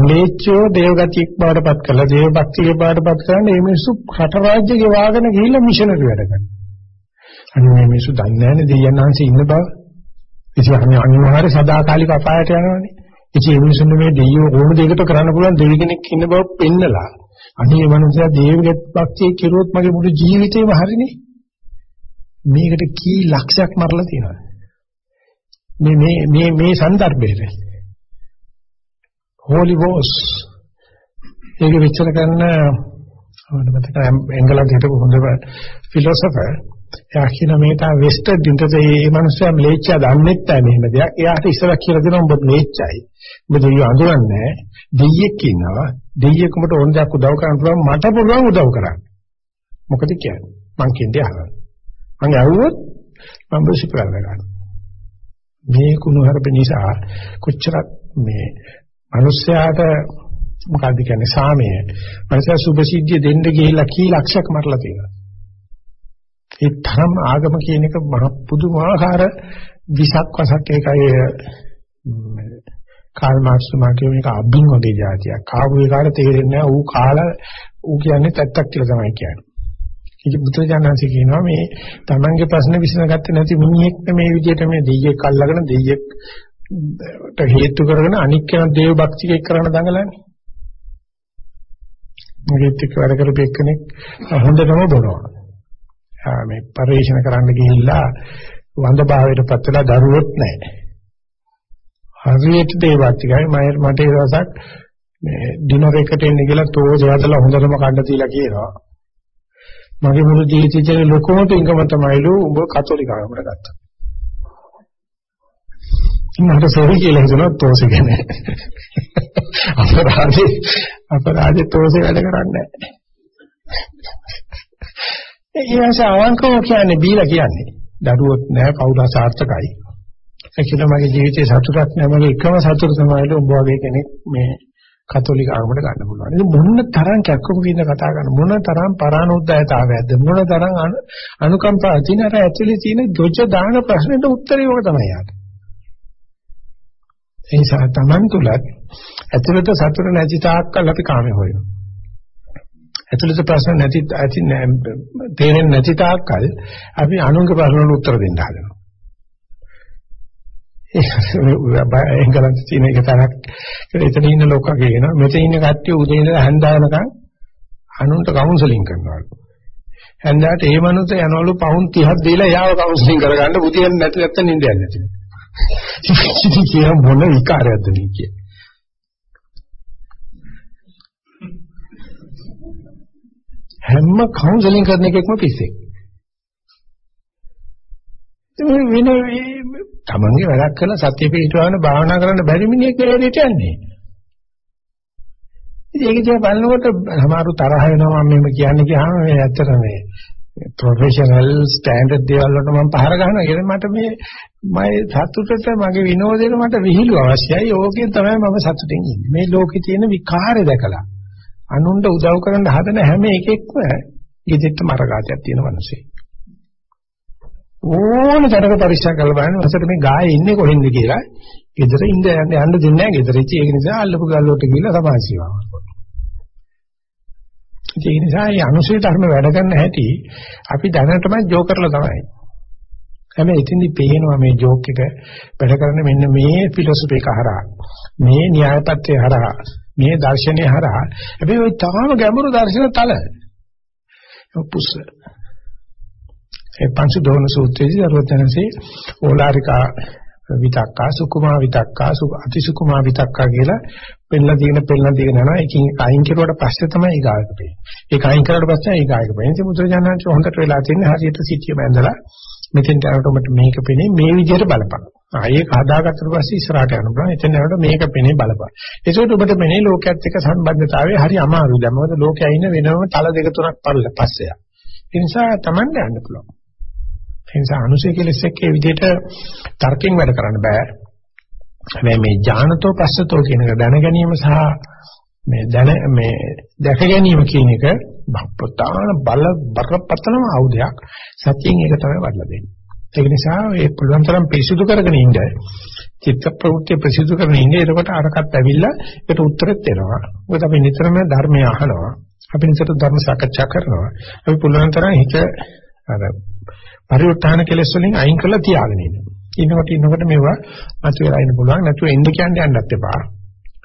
මේච්චෝ දේවගතියක් බවට පත් කළා දේව භක්තිය බවට පත් කරන්නේ මේ මිනිස්සු රට රාජ්‍ය ගෙවාගෙන ගිහිල්ලා මිෂනරි වැඩ කරනවා. අනේ මේ මිනිස්සු දන්නේ නැහැනේ දෙයයන්ාන්සේ ඉන්න බව. ඉතින් අපි අනිවාර්ය සදාකාලික අපායට යනවානේ. ඉතින් ඒ මිනිස්සුන්ට මේ දෙයියෝ කොහොමද ඒකට කරන්න පුළුවන්? දෙවි කෙනෙක් ඉන්න බව පෙන්නලා. අනේ මනුස්සයා දේවගෙත් පක්ෂේ කිරුවොත් මගේ මුළු ජීවිතේම හරිනේ. මේකට කී ලක්ෂයක් මරලා තියෙනවද? මේ මේ මේ මේ સંદર્ભයේ holy wars ඒක විචාර කරන මතක එංගලන්තයේ හිටපු හොඳ ෆිලොසොෆර් එයා කියන මේ තා වෙස්ටර් දින්තේ මේ මිනිස්සයා මලේච්චා දන්නෙත් නැහැ මෙහෙම දෙයක්. එයාට ඉස්සරහ කියලා දෙනවා ඔබ මලේච්චයි. ඔබ දෙවියෝ අඳුරන්නේ දෙයියෙක් ඉන්නවා. දෙයියෙකුට ඕන දෙයක් උදව් කරන්න පුළුවන් මට පුළුවන් උදව් කරන්න. මොකද කියන්නේ? මං කියන්නේ අහන්න. මං ඇහුවොත් මම බුසි කරගන්නවා. මේ කුණුහරුප නිසා කොච්චරක් මේ මිනිස්යාට මොකක්ද කියන්නේ සාමය. මිනිසා සුභසිද්ධිය දෙන්න ගිහිල්ලා කී ලක්ෂයක් මරලා තියෙනවා. ඒ තරම් ආගම කියන එක මහ පුදුමාකාර විසක් වසක් ඒකයි කාල් මාක්ස් තුමාගේ මේක අබින් වගේ જાතියක්. කාපු එකාට තේරෙන්නේ නැහැ ඌ කාලා ඌ කියන්නේ ඇත්තක් කියලා තමයි කියන්නේ. ඉතින් බුදුරජාණන්සේ කියනවා මේ Tamange ප්‍රශ්න විසඳගත්තේ නැති මිනිහෙක් මේ විදිහට මේ දෙයියෙක් අල්ලගෙන දෙයියෙක්ට හේතු කරගෙන අනික් කෙනා දේව භක්තිකෙක් කරන්න දඟලන්නේ. මගෙත් එක්ක වැඩ කරපු එක්කෙනෙක් හොඳටම බොනවා. මේ පරිශන කරන්න ගිහිල්ලා වඳ භාවයටපත් වෙලා දරුවොත් නැහැ. හරියට දේවත්තිකයි මම මට ඒ දවසක් මේ ඩිනර් එකට එන්න කියලා තෝජ හදලා හොඳටම කන්න තියලා කියනවා. මගේ මුළු ජීවිතේ ලොකම පින්කම තමයිලු උඹ කතෝලිකවකට ගත්තා. මට සෝරි කියලා හිතනවා තෝසෙ ගැන. අපරාධේ අපරාධේ තෝසෙ වැඩ කරන්නේ නැහැ. ඒ නිසා අවංකව කියන්නේ බීලා කියන්නේ. දරුවොත් නැහැ කවුද සාර්ථකයි. ඒ කියන මගේ ජීවිතේ සතුටක් නැහැ මගේ එකම සතුට තමයි ඔබ වගේ කෙනෙක් මේ කතෝලික ආගමකට ගන්න පුළුවන්. ඉතින් මොන තරම් කැක්කම කියන කතා කරන මොන තරම් පරානෝද්යතාවයක්ද මොන තරම් අනුකම්පා තියෙන අර ඇතුලේ තියෙන දොජ දාන ප්‍රශ්නෙට උත්තරේ ඔක තමයි යාට. ඒ නිසා Taman තුලත් ඇතුළත සතුට නැති තාක්කල් අපි කාමේ හොයනවා. ඇතුළත ප්‍රශ්න නැති ඇති තේරෙන්නේ නැති තාක්කල් අපි අනුන්ගේ ප්‍රශ්න වලට උත්තර දෙන්න හදනවා. ඒ එංගලන්ත තියෙන එක තරක් එතන ඉන්න ලෝකා කියනවා මෙතන ඉන්න කට්ටිය උදේ ඉඳලා හැන්දා වෙනකන් අනුන්ට කවුන්සලින් කරනවලු. හැන්දාට ඒ මනුස්ස යනවලු පවුන් 30ක් දීලා යාව කවුන්සලින් කරගන්න බුදියන් නැති නැත්නම් නින්ද යන්නේ නැති. ඉතින් කිය මොන විකාරයක්ද මේ කියන්නේ. හැම කවුන්සලින් කරන එකෙක්ම පිස්සෙක්. ඒ වෙන තමන්ගේ වැඩක් කරලා සත්‍ය පිටවන භාවනා කරන්න බැරි මිනිහෙක් එළියට යන්නේ. ඉතින් ඒක දිහා බලනකොට සමහරු තරහ වෙනවා මම මෙහෙම කියන්නේ කියහම මේ ඇත්තට මේ ප්‍රොෆෙෂනල් ස්ටෑන්ඩඩ් දේවල් වලට මම පහර ගන්නවා. ඒක මට මේ මම සතුටට මගේ විනෝදයට මට විහිළු අවශ්‍යයි. ඕකෙන් තමයි මම සතුටින් ඉන්නේ. මේ ලෝකේ තියෙන විකාරය දැකලා අනුන්ට උදව් කරන්න හදන හැම එකෙක්ම ගෙදෙට්ට මරගාතයක් තියෙන මිනිස්සේ. ඕන තරක පරික්ෂා කරලා බලන්න අසට මේ ගායේ ඉන්නේ කොහෙන්ද කියලා. ගෙදර ඉඳ යන්න යන්න දෙන්නේ නැහැ. ගෙදර ඉච්චි ඒක නිසා අල්ලපු ගල්ලොට ගිහලා සමාසියවා. ඒ නිසා මේ අනුසය ධර්ම වැඩ කරන්න හැටි අපි දැනටම ජෝ කරලා තමයි. හැබැයි ඉතින්දි පේනවා මේ ජෝක් එක වැඩ කරන මෙන්න මේ ෆිලොසොෆි එක හරහා මේ න්‍යායපත්‍ය හරහා මේ දර්ශනය හරහා හැබැයි ওই තාම ගැඹුරු දර්ශන තල පුස්ස ඒ පංච දෝන සූත්‍රයේදී අරවතනසේ ඕලාරිකා විතක්කා සුකුමා විතක්කා අතිසුකුමා විතක්කා කියලා පෙන්නලා තියෙන පෙන්නලා තියෙන යනවා එකින් අයින් කරුවට පස්සේ තමයි ඊගායක වෙන්නේ. ඒක අයින් කරලා පස්සේ ඊගායක වෙන්නේ. ඉතින් මුද්‍රජානන්ත හොඳට වෙලා තියෙන හරියට සිටිය බැඳලා මෙතෙන් යනකොට මේක පෙනේ මේ විදිහට බලපන්. ආයේ හදාගත්තට පස්සේ ඉස්සරහට යන්න පුළුවන්. එතන යනකොට මේක පෙනේ බලපන්. ඒකට ඔබට පෙනේ ලෝකයේත් එක්ක සම්බන්ධතාවය හරි අමාරුයි. දැන් මොකද ලෝකයේ ඉන්න වෙනම තල දෙක තුනක් පල්ල පස්සේ. ඒ නිසා Tamanne යන්න පුළුවන්. ඒ නිසා අනුසය කෙලෙස් එක්කේ විදිහට තර්කයෙන් වැඩ කරන්න බෑ. හැබැයි මේ ඥානතෝ පස්සතෝ කියන එක දැන ගැනීම සහ මේ දැන මේ දැක ගැනීම කියන එක ප්‍රධාන බල බරපතලම ආයුධයක්. සත්‍යයෙන් ඒක තමයි වඩලා දෙන්නේ. ඒක නිසා ඒ පුළුවන් තරම් පිරිසුදු කරගෙන ඉන්න චිත්ත ප්‍රවෘත්ති පිරිසුදු කරගෙන ඉන්න එතකොට අරකට ඇවිල්ලා ඒකට උත්තරෙත් එනවා. මොකද අපි නිතරම ධර්මය අහනවා. අපි නිතර ධර්ම සාකච්ඡා කරනවා. අපි පුළුවන් තරම් හිත අර පරිවර්තන කෙලෙස් වලින් අයින් කරලා තියාගෙන ඉන්නවා. ඉන්නකොට ඉන්නකොට මේවා මතුවලා ඉන්න පුළුවන්. නැතුව එන්න කියන්නේ යන්නත් එපා.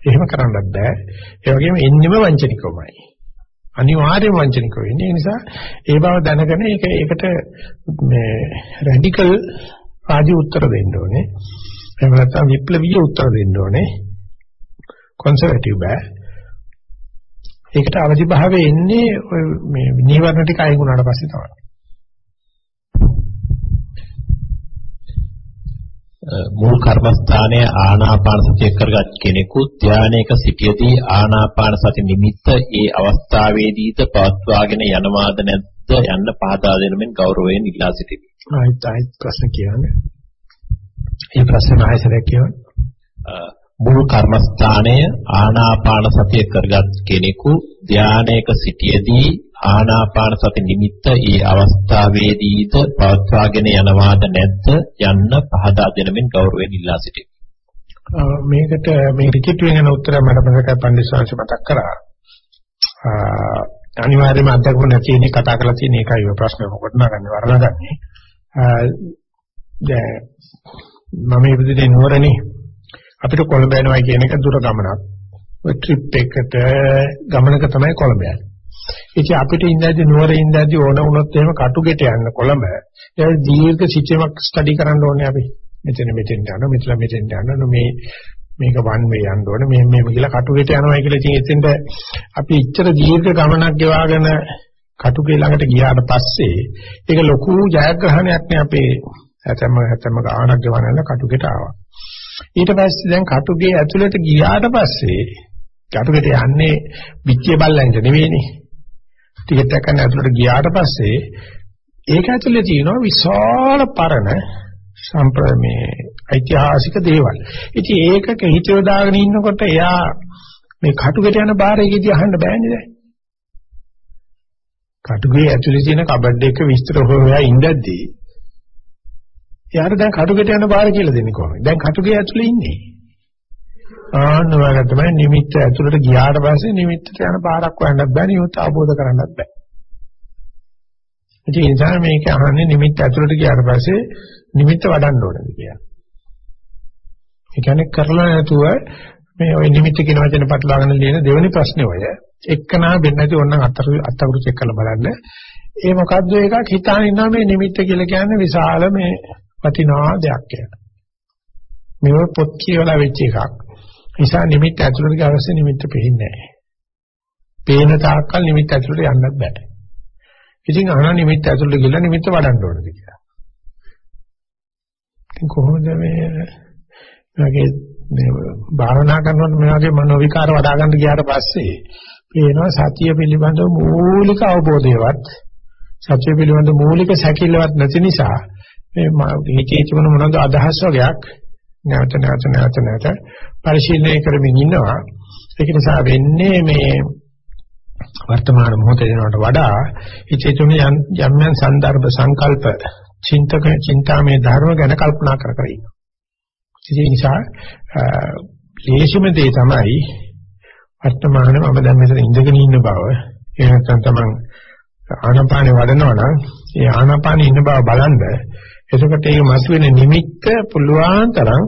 එහෙම කරන්නත් බෑ. ඒ වගේම එන්නෙම වංචනිකවමයි. අනිවාර්යයෙන් වංචනික වෙන්නේ. ඒ නිසා ඒ බව දැනගෙන ඒක ඒකට මේ රැඩිකල් ආදී උත්තර දෙන්න ඕනේ. එහෙම නැත්නම් විප්ලවීය උත්තර දෙන්න ඕනේ. කොන්සර්වටිව් බෑ. ඒකට අවදි භාවයේ එන්නේ මේ නීවරණ ටික අයින් වුණාට පස්සේ තමයි. මුල් කර්මස්ථානයේ ආනාපාන සතිය කරගත් කෙනෙකු ධානයක සිටියදී ආනාපාන සති නිමිත්ත ඒ අවස්ථාවේදීද පවත්වාගෙන යනවාද නැද්ද යන්න පහදා දෙනමින් ගෞරවයෙන් ඉල්ලා සිටිමි. ආයිත් ආයිත් ප්‍රශ්න කියන්නේ. මේ ප්‍රශ්න ආයසරයක් කියන්නේ. මුල් කර්මස්ථානයේ ආනාපාන සතිය කරගත් කෙනෙකු ධානයක සිටියදී ආනාපාන සති නිමිත්ත ඒ අවස්ථාවේදීද පවත්වාගෙන යනවාද නැද්ද යන්න පහදා දෙනමින් ගෞරවයෙන් ඉල්ලා සිටිමි. මේකට මේ රිචිට් වෙන උත්තර මට මතකයි පන්දිස්වාංශ මතක් කරා. අනිවාර්යයෙන්ම අත්දැකපු නැති ඉන්නේ කතා කරලා තියෙන එකයි ඔය ප්‍රශ්නේ මොකට නගන්නේ වරණගන්නේ. දැන් මම ඉපදුනේ නුවරනේ අපිට කොළඹ යනවා කියන එක දුර ගමනක්. ඔය ට්‍රිප් එකට ගමනක තමයි කොළඹ යන්නේ. ඉතින් අපිට ඉඳද්දි නුවර ඉඳද්දි ඕන වුණොත් එහෙම කටුගෙට යන්න කොළඹ. ඒ දීර්ඝ සිටීමක් ස්ටඩි කරන්න ඕනේ අපි. මෙතන මෙතෙන් යනවා මෙතන මෙතෙන් යනවා මේ මේක වන් වේ යන්න ඕනේ මෙහෙම මෙහෙම කියලා කටුගෙට යනවා කියලා ඉතින් එතෙන්ට අපි ඉච්චර දීර්ඝ ගමනක් ගෙවාගෙන කටුගේ ළඟට ගියාට පස්සේ ඒක ලොකු ජයග්‍රහණයක් නේ අපේ හැතැම්ම හැතැම්ම ගානක් ගෙවනලා කටුගෙට ආවා. ඊට පස්සේ දැන් කටුගේ ඇතුළට ගියාට පස්සේ කටුගෙට යන්නේ පිටිය බල්ලන්ට නෙවෙයිනේ. ටිකට් එක ගන්න ඇතුළට ගියාට පස්සේ ඒක ඇතුලේ තියෙනවා විශාල පරණ සම්ප්‍රමේ ඓතිහාසික දේවල්. ඉතින් ඒකක හිතව දාගෙන ඉන්නකොට එයා මේ කටුකට යන බාරයේදී අහන්න බෑනේ දැන්. කටුගේ ඇතුලේ තියෙන කබඩ් එක විස්තර හොයා ඉඳද්දී එයාට දැන් කටුකට යන බාර කියලා දෙන්නේ කොහොමද? දැන් කටුගේ ඇතුලේ ඉන්නේ. ආන්න වගේ තමයි නිමිත්ත ඇතුළට ගියාට පස්සේ නිමිත්තට යන පාරක් හොයන්නත් බෑ නියොත් අවබෝධ කරගන්නත් බෑ. ඒ නිසා මේක අහන්නේ නිමිත්ත ඇතුළට ගියාට පස්සේ නිමිත්ත වඩන්න ඕනද කියලා. ඒ කියන්නේ කරලා නැතුව මේ ওই නිමිත්ත කියන වචන පටලවාගෙන ලියන දෙවෙනි ප්‍රශ්නේ ඔය එක්කනා වෙන්නේ නැති ඕනනම් අතරු අතකරු චෙක් කරලා බලන්න. ඒ මොකද්ද එකක් හිතාන ඉන්නවා මේ නිමිත්ත කියලා කියන්නේ විශාල මේ වටිනා දෙයක් කියලා. මේව පොත් කියවලා වෙච්ච එකක්. නිසා නිමිත්ත ඇතුළට ගියවස්සේ නිමිත්ත පේන්නේ නැහැ. පේන තාක්කල් නිමිත්ත ඇතුළට යන්නත් බෑ. ඉතින් අහන නිමිත්ත ඇතුළට ගිහලා නිමිත්ත වඩන්න ඕනද කියලා. ඉතින් කොහොමද මේ මගේ මේ භාවනා කරනකොට මේ වගේ මනෝ විකාර වඩා ගන්න ගියාට පස්සේ පේනවා සතිය පිළිබඳව මූලික අවබෝධයවත් සතිය පිළිබඳව මූලික සැකීලවත් නැති නිසා මේ හිතේ තිබුණ මොනවාද අදහස් වගේක් නැවත නැවත නැවත නැවත පරිශීලනය කරමින් ඉන්නවා. ඒක නිසා වෙන්නේ මේ වර්තමාන මොහොතේ වෙනවට වඩා හිතේ තුන යම් යම් සන්දර්භ සංකල්ප චින්තක චින්තාමේ ධර්ම ගැන කල්පනා කර කර ඉන්නවා. ඒ නිසා ලේසිම දේ තමයි වර්තමානයේ මම දැන් මෙතන ඉඳගෙන ඉන්න බව එහෙම නැත්නම් තමන් ආනාපානේ වඩනවා නම් ඒ ආනාපානේ ඉන්න බව බලන්න එතකොට ඒ මතුවෙන නිමිත්ත පුළුවන් තරම්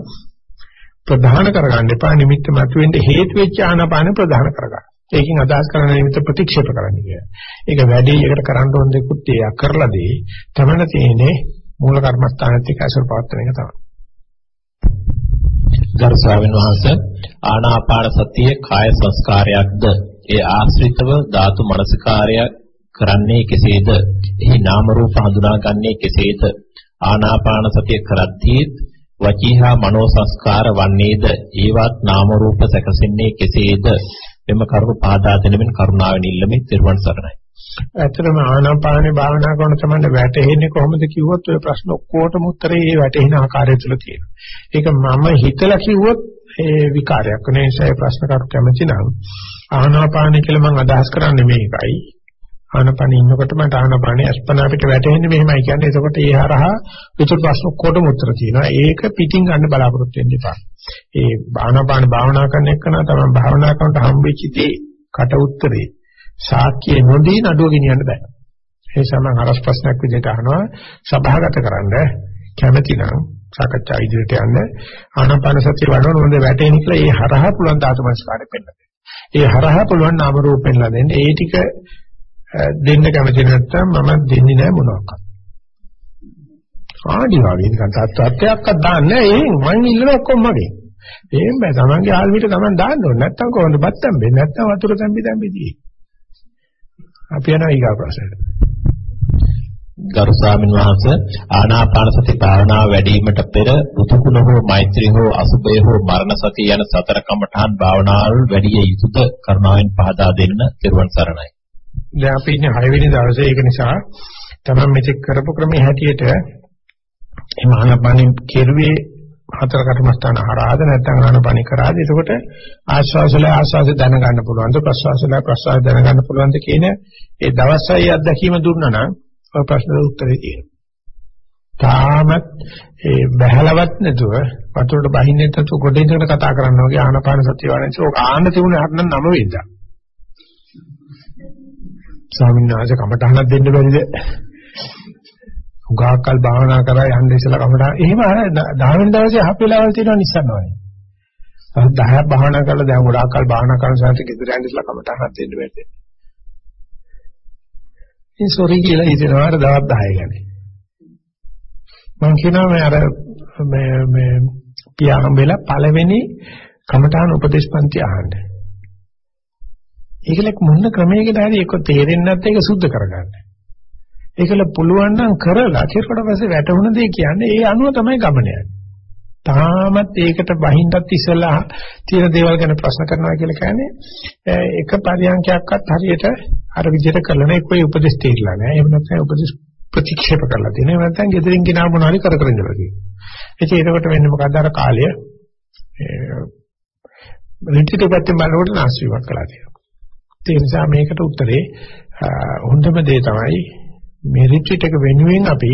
ප්‍රධාන කරගන්න එපා නිමිත්ත මතුවෙන්න හේතු වෙච්ච ආනාපාන ප්‍රධාන කරගන්න. ඒකෙන් අදහස් කරන නිමිත්ත ප්‍රතික්ෂේප කරන්න කියලා. ඒක වැඩි එකට කරන්න ඕන දෙකුත් ඒ අකරලාදී තමයි තියෙන්නේ මූල කර්මස්ථානත් එක්ක අසර පවත්වන එක තමයි. ගරු ස්වාමීන් වහන්සේ ආනාපාන සතිය කාය සංස්කාරයක්ද ඒ ආශ්‍රිතව ධාතු මනසිකාරය කරන්නේ කෙසේද එහි නාම රූප හඳුනාගන්නේ කෙසේද ආනාපාන සතිය කරද්දී වචීහා මනෝ සංස්කාර වන්නේද ඒවත් නාම රූප සැකසෙන්නේ කෙසේද මෙම කරුණු පාදා දෙනමින් කරුණාවෙන් ඉල්ලමි ත්‍රිවන් සරණයි ඇත්තටම ආනාපානේ භාවනා කරන තමයි වැටෙන්නේ කොහොමද කිව්වොත් ඔය ප්‍රශ්න ඔක්කොටම උත්තරේ ඒ වැටෙන ආකාරය තුළ තියෙනවා. ඒක මම හිතලා කිව්වොත් ඒ විකාරයක් වෙන නිසා ඒ ප්‍රශ්න කරු කැමති නම් ආනාපානේ කියලා මම අදහස් කරන්නේ මේකයි. ආනාපානේ ඉන්නකොට මට ආනාපානේ අස්පනා පිට වැටෙන්නේ මෙහෙමයි කියන්නේ. එතකොට ඒ හරහා විතර ප්‍රශ්න ඔක්කොටම උත්තර තියෙනවා. ඒක පිටින් ගන්න බලාපොරොත්තු වෙන්න එපා. ඒ ආනාපාන භාවනා කරන එක නම් තමයි භාවනා කරනට හම්බෙච්ච දේ කට උත්තරේ සාක්කිය නොදී නඩුව ගෙනියන්න බෑ. ඒ සමන් අරස් ප්‍රශ්නයක් විදිහට අහනවා සභාගත කරන්න කැමැති නම් සාකච්ඡා ඉදිරියට යන්න ආනාපාන සතිය වඩන හොඳ වැටෙන කියලා ඒ හරහා පුළුවන් ධාතු මනස්කාරය පෙන්නන්න. ඒ හරහා පුළුවන් නාම රූප පෙන්නලා දෙන්න. ඒ ටික දෙන්න කැමති නැත්නම් මම දෙන්නේ නැහැ මොනවාක්වත්. ආදි වගේ නිකන් තත්ත්වයක්වත් දාන්නේ එහෙන් මං ඉල්ලන ඔක්කොම මගේ. එහෙම බෑ. Tamange ආල්මිට Taman දාන්න ඕනේ. නැත්තම් කොහොමද බත්තම් වෙන්නේ? නැත්තම් වතුර තැම්බි තැම්බි දියේ. අපි යනවා ඊගා ප්‍රශ්නෙට. ගරු ස්වාමීන් වහන්සේ ආනාපාන සති භාවනාව වැඩිවීමට පෙර බුදුකුණ හෝ මෛත්‍රී හෝ අසුභය හෝ මරණ සති යන සතර කමඨාන් භාවනාවල් වැඩි යුතුද කරුණාවෙන් පහදා දෙන්න ත්වන් සරණයි. දැන් අපි ඉන්නේ 6 වෙනි දවසේ ඒක නිසා තමයි මෙතෙක් කරපු ක්‍රමයේ හැටියට එහම ආනාපානෙ කෙරුවේ හතර කර්මස්ථාන හරහාද නැත්නම් ආනාපානෙ කරාද එතකොට ආශ්වාසල ආශ්වාස දැනගන්න පුළුවන්ද ප්‍රශ්වාසල ප්‍රශ්වාස දැනගන්න පුළුවන්ද කියන ඒ දවසයි අත්දැකීම දුන්නා නම් ඔය ප්‍රශ්නෙට උත්තරේ තියෙනවා. තාමත් ඒ බහැලවත් නැතුව වතුරට බහින්නේ නැතුව ගොඩින් ඉඳගෙන කතා කරනවා වගේ ආනාපාන සතිය වඩන්නේ ඕක ආන්න තිබුණේ හරිනම් නම වේදා. ස්වාමීන් වහන්සේ කමටහනක් දෙන්න බැරිද? උගාකල් භාවනා කරා යන්න ඉස්සලා කමටහන. එහෙම අර 10 වෙනි දවසේ හපෙලාවල් තියෙනවා නිස්සන්නවනේ. 10ක් භාවනා කරලා දැන් ගොඩාක්කල් භාවනා කරන සාන්ති ගෙදර යන්න ඉස්සලා කමටහනක් දෙන්න බැරිද? ඉතින් සෝරි කියලා හිතනවා අර දවස් 10 ගැන. මම කියනවා මේ අර මේ මේ පියාඹ වෙලා පළවෙනි කමඨාන උපදේශපන්ති අහන්න. ඒකලක් මොන ක්‍රමයකද හරි ඒක තේරෙන්නේ නැත්නම් ඒක සුද්ධ කරගන්න. ඒකල පුළුවන් නම් කරලා ඊට පස්සේ වැටුණ දේ කියන්නේ ඒ අනුව තමයි ගමන යන්නේ. තාමත් ඒකට බහින්නත් ඉස්සලා තියෙන දේවල් ගැන ප්‍රශ්න කරනවා කියලා කියන්නේ එක පරියන්කයක්වත් හරියට අර විදිහට කළා නේ કોઈ උපදෙස් තේරිලා නැහැ. එහෙම නැත්නම් උපදෙස් ප්‍රතික්ෂේප කරලා තියෙනවා. එහෙම නැත්නම් ගෙදරින් ගෙනාව මොනවා හරි කර කර ඉඳලා තියෙනවා. ඉතින් ඒකට වෙන්නේ මොකද්ද අර කාලය රිටිට පැත්තෙන් බලනකොට නැස්වීමක් කළා තියෙනවා. ඒ නිසා මේකට උත්තරේ හොඳම දේ තමයි මේ රිට්‍රීට් එක වෙනුවෙන් අපි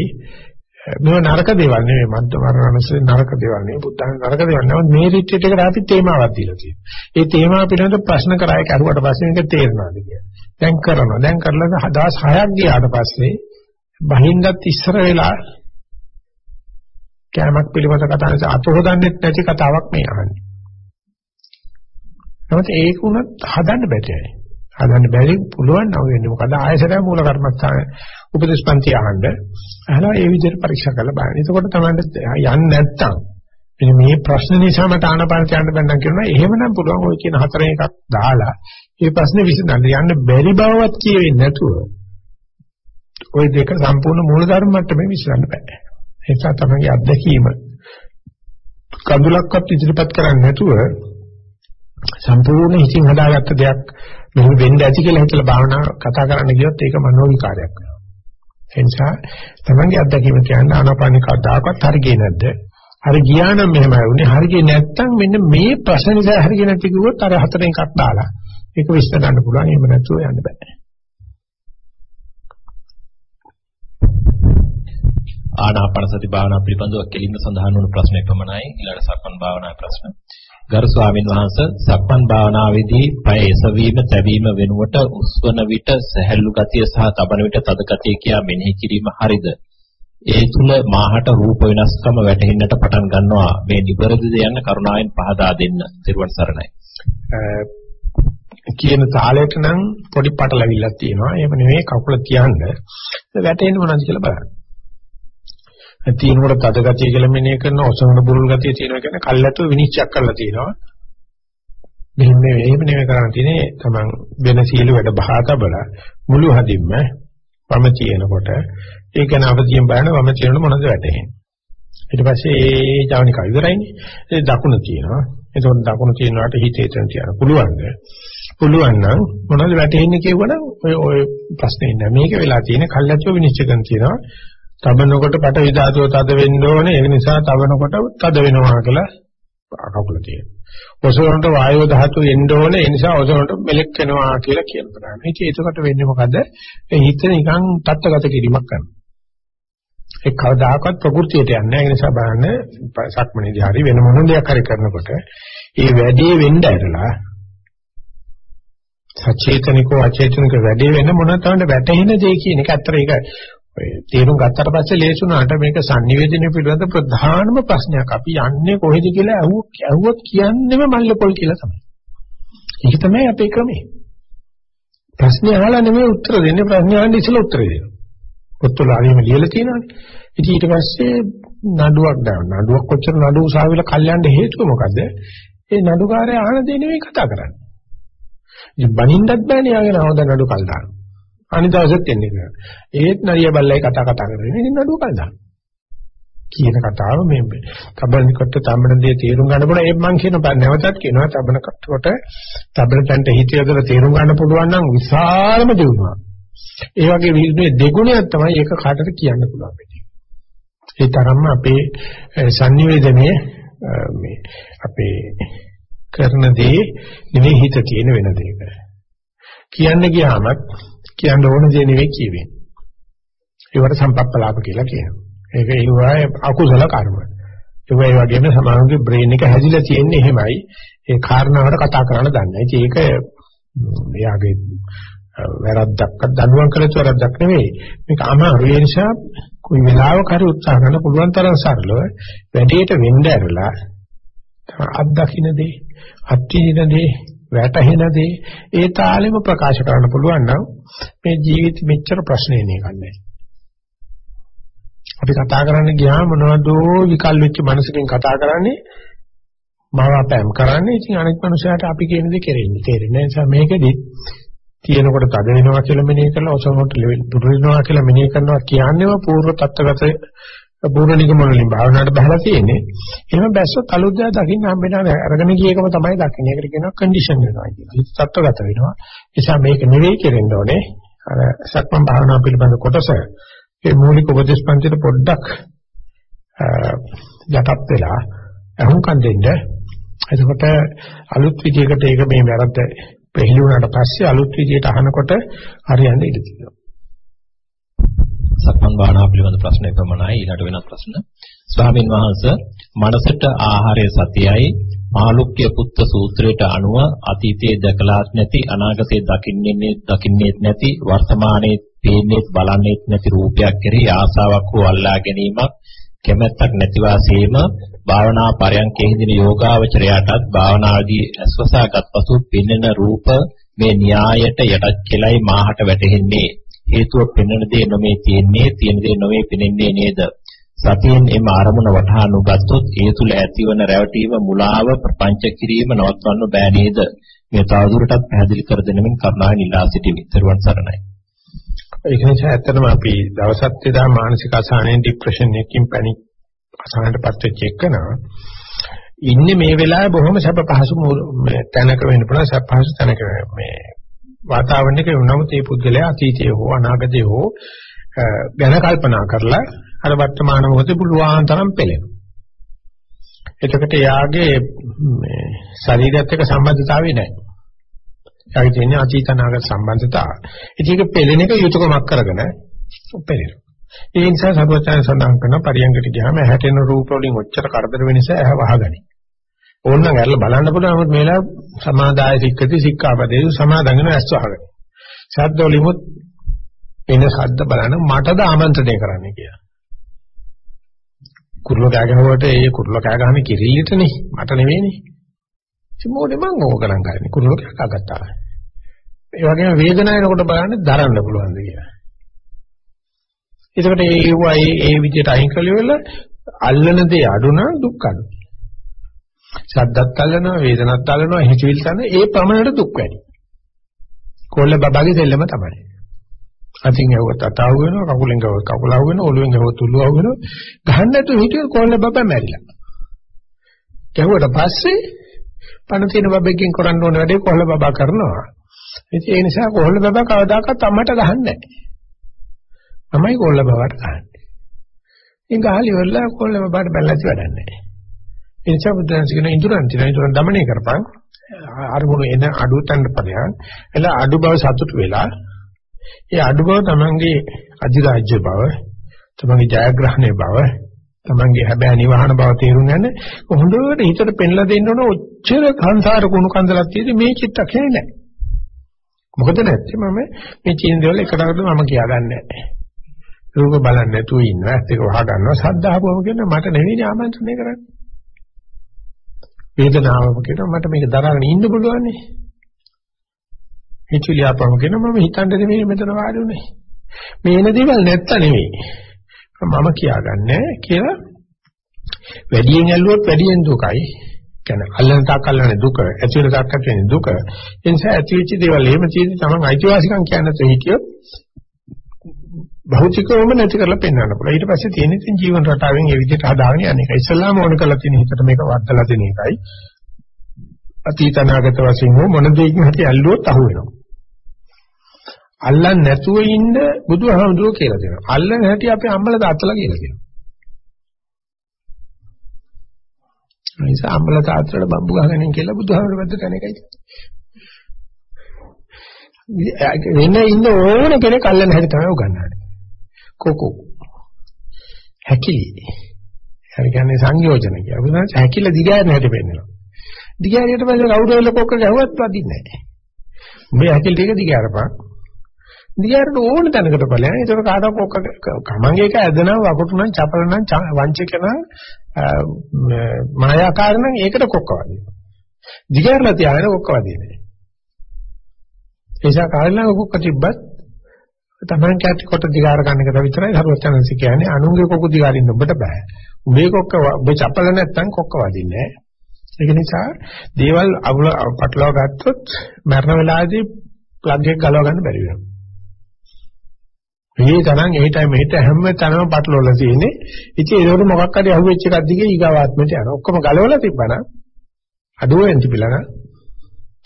මේව නරක දේවල් නෙවෙයි මද්ද මරණසෙ නරක දේවල් නෙවෙයි බුද්ධාන නරක දේවල් නෙවෙයි මේ රිට්‍රීට් එකට අපි තේමාවක් දීලා තියෙනවා. ඒ තේමාව පිළිබඳව ප්‍රශ්න කරා ඒක අරුවට පස්සේ මේක තේරෙනවාද කියලා. දැන් කරනවා. දැන් කරලා දවස් 6ක් ගියාට පස්සේ බහින්දත් ඉස්සර වෙලා කැමක් පිළිබඳ කතා නිසා අත හොදන්නෙත් නැති කතාවක් මේ අහන්නේ. නමුත් ඒක උනත් හදන්න බැහැ. හදන්න බැරි පුළුවන් නම් වෙන්නේ මොකද ආයසරය මූල කර්මස්ථාන උපදේශපන්ති අහන්න අහලා ඒ විදිහට පරීක්ෂා කරලා බලන්න. එතකොට තමයි යන්නේ නැත්තම් මෙන්න මේ ප්‍රශ්න නිසා මට ආනපාන කියන්න බැන්නම් කියනවා. එහෙමනම් පුළුවන් ඔය කියන හතරෙන් එකක් දාලා මේ ප්‍රශ්නේ විසඳන්න යන්න බැරි බවවත් කියෙන්නේ නැතුව ওই දෙක සම්පූර්ණ මූලධර්ම මට්ටමේ විසඳන්න බෑ. ඒ නිසා තමයි අත්දැකීම කඳුලක්වත් ඉදිරිපත් කරන්නේ නැතුව සම්පූර්ණ හිතින් හදාගත්ත දෙයක් මෙහෙම වෙන්න ඇති කියලා හිතලා භාවනා කතා කරන්න ගියොත් ඒක මනෝ විකාරයක් වෙනවා. ඒ නිසා තමන්ගේ අත්දැකීම කියන්න ආනාපානික කතාවක්වත් හරි ගියේ නැද්ද? හරි ගියා නම් මෙහෙමයි වුනේ. හරි ගියේ නැත්තම් මෙන්න මේ ප්‍රශ්න නිසා හරි ගියේ නැති කිව්වොත් අර හතරෙන් එකක් දාලා ඒක විශ්ල ගන්න පුළුවන්. එහෙම නැතුව යන්න බෑ. ආනාපාන සති භාවනා පිළිබඳව කෙලින්ම සඳහන් වුණු ප්‍රශ්න එපමණයි ඊළඟ සක්මන් භාවනා ප්‍රශ්න. ගරු ස්වාමින් වහන්සේ සක්මන් භාවනාවේදී පය එසවීම තැබීම වෙනුවට උස්වන විට සැහැල්ලු ගතිය සහ තබන විට තද ගතිය කියා මෙනෙහි කිරීම හරිද? ඒ තුල මාහට රූප වෙනස්කම වැටහෙන්නට පටන් ගන්නවා. මේ නිවැරදිද යන්න කරුණාවෙන් පහදා දෙන්න. ත්‍රිවන් සරණයි. කියන තාලයට නම් පොඩි පටලවිල්ලක් තියෙනවා. එහෙම නෙවෙයි කකුල තියන්න වැටෙන්නේ මොනවද කියලා බලන්න. තියෙනකොට තද ගතිය කියලා මෙනෙහි කරන ඔසවන බුරුල් ගතිය තියෙනවා කියන කල්ැතුව විනිශ්චය කරලා තියෙනවා. මෙහෙම නෙවෙයි එහෙම නෙවෙයි කරන්න තියෙන්නේ තමන් වෙන සීල වැඩ බහා තබලා මුළු හදින්ම වම තියෙනකොට ඒක නවතියෙන් බලන වම තියෙනකොට මොනවද වැටෙන්නේ. ඊට පස්සේ ඒ ජවනිකා ඉවරයිනේ. ඒ දකුණ තියෙනවා. එතකොට දකුණ තියෙනවාට හිතේ තන තියන්න පුළුවන්ද? පුළුවන් නම් මොනවද වැටෙන්නේ කියවනම් ඔය ඔය ප්‍රශ්නේ නෑ. මේක වෙලා තියෙන කල්ැතුව විනිශ්චය කරන තියෙනවා. තබනකොට පට විධාතුව තද වෙන්න ඕනේ. ඒක නිසා තබනකොට තද වෙනවා කියලා කකුල තියෙනවා. ඔසවනට වායෝ ධාතුව එන්න ඕනේ. ඒ නිසා ඔසවනට මෙලෙක් වෙනවා කියලා කියන ප්‍රකාරය. මේක ඒකට වෙන්නේ මොකද? ඒ හිත නිකන් තත්ත්වගත කිරීමක් කරනවා. ඒ කවදාකවත් ප්‍රകൃතියට යන්නේ නැහැ. ඒ නිසා බලන්න සක්මණේදී හරි වෙන මොන දෙයක් හරි කරනකොට ඒ වැඩේ වෙන්න ඇරලා සචේතනිකෝ අචේතනික වැඩේ වෙන මොන තරම්ද වැටෙන දේ කියන එක ඇත්තට ඒක ඔය තේරුම් ගත්තට පස්සේ ලේසුණාට මේක sannivedana පිළිබඳ ප්‍රධානම ප්‍රශ්නයක්. අපි යන්නේ කොහෙද කියලා ඇහුවොත් කියන්නේම මල්ලපොල් කියලා තමයි. ඒක තමයි අපේ ක්‍රමය. ප්‍රශ්නේ අහලා නෙමෙයි උත්තර දෙන්නේ ප්‍රශ්නේ අහන්න ඉස්සෙල්ලා උත්තර දෙනවා. පොත්වල ආවීම ලියලා තියෙනවානේ. ඉතින් ඊට පස්සේ නඩුවක් දාන්න. නඩුවක් කොච්චර නඩු උසාවිල කල්යන්න හේතුව මොකද? ඒ නඩුකාරයා අහන දේ නෙමෙයි කතා කරන්නේ. ඉතින් බනින්නත් බෑනේ යාගෙන හොඳ නඩු කල් දාන්න. අනිත් දවසෙත් එන්නේ කියලා. ඒත් නරිය බල්ලයි කතා කතා කරගෙන ඉතින් නඩුව කල් දාන්න. කියන කතාව මේ තබනකොට තබන දේ තේරුම් ගන්න පුළුවන් ඒ මම කියන නැවතත් කියනවා තබන කොට තබන තැනට හිත යොදලා තේරුම් ගන්න පුළුවන් නම් විශාලම දියුණුවක්. ඒ වගේ විදිහේ දෙගුණයක් තමයි ඒක කාටද කියන්න පුළුවන් වෙන්නේ. ඒ තරම්ම අපේ sannivedanaye මේ අපේ කරන දේ නෙවෙයි හිත තියෙන වෙන දෙයක. කියන්න ගියාම කියන්න ඕන දේ නෙවෙයි කියවෙන්නේ. ඒවට සම්පප්පලාප කියලා කියනවා. ඒක ඒවායේ අකුසල කර්ම. ඒ වගේ වගේම සමානුගේ බ්‍රේන් එක හැදිලා තියෙන්නේ එහෙමයි. ඒ කාරණාවට කතා කරන්න දන්නේ. ඒක එයාගේ වැරද්දක් දඬුවම් කළ යුතු වැරද්දක් නෙවෙයි. මේක අමාරු ඒ නිසා කොයි වෙලාවක හරි උත්සාහ කරන පුළුවන් තරම් සරලව වැඩේට වෙන්න ඇරලා අත්දකින්න දේ, අත්විඳින දේ, වැටහෙන දේ ඒ තාලෙම ප්‍රකාශ කරන්න පුළුවන් නම් මේ ජීවිත මෙච්චර ප්‍රශ්නේ නේ අපි කතා කරන්න ගියාම මොනවද විකල් වෙච්ච මනසකින් කතා කරන්නේ? මවාපෑම් කරන්නේ. ඉතින් අනෙක් මනුස්සයාට අපි කියන දේ කෙරෙන්නේ. තේරෙන්නේ නැහැ. නිසා මේකෙදි තියෙනකොට තද වෙනවා කියලා මෙනෙහි කරලා ඔසවනකොට දුරු වෙනවා කියලා මෙනෙහි කරනවා කියන්නේම పూర్ව තත්ත්වගත පූර්ව නිගමන වලින් භාවනාවට බහලා තියෙන්නේ. එහෙම බැස්සොත් අලුත් දා දකින්න හම්බෙනා අරගෙන ගිය එකම තමයි දකින්නේ. ඒකට කියනවා කන්ඩිෂන් වෙනවා කියලා. හිත තත්ත්වගත වෙනවා. නිසා මේක නෙවෙයි කෙරෙන්න ඕනේ. අර සක්මන් භාවනාව පිළිබඳ කොටස ඒ මූලික උපදේශ පන්තිට පොඩ්ඩක් යටත් වෙලා අහුම්කම් දෙන්න. එතකොට අලුත් විදියකට ඒක මේ වැරද්ද පෙළි වුණාට පස්සේ අලුත් විදියට අහනකොට හරියන්නේ ඉඳී තියෙනවා. සක්මන් භාවනාව පිළිබඳ ප්‍රශ්න එකමනයි ඊළඟ වෙනත් ප්‍රශ්න. ස්වාමින් වහන්සේ මනසට ආහාරය සතියයි. මාළුක්‍ය පුත්ත සූත්‍රයට අනුව අතීතයේ දැකලාත් නැති අනාගතයේ දකින්නේ දකින්නේත් නැති වර්තමානයේ පේන්නේත් බලන්නේත් නැති රූපයක් කෙරෙහි ආසාවක් හෝ අල්ලා ගැනීමක් කැමැත්තක් නැති වාසයේම භාවනා පරයන්කේ හිඳින යෝගාවචරයටත් භාවනාදී අස්වසාගත් පසු පින්නන රූප මේ න්‍යායට යටත් කෙලයි මාහට වැටෙන්නේ හේතුව පෙන්වන දේ නොමේ තියෙන්නේ තියෙන දේ නොමේ පෙනෙන්නේ නේද සතියෙන් එම ආරමුණ වටහා නොගත්තොත් ඒ තුල ඇතිවන රැවටීම මුලාව ප්‍රපංච කිරීම නවත්වන්න බෑ නේද මේ තවදුරටත් පැහැදිලි කර දෙනමින් කරුණාවෙන් ඉල්ලා සිටිමි. ත්වන් සරණයි. ඒක නිසා ඇත්තටම අපි දවසත් එදා මානසික අසහනෙන් ડિප්‍රෙෂන් එකකින් පැනික් අසහනටපත් වෙච්ච එකනවා ඉන්නේ මේ වෙලාවේ බොහොම සැප පහසු තැනක වෙන්න පුළුවන් සැප පහසු තැනක මේ වාතාවරණයක වුණාම මේ පුද්ගලයා අතීතයේ හෝ අනාගතයේ හෝ ගැන කල්පනා කරලා අර වර්තමාන මොහොතේ පුළුවන් තරම් පෙළෙනවා. එතකොට යාගේ මේ ශරීරයත් එක්ක සම්බන්ධතාවය නැහැ. යාගේ තියෙන අතීත අනාගත සම්බන්ධතාව. ඉතින් ඒක පෙළෙන එක යුතුයකමක් කරගෙන පෙළෙනවා. ඒ නිසා සර්වචයන් සඳහන් කරන පරියංගට ගියාම හැටෙන රූප වලින් ඔච්චර කරදර වෙන නිසා ඇහ වහගනි. ඕනනම් ඇරලා බලන්න පුළුවන් නමුත් මේලා සමාදාය සික්කති සික්ඛාපදේ සමාදන් වෙන ඇස් වහගනි. ශබ්ද වලිමුත් එන ශබ්ද බලන්න මටද ආමන්ත්‍රණය කරන්න කියලා. කුරුල්ල කෑ ගහුවට ඒ කුරුල්ල කෑ ගහන්නේ කිරිල්ලටනේ මට නෙවෙයිනේ. ඉතින් මොකද මං ඕක ගණන් ගන්නේ කුරුල්ල කෑ ගත්තා. ඒ වගේම වේදනාවනකොට බලන්න දරන්න පුළුවන්ද කියලා. එතකොට ඒ වයි ඒ විදිහට අයින් කළේවල අල්ලන දේ අඩු නම් දුක් අඩු. ශබ්දත් අල්ලනවා වේදනත් අල්ලනවා හිතවිලි තන ඒ ප්‍රමාණයට දුක් වැඩි. කොල්ල බබාගේ දෙල්ලම තමයි. අතින් යවුවත් අතාව වෙනවා කකුලෙන් ගව කකුල අහු වෙනවා ඔළුවෙන් ගවුවත් ඔළුව අහු වෙනවා ගහන්න නැතුව හිටියොත් කොල්ල බබා මැරිලා. ගැහුවට පස්සේ පණ තියෙන බබෙක්ගෙන් කරන්න ඕන වැඩේ කොල්ල බබා කරනවා. ඉතින් ඒ නිසා කොල්ල බබා කවදාකවත් අම්මට ගහන්නේ නැහැ. තමයි කොල්ල බවට ගහන්නේ. ඉතින් ගහලි වෙලා කොල්ල බවට බැලලා වැඩක් නැහැ. ඒ නිසා බුදුන්ස කියන ඉඳුරන් තියෙන ඉඳුරන් দমনය කරපන්. අරමුණු එන අඩු තැන්න පරයන් එලා අඩු බව සතුට වෙලා ඒ අඩු බව තමංගේ අධිරාජ්‍ය බව තමංගේ ජයග්‍රහණය බව තමංගේ හැබෑ නිවහන බව තේරුම් ගන්න. හොඳට හිතට පෙන්ලා දෙන්න ඕන ඔච්චර සංසාර කුණු කන්දලක් තියෙදි මේ චිත්තක්ෂණේ නැහැ මොකද නැත්තේ මම මේ චීන දේවල් එකකට මම කියාගන්නේ නැහැ රූප බලන්නේ නැතුව ඉන්නවා ඇත්ත එක වහ ගන්නවා සද්දාහපුවම කියන්නේ මට නෙවෙයි ආමන්ත්‍රණය කරන්නේ. වේදනාවම කියන මට මේක දරාගෙන ඉන්න පුළුවන් නේ. හිතුවිලි ආපම කියන මම හිතන්න නෙවෙයි මෙතන වාඩි උනේ මේ එන දේවල් නැත්ත නෙවෙයි මම කියාගන්නේ කියලා වැඩියෙන් ඇල්ලුවොත් වැඩියෙන් දුකයි. කියන්නේ අල්ලන තාක් අල්ලන්නේ දුක ඇති වෙන තාක් ඇති වෙන දුක. ඒ නිසා ඇති වෙච්ච දේවල් එහෙම තියෙදි තමයි අයිතිවාසිකම් කියන්නත් හිතියොත් භෞතිකවම නැති කරලා පෙන්වන්න පුළුවන්. ඊට පස්සේ තියෙන ඉතින් ජීවන රටාවෙන් ඒ විදිහට හදාගෙන යන එක. ඉස්සල්ලාම ඕන කරලා තියෙන හිතට මේක වද්දලා දෙන එකයි. අතීත අනාගත වශයෙන් මොන දෙයකින් හරි ඇල්ලුවොත් අහු වෙනවා. අල්ලන්නේ නැතුව ඉන්න බුදුහාමුදුරුවෝ කියලා දෙනවා. අල්ලන හැටි අපේ අම්මලා තාත්තලා කියලා දෙනවා. ඒ නිසා අම්මලා තාත්තලා බම්බු ගහගෙන කියලා බුදුහාමුදුරුවෝ වැද්දට අනේකයි. වෙන ඉන්න ඕන කෙනෙක් අල්ලන හැටි තමයි උගන්වන්නේ. කොකෝ හැකිලි හරි කියන්නේ සංයෝජන කියලා. බුදුන්ස හැකිල දිගෑරන හැටි පෙන්නනවා. දිගෑරියට පස්සේ කවුරු වෙල කොක්ක ගැහුවත් වදින්නේ නැහැ. මේ හැකිල ටික දිගෑරපන්. දිගෑරට ඕන තැනකට ඵලයන්. ඒක කාටවත් කොක්ක කමංගේ එක ඇදනවා වකුටු නම් චපල නම් වංචක නම් මායාකාර නම් ඒකට කොක්ක වදිනවා. දිගෑරලා තියාගෙන කොක්ක වදින්නේ නැහැ. ඒ නිසා කාලේ කොක්ක තිබ්බත් තමන් කැටි කොට දිගාර ගන්න එක විතරයි හරුවචනන්සි කියන්නේ අනුන්ගේ කොක්ක දිගාරින්න ඔබට බෑ. උඹේ කොක්ක ඔබ චපල නැත්තම් කොක්ක වදින්නේ නැහැ. ඒක නිසා දේවල් අවුල පටලවා ගත්තොත් මරණ වෙලාවේදී ප්ලග් එක ගලව ගන්න බැරි වෙනවා. මේ තරම් එහිටයි මෙහිට හැම තැනම පටලවලා තියෙන්නේ. ඉතින් ඒකට මොකක් හරි අහුවෙච්ච එකක් දිගේ ඊගාවාත්මයට යනවා. ඔක්කොම ගලවලා තිබ්බනම් අඩුවෙන් තිබිලා නම්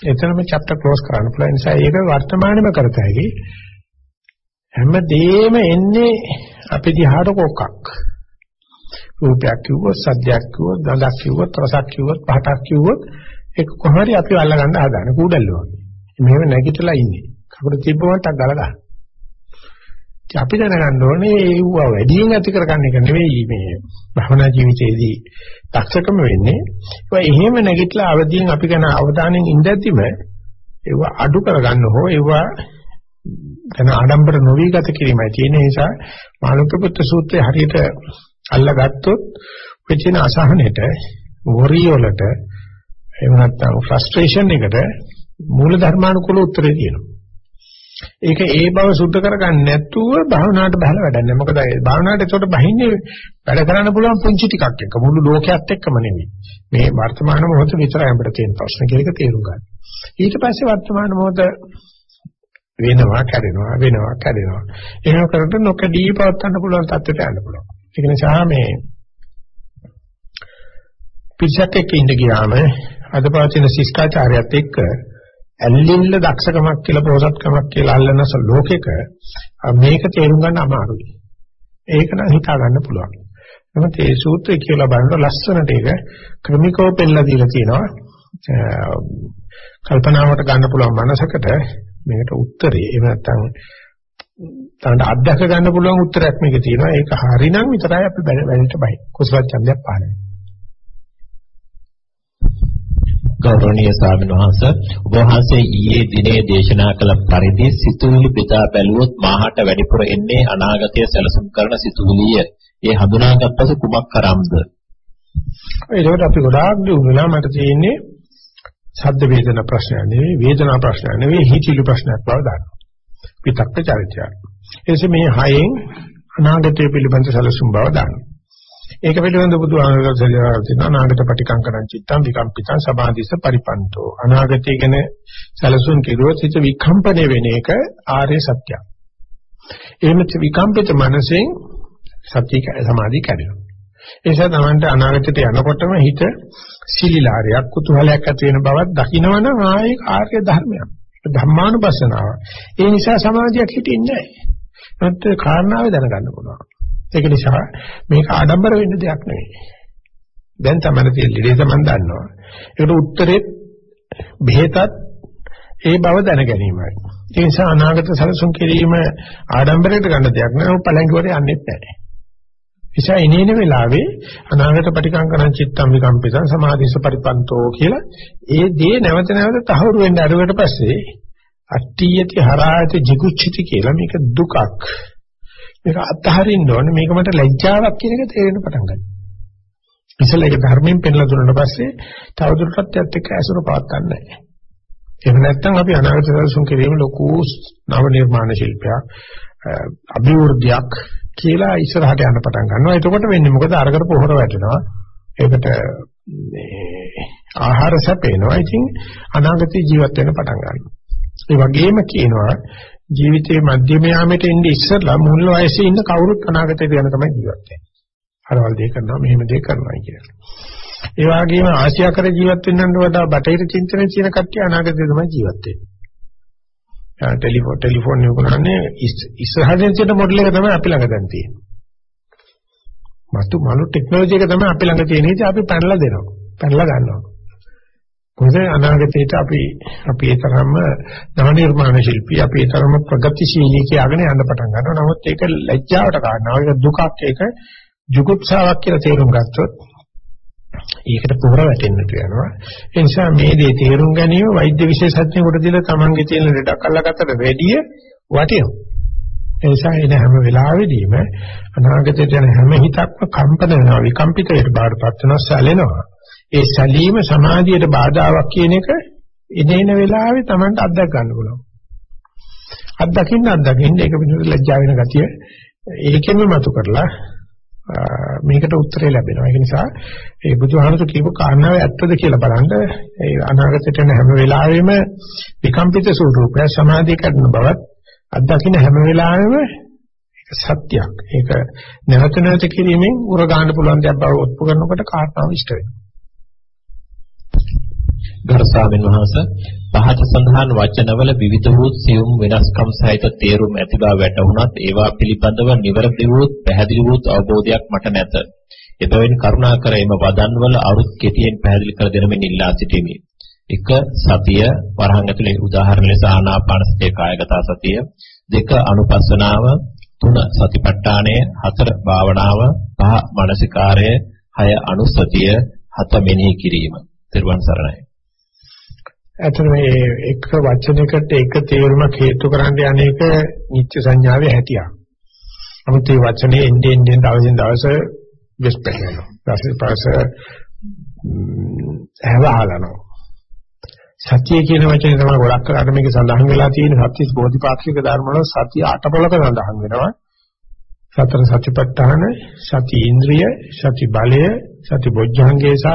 එතනම chapter close කරන්න පුළුවන්. නිසා ඒක වර්තමානෙම කරත හැකි. හැමදේම එන්නේ අපේ දිහාට කොක්කක්. රූපයක් කිව්වොත්, සද්දයක් කිව්වොත්, ගඳක් කිව්වොත්, රසක් කිව්වොත්, පහටක් කිව්වොත් ඒක කොහොමරි අපි අල්ල ගන්න හදාන කූඩල්ලෝ වගේ. මෙහෙම නැගිටලා ඉන්නේ. කකුල තිබ්බමටක් ගල ගන්න. අපි දැනගන්න ඕනේ ඒව වැඩියෙන් ඇති කරගන්න එක නෙවෙයි මේ භවනා ජීවිතයේදී දක්ෂකම වෙන්නේ. ඒක එහෙම නැගිටලා අවදියෙන් අපි ගැන අවධානයෙන් ඉඳද්දිම ඒව අඩු කරගන්න හෝ ඒව එන ආඩම්බර නොවි ගත කිරීමයි තියෙන නිසා මාළුක පුත්‍ර සූත්‍රය හරියට අල්ලගත්තොත් ඔය තියෙන අසහනෙට වොරිය වලට එහෙම නැත්නම් ෆ්‍රස්ට්‍රේෂන් එකට මූල ධර්මානුකූල උත්තරේ තියෙනවා. ඒක ඒ බව සුද්ධ කරගන්න නැතුව භාවනාවට බහලා වැඩක් නැහැ. මොකද ඒ භාවනාවට ඒකට බහින්නේ වැඩ කරන්න පුළුවන් පුංචි ටිකක් එක්ක මුළු ලෝකයක් එක්කම නෙවෙයි. මේ වර්තමාන මොහොත විතරයි අපිට තියෙන ප්‍රශ්න කියලා තේරුම් ගන්න. ඊට පස්සේ වර්තමාන මොහොත වෙනවා කැඩෙනවා වෙනවා කැඩෙනවා. එහෙම කරද්දී නොකඩී පවත්වන්න පුළුවන් තත්ත්වයට යන්න පුළුවන්. ඒක නිසා මේ පිටසක් එක්ක ඉඳ ගියාම අද පවතින ශිෂ්ටාචාරයත් එක්ක ඇල්ලිල්ල දක්ෂකමක් කියලා පොසත්කමක් කියලා අල්ලන ලෝකෙක මේක තේරුම් ගන්න අමාරුයි. ඒක නම් හිතා ගන්න පුළුවන්. නමුත් මේ සූත්‍රය කියලා බලනකොට ලස්සනට ඒක ක්‍රමිකව පෙන්නලා දීලා තියෙනවා. කල්පනාවට ගන්න පුළුවන් මනසකට මේකට උත්තරේ එහෙම නැත්නම් තමයි අත්දැක ගන්න පුළුවන් උත්තරයක් මේක තියෙනවා. ඒක හරිනම් විතරයි අපි වැඩට බයි. කුසල ඡන්දයක් පාන වෙන්නේ. ගෞරවනීය ස්වාමීන් වහන්ස ඔබ වහන්සේ ඊයේ දිනේ දේශනා කළ පරිදි සිතුවිලි බෙදා බැලුවොත් මාහට වැඩිපුර එන්නේ අනාගතය සැලසුම් කරන සිතුවිලිය. ඒ හඳුනාගත් පසු කුමක් කරම්ද? ඒකට අපි ගොඩාක් දුන්නා මට තියෙන්නේ ශබ්ද වේදනා ප්‍රශ්නයක් නෙවෙයි වේදනා ප්‍රශ්නයක් නෙවෙයි හිතිලි ප්‍රශ්නයක් බව දන්නවා. විතක්ක චරිතය. එසේ මේ හයෙන් අනාගතය පිළිබඳ සැලසුම් බව දන්නවා. ඒක පිළිබඳ බුදුහාමරගේ සලියාව තියෙනවා අනාගත පටිකංකරං චිත්තං විකම්පිතං සමාධිස පරිපන්තෝ අනාගතය ගැන සැලසුම් කෙරුවොත් හිත විකම්පණය වෙන එක ආර්ය සත්‍යයක්. එහෙම විකම්පිත මනසෙන් සත්‍ය සමාධිය කැඩෙනවා. ඒ නිසා තමන්ට අනාගතයට යනකොටම හිත සිලිලාරයක් කුතුහලයක් ඇති වෙන බවක් දකිනවනම් ආයේ ආර්ය ධර්මයක්. ධම්මානුපස්සනාව. ඒ නිසා සමාධියක් හිටින්නේ නැහැ. නැත්නම් කාරණාව දැනගන්න පුළුවන්. ඒක නිසා මේක ආඩම්බර වෙන්න දෙයක් නෙවෙයි. දැන් තමයි තියෙන ලීඩේ තමන් දන්නවා. ඒකට උත්තරේ බෙහෙතත් ඒ බව දැන ගැනීමයි. ඒ නිසා අනාගත සැලසුම් කිරීම ආඩම්බරයට ගන්න දෙයක් නෑ. ਉਹ පළංගිවට යන්නේ නැහැ. නිසා ඉනේන වෙලාවේ අනාගත පටිකංකරං චිත්තම් විකම්පිතං සමාධිස පරිපන්තෝ කියලා ඒ දේ නැවත නැවත තහවුරු වෙන්න අරුවට පස්සේ අට්ඨියති හරායති jigucchiti කියලා මේක දුකක්. මේක අත්හරින්න ඕනේ. මේක මට ලැජ්ජාවක් කියන එක තේරෙන්න පටන් ගන්නවා. ඉතින් ඒක ධර්මයෙන් පෙන්ලා දුන්නාට පස්සේ තවදුරටත් යත් එක්ක ඇසුර පවත් ගන්න නැහැ. එහෙම නැත්නම් අපි අනාගත සැලසුම් කිරීම ලොකු නව නිර්මාණ ශිල්පයක් අභිවෘද්ධියක් කියලා ඉස්සරහට යන්න පටන් ගන්නවා. එතකොට වෙන්නේ මොකද අරකට පොහොර වැටෙනවා. ඒකට මේ ආහාර සැපේනවා. ඉතින් අනාගතේ ජීවත් වෙන්න පටන් ගන්නවා. ඒ වගේම කියනවා ජීවිතයේ මධ්‍යම යාමයට එන්නේ ඉස්සරලා මුල් වයසේ ඉන්න කවුරුත් අනාගතයට යන තමයි ජීවත් වෙන්නේ. අරවල් දෙය කරනවා මෙහෙම දෙය කරනවා කියලා. ඒ වගේම ආසියාකර ජීවත් වෙන්නට වඩා බටහිර චින්තනයේ තියෙන කට්ටිය අනාගතේ තමයි ජීවත් වෙන්නේ. ටෙලිෆෝන් ටෙලිෆෝන් නුකුණන්නේ ඉස්සරහින් තියෙන මොඩල් එක තමයි අපි ළඟ දැන් තියෙන්නේ. මතු මනු ටෙක්නොලොජි එක තමයි අපි ළඟ තියෙන ඉතින් අපි පැනලා දෙනවා. පැනලා ගන්නවා. මොකද අනාගතේට අපි අපි ඒ තරම්ම නව නිර්මාණ ශිල්පී අපි ඒ තරම්ම ප්‍රගතිශීලී කියලාගෙන යන්න පටන් ගන්නවා. නමුත් ඒක ලැජ්ජාවට කාරණා. ඒක දුකක් ඒක ජුගුප්සාවක් කියලා තේරුම් ගත්තොත් ඒකට පොර වැටෙන්නට යනවා. ඒ නිසා මේ දේ තේරුම් ගැනීම වෛද්‍ය විශේෂඥයෙකුට දීලා තමන්ගේ තියෙන ලෙඩක් අල්ලගත්තට වැඩිය වටිනවා. ඒ නිසා එන හැම වෙලාවෙදීම අනාගතයට යන හැම හිතක්ම කම්පන වෙනවා, විකම්පිත වෙට බාඩපත් වෙනවා, සැලෙනවා. ඒ සැලීම සමාධියට බාධාවක් කියන එක ඉනේන වෙලාවේ තමන්ට අත්දැක ගන්න පුළුවන්. අත්දකින්න අත්දකින්න ඒක පිළිබඳ ලැජ්ජා වෙන ගතිය ඒකෙන්ම මතු කරලා මේකට උත්තරේ ලැබෙනවා. ඒ නිසා ඒ බුදුහාමුදුරු කියපු කාරණාව ඇත්තද කියලා බලන්න ඒ අනාගතයට යන හැම වෙලාවෙම විකම්පිත ස්වરૂපය සමාධිය කරන බවත් අත්දකින්න හැම වෙලාවෙම ඒක සත්‍යයක්. ඒක නැවත නැවත කිරීමෙන් උර ගන්න පුළුවන් දෙයක් බව ඔප්පු කරනකොට කාරණාව ඉෂ්ට වෙනවා. ගරු ස්වාමීන් වහන්සේ පහත සඳහන් වචනවල විවිධ වූ සියුම් වෙනස්කම් සහිත තේරුම් ඇති බව වැටහුණත් ඒවා පිළිබඳව නිවැරදි වූ පැහැදිලි වූ අවබෝධයක් මට නැත. එබැවින් කරුණාකර එම වදන්වල අරුත් කෙටියෙන් පැහැදිලි කර දෙන මෙන් ඉල්ලා සිටිමි. එක සතිය වරහන් ඇතුලේ උදාහරණ ලෙස ආනාපාන සතිය කායගත සතිය දෙක අනුපස්සනාව තුන සතිපට්ඨානය හතර භාවනාව පහ මානසිකාරය හය අනුස්සතිය හත මෙනෙහි කිරීම. ත්‍රිවන් සරණයි. ඇත්තට මේ එක වචනයකට එක තේරුමක් හේතු කරන්න යන්නේක නිත්‍ය සංඥාවේ හැටියක්. නමුත් මේ වචනේ එන්නේ එන්නේ දවසින් දවස විස්පෙන්න වෙනවා. දවසින් දවස හැවහලනවා. සත්‍ය කියන වචනේ තමයි ගොඩක් කරාට මේක සඳහන් වෙලා තියෙන සත්‍ය බෝධිපාක්ෂික ධර්ම වල සත්‍ය අටපොලක සඳහන් වෙනවා. සතර සතිපට්ඨාන සති ඉන්ද්‍රිය සති බලය සති බොජ්ජංගේ සහ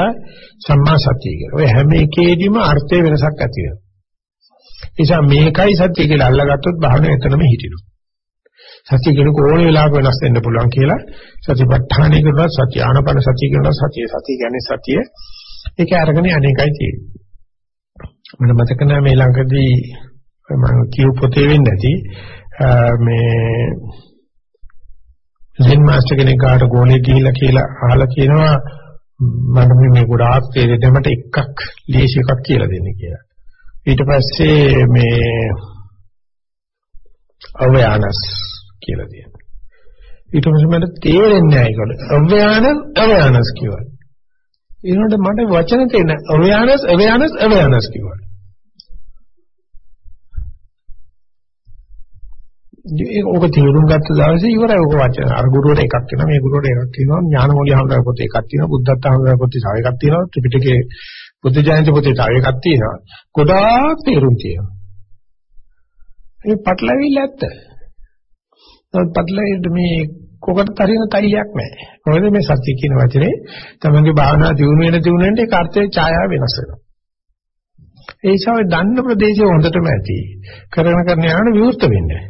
සම්මා සතිය කියලා. ඔය හැම එකේදීම අර්ථය වෙනසක් ඇති වෙනවා. නිසා මේකයි සත්‍ය කියලා අල්ලගත්තොත් භාවනාව එතනම හිටිනවා. සත්‍ය කියන කෝණ වෙලාවක වෙනස් වෙන්න පුළුවන් කියලා සතිපට්ඨානය කරනවා සත්‍ය ආනපන සත්‍ය කරනවා සත්‍ය සත්‍ය කියන්නේ සත්‍ය ඒක අරගෙන අනේකයි තියෙන්නේ. මම මතක නැහැ මේ ළඟදී මම කියු පොතේ වෙන්නේ නැති මේ සෙන් මාස්ටර් කෙනෙක් ගාට ගෝලේ ගිහිල්ලා කියලා අහලා කියනවා මට මේ ගොඩාක් තේරෙන්නේ මට එකක් ලේසි එකක් කියලා දෙන්න කියලා. ඊට පස්සේ මේ awareness කියලා තියෙනවා. ඊට පස්සේ මට තේරෙන්නේ නැහැ ඒකට. awareness awareness කියනවා. ඊළඟට මට වචන තේන awareness awareness awareness කියනවා. ඒක තේරුම් ගත්ත දවසේ ඉවරයි ඔක වචන. අර ගුරුවරට එකක් වෙනවා මේ ගුරුවරට එකක් තියෙනවා ඥානමෝලිය හඳුනා පොතේ එකක් තියෙනවා බුද්ධත්ව හඳුනා පොතේ තව එකක් තියෙනවා ත්‍රිපිටකයේ බුද්ධ ජයන්ති පොතේ තව එකක් තියෙනවා. ගොඩාක් තේරුම් තියෙනවා. මේ පටලවිල්ල ඇත්ත. නමුත් පටලවිල්ල මේ කොකට තරින තයිලයක් නැහැ. මොකද මේ සත්‍ය කියන වචනේ තමන්ගේ භාවනා දියුණු වෙන දියුණු වෙන ඒක අර්ථයේ ඡායාව වෙනස් වෙනවා. ඒ නිසා ඔය දන්න ප්‍රදේශය හොඳටම ඇති. කරන කරන යන විවෘත වෙන්නේ.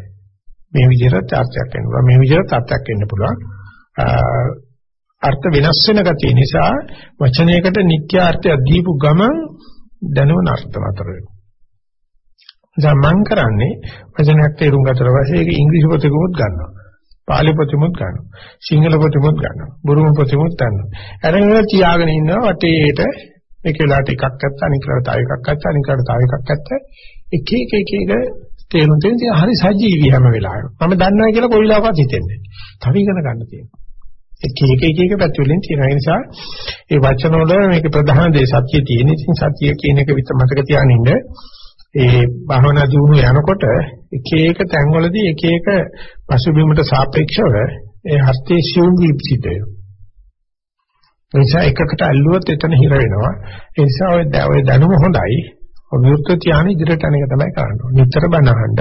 මේ විදිහට අර්ථයක් වෙන්න පුළුවන්. මේ විදිහට අර්ථයක් වෙන්න පුළුවන්. අර්ථ වෙනස් වෙන ගතිය නිසා වචනයකට නිත්‍ය අර්ථය දීපු ගමන් දැනුම නර්ථ නතර වෙනවා. දැන් මම කරන්නේ වචනයක් තේරුම් ගතට පස්සේ ඒක ඉංග්‍රීසි පොතකමුත් ගන්නවා. පාලි පොතෙමුත් ගන්නවා. සිංහල පොතෙමුත් ගන්නවා. බුරුම පොතෙමුත් ගන්නවා. අරගෙන තියාගෙන ඉන්නවා වටේට මේක වෙලාවට එකක් ගත්තා අනික වෙලාවට තව එකක් ගත්තා අනික වෙලාවට තව එකක් ගත්තා. එක එක එක එක තේරුම් තේරුම් හරි සජීවී හැම වෙලාවෙම. මම දන්නවා කියලා කොයිලාවකවත් හිතෙන්නේ නැහැ. තව ඉගෙන ගන්න තියෙනවා. එක එක එක එක පැති වලින් තියෙන නිසා ඒ වචන වල මේක ප්‍රධාන දේ සත්‍ය තියෙන. ඉතින් සත්‍ය කියන එක විතර මතක තියානින්න ඒ භවනා දිනු යනකොට එක එක තැන්වලදී එක එක පසුබිමට සාපේක්ෂව ඒ හස්තේ සිවුම් විපසිත වෙනවා. ඒ නිසා එකකට ඇල්ලුවොත් එතන හිර වෙනවා. ඒ නිසා ඔය ඔය දැනුම හොඳයි. විවෘත ධානය ඉදිරියට අනේක තමයි කරන්න ඕනේ. නිතර බනහන්න,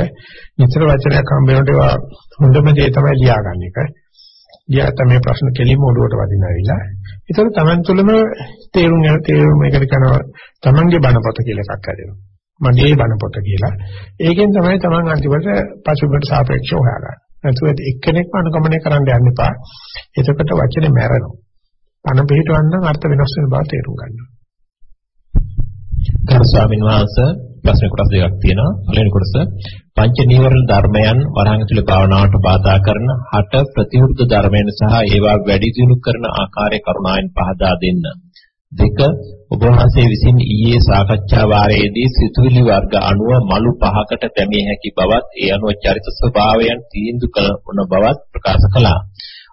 නිතර වචනයක් හම්බ වෙනකොට ඒවා හොඳම දේ තමයි ලියාගන්න එක. ලියා තමයි ප්‍රශ්න කෙලින්ම ඔළුවට වදිනවිලා. ඒතර Taman තුළම තේරුම් යන තේරුම් මේකට කරනවා Tamanගේ බණපොත කියලා එකක් හැදෙනවා. මගේ බණපොත කියලා. ඒකෙන් තමයි Taman අන්තිමට පසුබිමට සාපේක්ෂව හොයාගන්නේ. නැතුව එක්කෙනෙක්ම අනුගමනය කරන්න යන්න එපා. එතකොට වචනේ මැරෙනවා. පණ පිටවන්න අර්ථ වෙනස් වෙන බව තේරුම් ගන්නවා. ගරු ස්වාමීන් වහන්සේ ප්‍රශ්න කොටස් දෙකක් තියෙනවා. පළවෙනි කොටස පංච නීවරණ ධර්මයන් වරහන් තුළ භාවනාවට බාධා කරන හට ප්‍රතිවිරුද්ධ ධර්මයන් සහ ඒවා වැඩි දියුණු කරන ආකාරය කරුණාවෙන් පහදා දෙන්න. දෙක ඔබ වහන්සේ විසින් ඊයේ සාකච්ඡා වාරයේදී සිතුවිලි වර්ග අණුව මලු පහකට දැමිය හැකි බවත් ඒ අනුව චරිත ස්වභාවයන් තීන්දුව කරන බවත් ප්‍රකාශ කළා.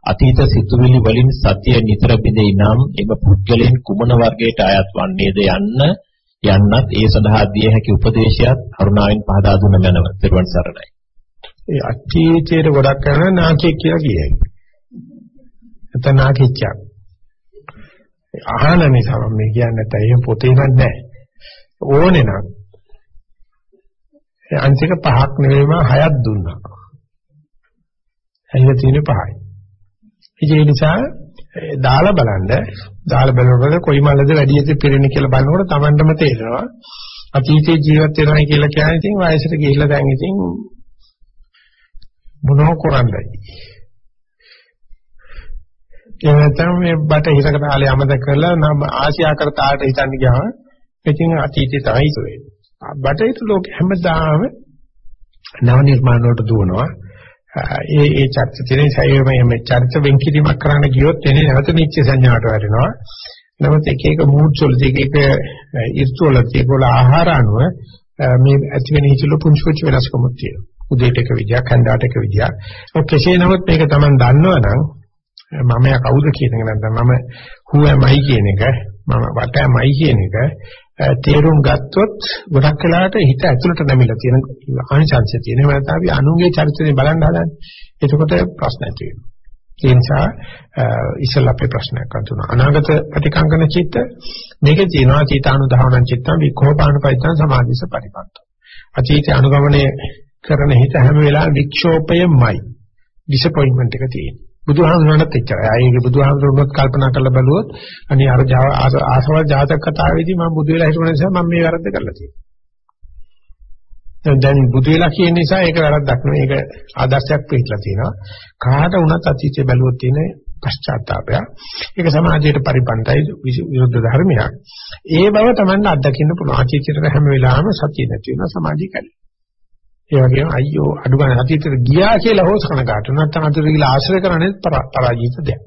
අතීත සිතුවිලි වලින් සතිය නිතර බිඳේ නම් එම පුද්ගලයන් කුමන වර්ගයට අයත් වන්නේද යන්න යන්නත් ඒ සඳහා දිය හැකි උපදේශයත් කරුණාවෙන් පහදා දුන්න මැනව. ත්‍රිවන් සරණයි. ඒ අතීතයේ ගොඩක් කරන නාකිය කියලා කියයි. එතන නාකිච්චක්. අහන නිසා මම මේ කියන්නේ නැත්නම් එහෙම පොතේ නැහැ. ඕනේ නම් ඒ අංශක පහක් නෙවෙයිම හයක් දුන්නා. ඇයිද තියෙන්නේ පහයි. ඒ නිසා දාලා බලන්න. දාලා බලනකොට කොයි මල්ලද වැඩියට පිරෙන්නේ කියලා බලනකොට Tamanටම තේරෙනවා. අතීතයේ ජීවත් වෙනවා කියලා කියන්නේ ඉතින් වයසට ගිහිල්ලා දැන් ඉතින් මොනෝ කරන්නයි? ඒ නැත්නම් මේ බට හිතක තාලේ අමතක කරලා නම් ආසියා කර තාලට හිතන්න ගියාම ඉතින් අතීතේ තමයි ඉතුරු වෙන්නේ. බටහිර ලෝක හැමදාම නව නිර්මාණ වලට දුවනවා. ඒ ඒ චර්ච තියෙන සයම මේ චර්ච වෙන් කිරීමක් කරන්න ගියොත් එනේ නැවත නිච්ච සංඥාවට වැටෙනවා. නමුත් එක එක මූඩ්ස් වල එක එක ඍතු වල ඒකවල ආහාර අනුව මේ ඇති වෙන හිතල පුංචි පුංචි වෙනස්කම් තියෙනවා. උදේට එක විදියක්, හන්දාට එක විදියක්. ඔක් කෙසේ නමුත් මේක Taman දන්නවනම් මම යා කවුද කියන එක නැත්නම් මම who am I කියන එක මම what am I කියන එක තේරුම් ගත්තොත් ගොඩක් වෙලාවට හිත ඇතුළට නැමිලා තියෙන ආනිසංශය තියෙන. එහෙම නැත්නම් අපි අනුන්ගේ චරිතේ බලන්න හදන්නේ. එතකොට ප්‍රශ්න ඇති වෙනවා. ඒ නිසා ඉස්සෙල්ලා අපේ ප්‍රශ්නයක් අතුණා. අනාගත ප්‍රතිකංකන චිත්ත මේකේ තියෙනවා චීතානුධාවන චිත්තං විකෝපාන පයිතං සමාධිස පරිපත්තෝ. අතීත අනුගමනය කරන හිත හැම වෙලාවෙම වික්ෂෝපයමයි. ඩිසපොයින්ට්මන්ට් එක තියෙන්නේ. බුදුහාමුදුරන්ට එච්චරයි. ආයේ බුදුහාමුදුරුවොත් කල්පනා කරලා බලුවොත් අනේ අර ආසවල් ජාතක කතාවේදී මම බුදු වෙලා හිටුණ නිසා මම මේ වැරද්ද කරලා තියෙනවා. දැන් බුදු වෙලා කියන නිසා ඒක වැරද්දක් නෙවෙයි. ඒක ආදර්ශයක් පිටලා තියෙනවා. කාට වුණත් අතීතයේ බැලුවොත් තියෙන පශ්චාත්තාපය. ඒක සමාජයට පරිපන්තයි විරුද්ධ ධර්මයක්. ඒ බව Tamanne අත්දකින්න පුළුවන්. අතීතයට හැම වෙලාවෙම සතිය නැති වෙනවා සමාජය කැඩෙනවා. ඒ වගේම අයියෝ අඩු ගන්න අතීතයට ගියා කියලා හොස් කනගාටු නැත්නම් අතීතයට ගිහලා ආශ්‍රය කරන්නේ පරාජිත දෙයක්.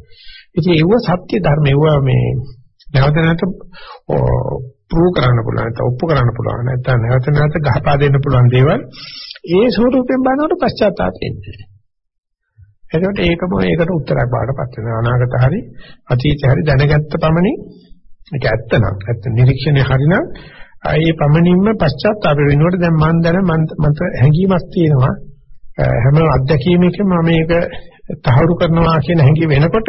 ඉතින් ඒව සත්‍ය ධර්ම ඒව මේ නැවත නැවත ප්‍රූව් කරන්න පුළුවන් නැත්නම් ඔප්පු කරන්න පුළුවන් නැත්නම් නැවත නැවත ගහපා දෙන්න පුළුවන් දේවල් ඒ ස්වරූපයෙන් බලනකොට පශ්චාත්තාප වෙන්නේ. එතකොට ඒකම ඒකට උත්තරයක් බාටපත් වෙනවා. අනාගත හරි අතීත හරි දැනගත්ත පමණින් ඒක ඇත්තනම් ඇත්ත නිරීක්ෂණය හරිනම් ඒ පමණින්ම පශ්චාත්තාප වෙනකොට දැන් මම දැන මට හැඟීමක් තියෙනවා හැම අත්දැකීමකම මම මේක තහවුරු කරනවා කියන හැඟීම වෙනකොට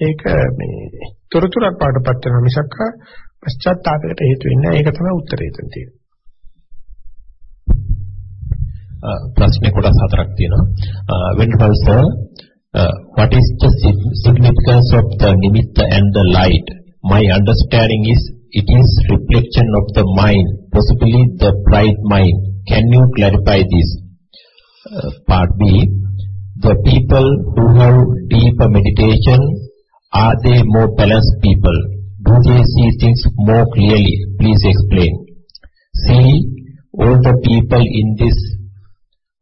ඒක මේ තොරතුරක් පාඩපත් වෙනවා මිසක් පශ්චාත්තාපයට හේතු වෙන්නේ නැහැ. ඒක තමයි උත්තරේ එතන තියෙන්නේ. ප්‍රශ්නේ කොටස් හතරක් තියෙනවා. Venerable sir, uh, what is the significance of the nimitta and the light? My understanding is it is reflection of the mind, possibly the bright mind. Can you clarify this? Uh, part B, the people who have deeper meditation, are they more balanced people? Do they see things more clearly? Please explain. See, all the people in this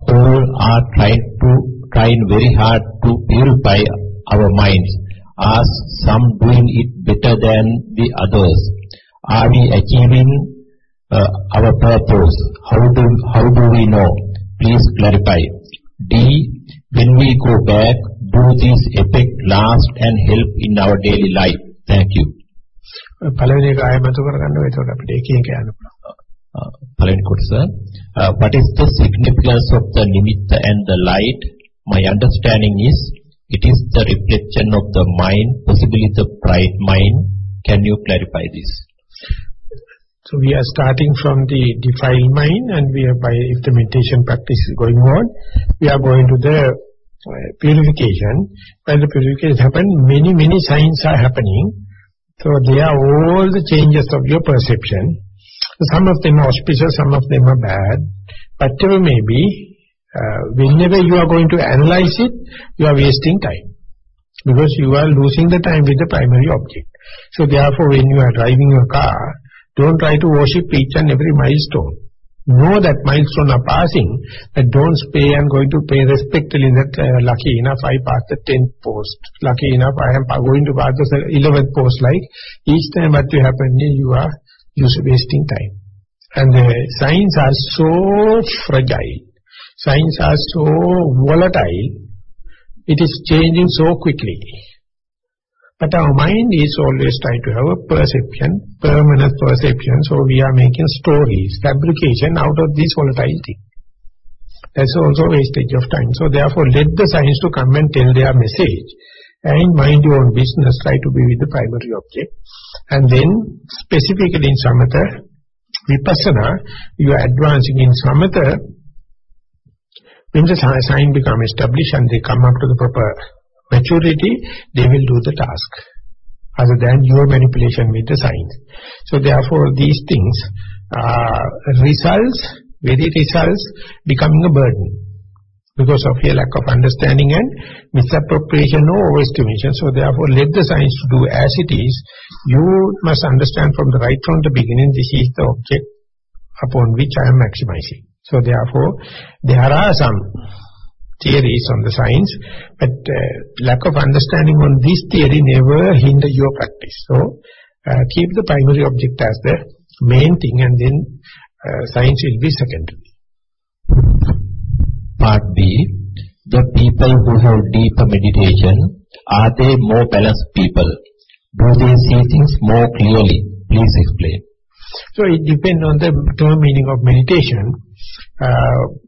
whole are trying to trying very hard to purify our minds. Are some doing it better than the others? Are we achieving uh, our purpose? How do how do we know? Please clarify. D. When we go back, do this effect last and help in our daily life? Thank you. පළවෙනි එක ආයමතු කරගන්න එතකොට අපිට එක එක යන්න පුළුවන්. පළවෙනි කොටස uh, what is the significance of the nimitta and the light my understanding is it is the reflection of the mind possibly the bright mind can you clarify this So we are starting from the defiled mind and we are by if the meditation practice is going on we are going to the uh, purification when the purification happen many many signs are happening so they are all the changes of your perception some of them are auspicious, some of them are bad. Whatever may be, uh, whenever you are going to analyze it, you are wasting time. Because you are losing the time with the primary object. So therefore, when you are driving your car, don't try to worship each and every milestone. Know that milestone are passing, but don't pay and going to pay respect that uh, lucky enough I passed the 10th post. Lucky enough I am going to pass the 11th post like each time what you happen is you are you're wasting time. And the signs are so fragile, signs are so volatile, it is changing so quickly. But our mind is always trying to have a perception, permanent perception, so we are making stories, fabrication out of this volatile thing. That's also a wastage of time. So therefore let the science to come and tell their message and mind your own business, try to be with the primary object. And then specifically in Samatha, Vipassana, you are advancing in Samatha, when the sign become established and they come up to the proper maturity, they will do the task other than your manipulation with the signs. So therefore these things are results, very results becoming a burden because of your lack of understanding and misappropriation or overestimation. So therefore, let the science do as it is. You must understand from the right from the beginning, this is the object upon which I am maximizing. So therefore, there are some theories on the science, but uh, lack of understanding on this theory never hinder your practice. So uh, keep the primary object as the main thing and then uh, science will be secondary. Part B, the people who have deeper meditation, are they more balanced people? Do they see things more clearly? Please explain. So it depends on the term meaning of meditation. Uh,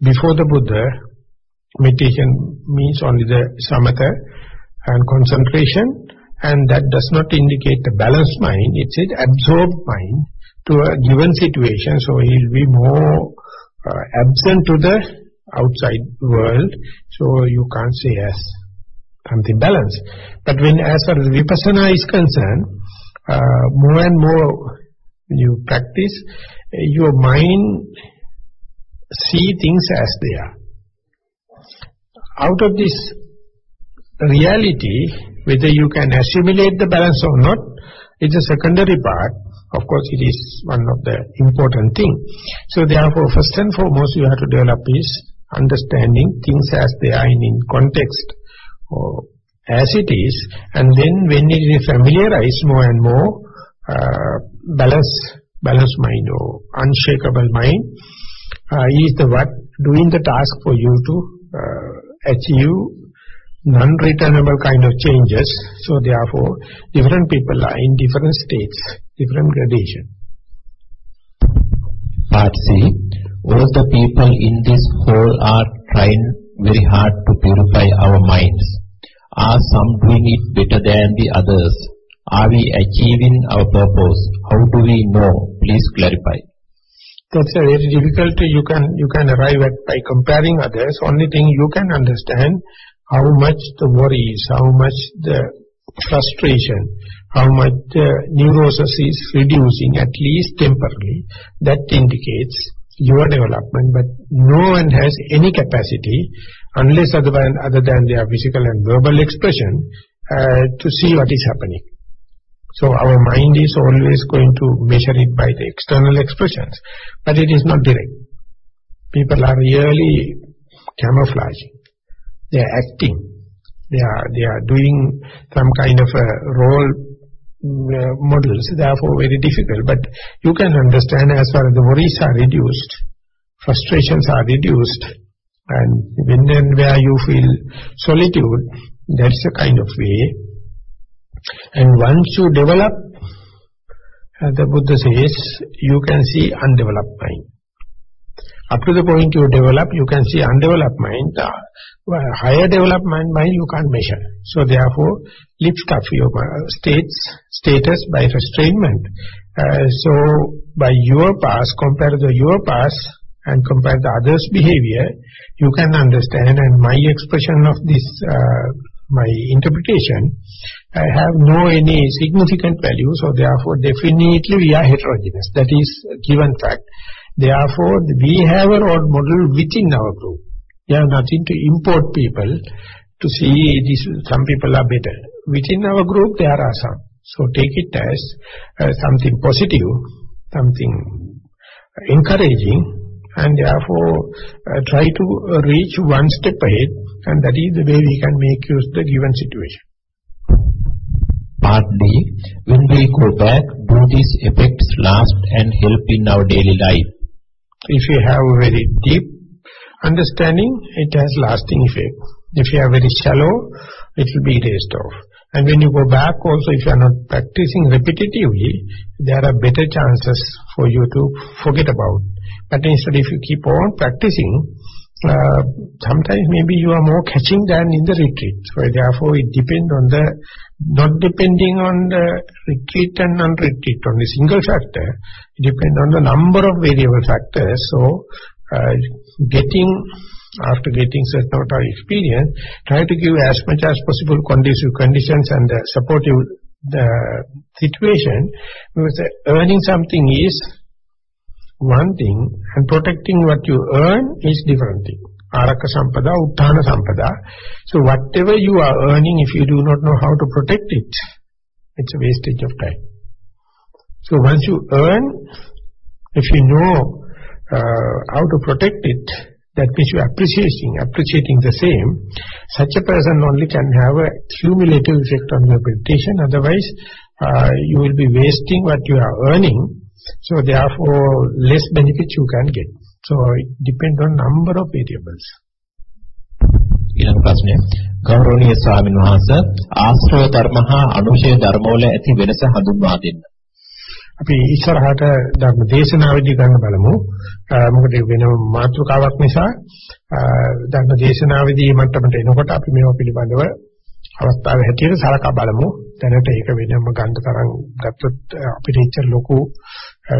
before the Buddha, meditation means only the samatha and concentration and that does not indicate the balanced mind, it's an absorbed mind to a given situation. So he will be more uh, absent to the outside world, so you can't say as something balanced. But when as far as vipassana is concerned, uh, more and more you practice, your mind see things as they are. Out of this reality, whether you can assimilate the balance or not, it's a secondary part. Of course, it is one of the important thing. So therefore, first and foremost, you have to develop is understanding things as they are in, in context or as it is. And then when it is familiarized more and more, uh, balance, balance mind or unshakable mind, is the what doing the task for you to uh, achieve non-returnable kind of changes. So therefore, different people are in different states, different gradation. Part C. All the people in this hall are trying very hard to purify our minds. Are some doing it better than the others? Are we achieving our purpose? How do we know? Please clarify. That's a very difficult. You can you can arrive at by comparing others. Only thing you can understand how much the worries, how much the frustration, how much the neurosis is reducing at least temporarily. That indicates your development. But no one has any capacity unless other than, other than their physical and verbal expression uh, to see what is happening. So our mind is always going to measure it by the external expressions, but it is not direct. People are really camouflaging. They are acting. They are they are doing some kind of a role uh, models, therefore very difficult. But you can understand as far as the worries are reduced, frustrations are reduced, and when and where you feel solitude, that's a kind of way. And once you develop, uh, the Buddha says, you can see undeveloped mind. Up to the point you develop, you can see undeveloped mind. Uh, higher development mind you can't measure. So therefore, lift up your states, status by restrainment. Uh, so by your past, compare the your past and compare the others' behavior, you can understand and my expression of this, uh, my interpretation, have no any significant value, so therefore definitely we are heterogeneous. That is a given fact. Therefore, we have a role model within our group. We have nothing to import people to see this, some people are better. Within our group, there are some. So take it as uh, something positive, something encouraging, and therefore uh, try to reach one step ahead, and that is the way we can make use the given situation. Part D. When we go back, do these effects last and help in our daily life? If you have a very deep understanding, it has lasting effect. If you are very shallow, it will be erased off. And when you go back also, if you are not practicing repetitively, there are better chances for you to forget about. But instead, if you keep on practicing, uh, sometimes maybe you are more catching than in the retreat. So therefore, it depends on the, not depending on the retreat and non-retreat, on the single factor. It depends on the number of variable factors. So, uh, getting after getting certain amount of experience, try to give as much as possible conducive conditions and uh, supportive the situation because uh, earning something is one thing and protecting what you earn is different thing. Araka Sampada, Uttana Sampada. So whatever you are earning, if you do not know how to protect it, it's a wastage of time. So once you earn, if you know uh, how to protect it, that means you are appreciating, appreciating the same. Such a person only can have a cumulative effect on your meditation. Otherwise, uh, you will be wasting what you are earning. So therefore, less benefit you can get. So it depends on number of variables. ඊළඟ ප්‍රශ්නය ගෞරවනීය ස්වාමීන් වහන්සේ ආශ්‍රව ධර්ම හා අනුශය ධර්ම වල ඇති වෙනස හඳුන්වා දෙන්න. අපි ඉස්සරහට ධර්ම දේශනාවේදී ගන්න බලමු. මොකද වෙන මාතෘකාවක් නිසා ධර්ම දේශනාවේදී මට්ටමට එනකොට අපි මේවා පිළිබඳව අවස්ථාවේ හැටියට සලකා බලමු. දැනට ඒක වෙනම ගන්න තරම් ගත්තොත් අපිට ඉච්ච ලොකු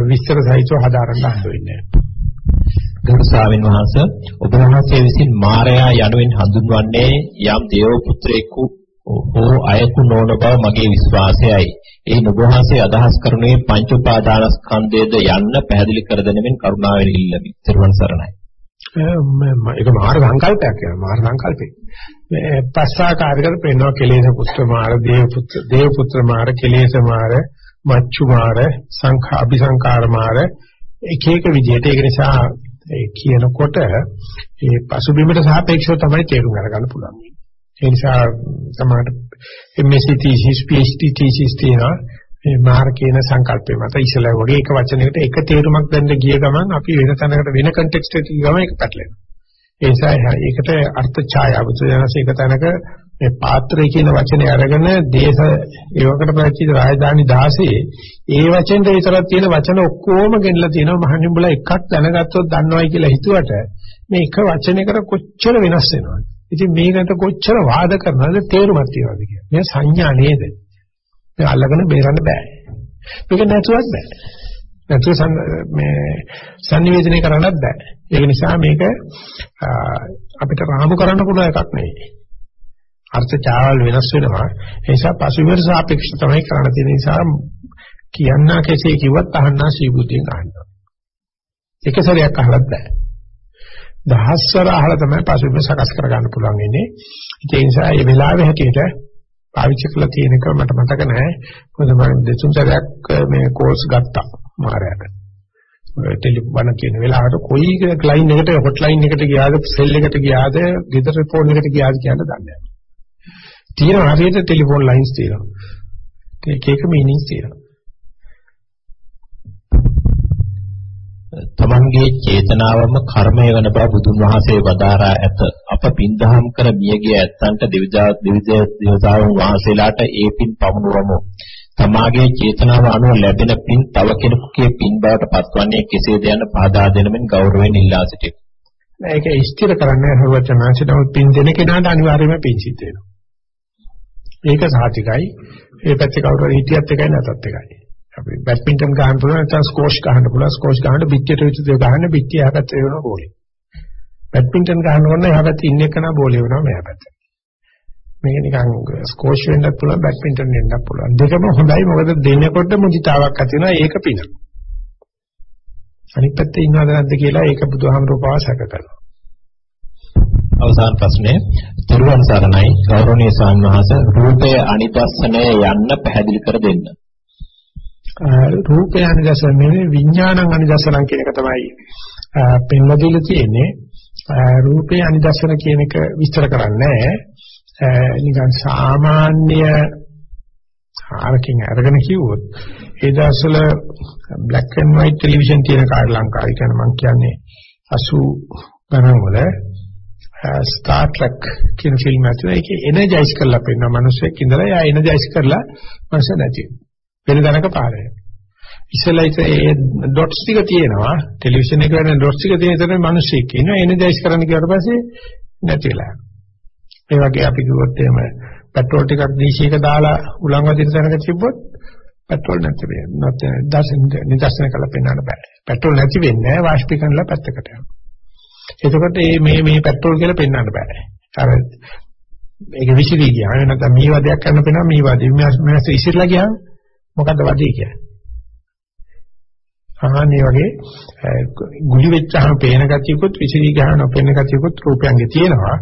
විස්තර සහිතව හදාරන්න හම්බ වෙන්නේ ගරු ස්වාමීන් වහන්සේ ඔබ වහන්සේ විසින් මාරයා යනුවෙන් හඳුන්වන්නේ යම් දේව පුත්‍රයෙකු හෝ අයෙකු නොවන බව මගේ විශ්වාසයයි. ඒ නුඹවහන්සේ අදහස් කරන්නේ පංච උපාදානස්කන්ධයේද යන්න පැහැදිලි කර දෙනෙමින් කරුණාවෙන් ඉල්ලමි. ත්‍රිවන් සරණයි. ඒක මාර සංකල්පයක් කියනවා. මාර සංකල්පේ. මේ පස්සාකාරයකට පේනවා කෙලෙස පුත්‍ර මාර, දේව පුත්‍ර, දේව පුත්‍ර මාර, කෙලෙස මාර, මච්චු මාර, සංඛා අபிසංකාර මාර එක එක විදිහට ඒක නිසා ඒ කියනකොට ඒ පසුබිමට සාපේක්ෂව තමයි තේරුම් අරගන්න පුළුවන්. ඒ නිසා සමහර MSc thesis PhD thesis තියෙනවා මේ මාර කියන සංකල්පය මත ඉස්සලා වගේ එක වචනයකට එක තේරුමක් දෙන්න ගිය ගමන් අපි වෙන තැනකට වෙන කන්ටෙක්ස්ට් එකකට ගිය ගමන් ඒක පැටලෙනවා. ඒ නිසා ඒකට අර්ථ ඡායාව බුදුදහමේ එක තැනක මේ පාත්‍රය කියන වචනේ අරගෙන දේශ ඒවකට පැවතිච්ච රාජධානි 16 ඒ වචෙන්ද විතරක් තියෙන වචන ඔක්කොම ගෙනලා තියෙනවා. මහණින් බුලා එකක් දැනගත්තොත් දන්නවයි කියලා හිතුවට මේ එක වචනයකට කොච්චර වෙනස් වෙනවද? ඉතින් මේකට කොච්චර වාද කරනවද? තේරුමක් තියනවද කියලා. මේ සංඥා නේද? මේ අල්ලගෙන බේරන්න බෑ. මේක නැතුවත් බෑ. නැතුව මේ sannivedanaya කරන්නත් බෑ. ඒක නිසා මේක අපිට රාමු කරන්න පුළුවන් එකක් නෙවෙයි. අර්ථ චාවල් වෙනස් වෙනවා. ඒ නිසා පසුබිමට සාපේක්ෂව තමයි කරන්න තියෙන නිසා කියන්නා කෙසේ කිව්වත් අහන්නා සීබුද්ධියෙන් අහන්නවා. එක සැරයක් අහලත් බෑ. දහස්වර අහලා තමයි පසුබිම සකස් කරගන්න පුළුවන් වෙන්නේ. ඒ නිසා මේ වෙලාවේ හැටියට පාවිච්චි කරලා තියෙන එක මට මතක නැහැ. මොකද මම දෙතුන් සැරයක් මේ කෝස් ගත්තා මාරයට. ටෙලිෆෝන් කියන වෙලාවට කොයි ක්ලයින් එකට හොට්ලයින් එකට ගියාද සෙල් එකට ගියාද ගෙදර ෆෝන් එකට ගියාද කියන්න දන්නේ නැහැ. තියෙන හරියට ටෙලිෆෝන් ලයින්ස් තියෙනවා. ඒක එක මීනින්ග්ස් තියෙනවා. තමන්ගේ චේතනාවම කර්මය වෙන බව බුදුන් වහන්සේ වදාරා ඇත. අප පින්දහම් කර මියගිය ඇත්තන්ට දෙවිදා දෙවිදාවුන් වහන්සේලාට ඒ පින් පමුණුවමු. තමාගේ චේතනාව අනුව ලැබෙන පින් තව කෙනෙකුගේ පින් බවට පත්වන්නේ කෙසේද යන පහදා දෙනමින් ගෞරවයෙන් ඉල්ලා සිටිමි. ඒක ස්ථිර කරන්නේ හරුවචනාංශ නමුත් පින් දෙන කෙනාට අනිවාර්යයෙන්ම පින් සිද්ධ වෙනවා. ඒක සාතිකයි. ඒ පැත්තේ කවුරු හරි හිටියත් එකයි නැතත් එකයි. අපි බැඩ්මින්ටන් ගහන්න පුළුවන් නැත්නම් ස්කෝෂ් ගහන්න පුළුවන්. ස්කෝෂ් ගහන්න පිටියට විතර ගහන්න පිටිය එහා පැත්තේ වෙනවා බෝලේ. බැඩ්මින්ටන් ගහන්න ඕන එහා පැත්තේ ඉන්න එකන බෝලේ වෙනවා මෙහා පැත්තේ. මේක නිකන් ස්කෝෂ් වෙන්නත් පුළුවන් බැඩ්මින්ටන් වෙන්නත් පුළුවන්. දෙකම හොඳයි මොකද දෙන්නකොට මුදිතාවක් ඇති වෙනවා ඒක පින. අනිත් පැත්තේ ඉන්නවද නැද්ද කියලා ඒක බුදුහාමරෝ පාසක කරනවා. අවසාන ප්‍රශ්නය තුරුවන් සරණයි ගෞරවනීය සාන්වහස රූපය අනිදස්සනය යන්න පැහැදිලි කර දෙන්න. රූපය අනිදස්සන නෙවෙයි විඥානං අනිදස්සනං කියන එක තමයි පෙන්වදීලා තියෙන්නේ. රූපේ අනිදස්සන කියන එක විස්තර කරන්නේ නිකන් සාමාන්‍ය ආරකින් අරගෙන කිව්වොත් ඒ දවස්වල black and white ටෙලිවිෂන් තියෙන කාර්ය ලංකාවේ කියන මම කියන්නේ 80 ගණන් වල Uh, ස්ටාර් ට්‍රෙක් කියන ෆිල්ම් එකේ ඒකේ එනර්ජයිස් කරලා පෙන්නන මිනිස්සෙක් ඉඳලා එයා එනර්ජයිස් කරලා මනස නැති වෙන දැනක පාර වෙනවා. ඉස්සෙල්ලා ඒ ඩොට්ස් ටික තියෙනවා ටෙලිවිෂන් එකේ වෙන ඩොට්ස් ටික තියෙන තැන මිනිස්සෙක් ඉන්නවා එනර්ජයිස් කරන්න ගියාට පස්සේ නැති වෙලා යනවා. ඒ වගේ අපි කිව්වොත් එහෙම පෙට්‍රෝල් ටිකක් දීශයක දාලා උලන් වදින තැනක තිබ්බොත් පෙට්‍රෝල් නැති වෙන්නේ. නැත්නම් දර්ශන නිදර්ශන කරලා පෙන්වන්න බෑ. පෙට්‍රෝල් නැති වෙන්නේ වාෂ්පීකරණලා පැත්තකට යනවා. එතකොට මේ මේ මේ පෙට්‍රෝල් කියලා පෙන්වන්න බෑ. අර මේක විසිරී ගියා. නැත්නම් මේ වදයක් කරන්න පෙනවා මේ වදේ. මේස් ඉසිරලා ගියා. මොකද්ද වදේ කියන්නේ? ආහනේ වගේ ගුලි වෙච්චාම පේන ගතියකුත් විසිරී ගියාම නොපෙනෙන ගතියකුත් රූපයන්ගේ තියෙනවා.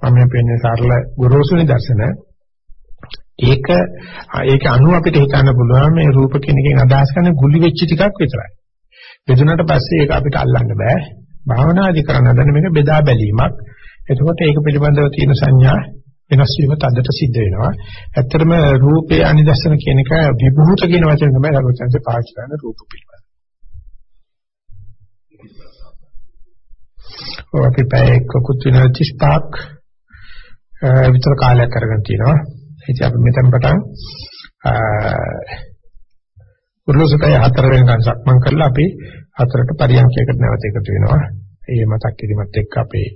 මම මේ පෙන්නේ සරල ගොරෝසු නිදර්ශන. ඒක ඒක අනුව අපිට හිතන්න පුළුවන් මේ රූප කෙනකින් අදහස් කරන්නේ ගුලි වෙච්ච ටිකක් විතරයි. බෙදුනට පස්සේ ඒක අපිට අල්ලන්න බෑ. භාවනාදි කරන හදන මේක බෙදා බැලීමක්. එතකොට ඒක පිළිබඳව තියෙන සංඥා වෙනස් වීම තදට සිද්ධ වෙනවා. ඇත්තටම රූපේ අනිදර්ශන කියන එක විභූත කියන වචන තමයි ලබුචන්සේ පාවිච්චි කරන රූප පිළිබඳ. ඔය අපි පැය එකකුත් වෙන 35ක් විතර කාලයක් අරගෙන තිනවා. ඉතින් අපි මෙතන පටන් උරුසුකය හතර වෙනකන් සක්මන් කරලා අපි හතරට පරියන්කයකට නැවත එකතු වෙනවා. ඒ මතක් කිරීමත් එක්ක අපේ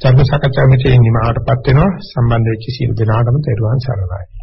ධර්ම සාකච්ඡා මෙතනින් නිමාවටපත් වෙනවා. සම්බන්ධ වෙච්ච සියලු දෙනාටම තෙරුවන් සරණයි.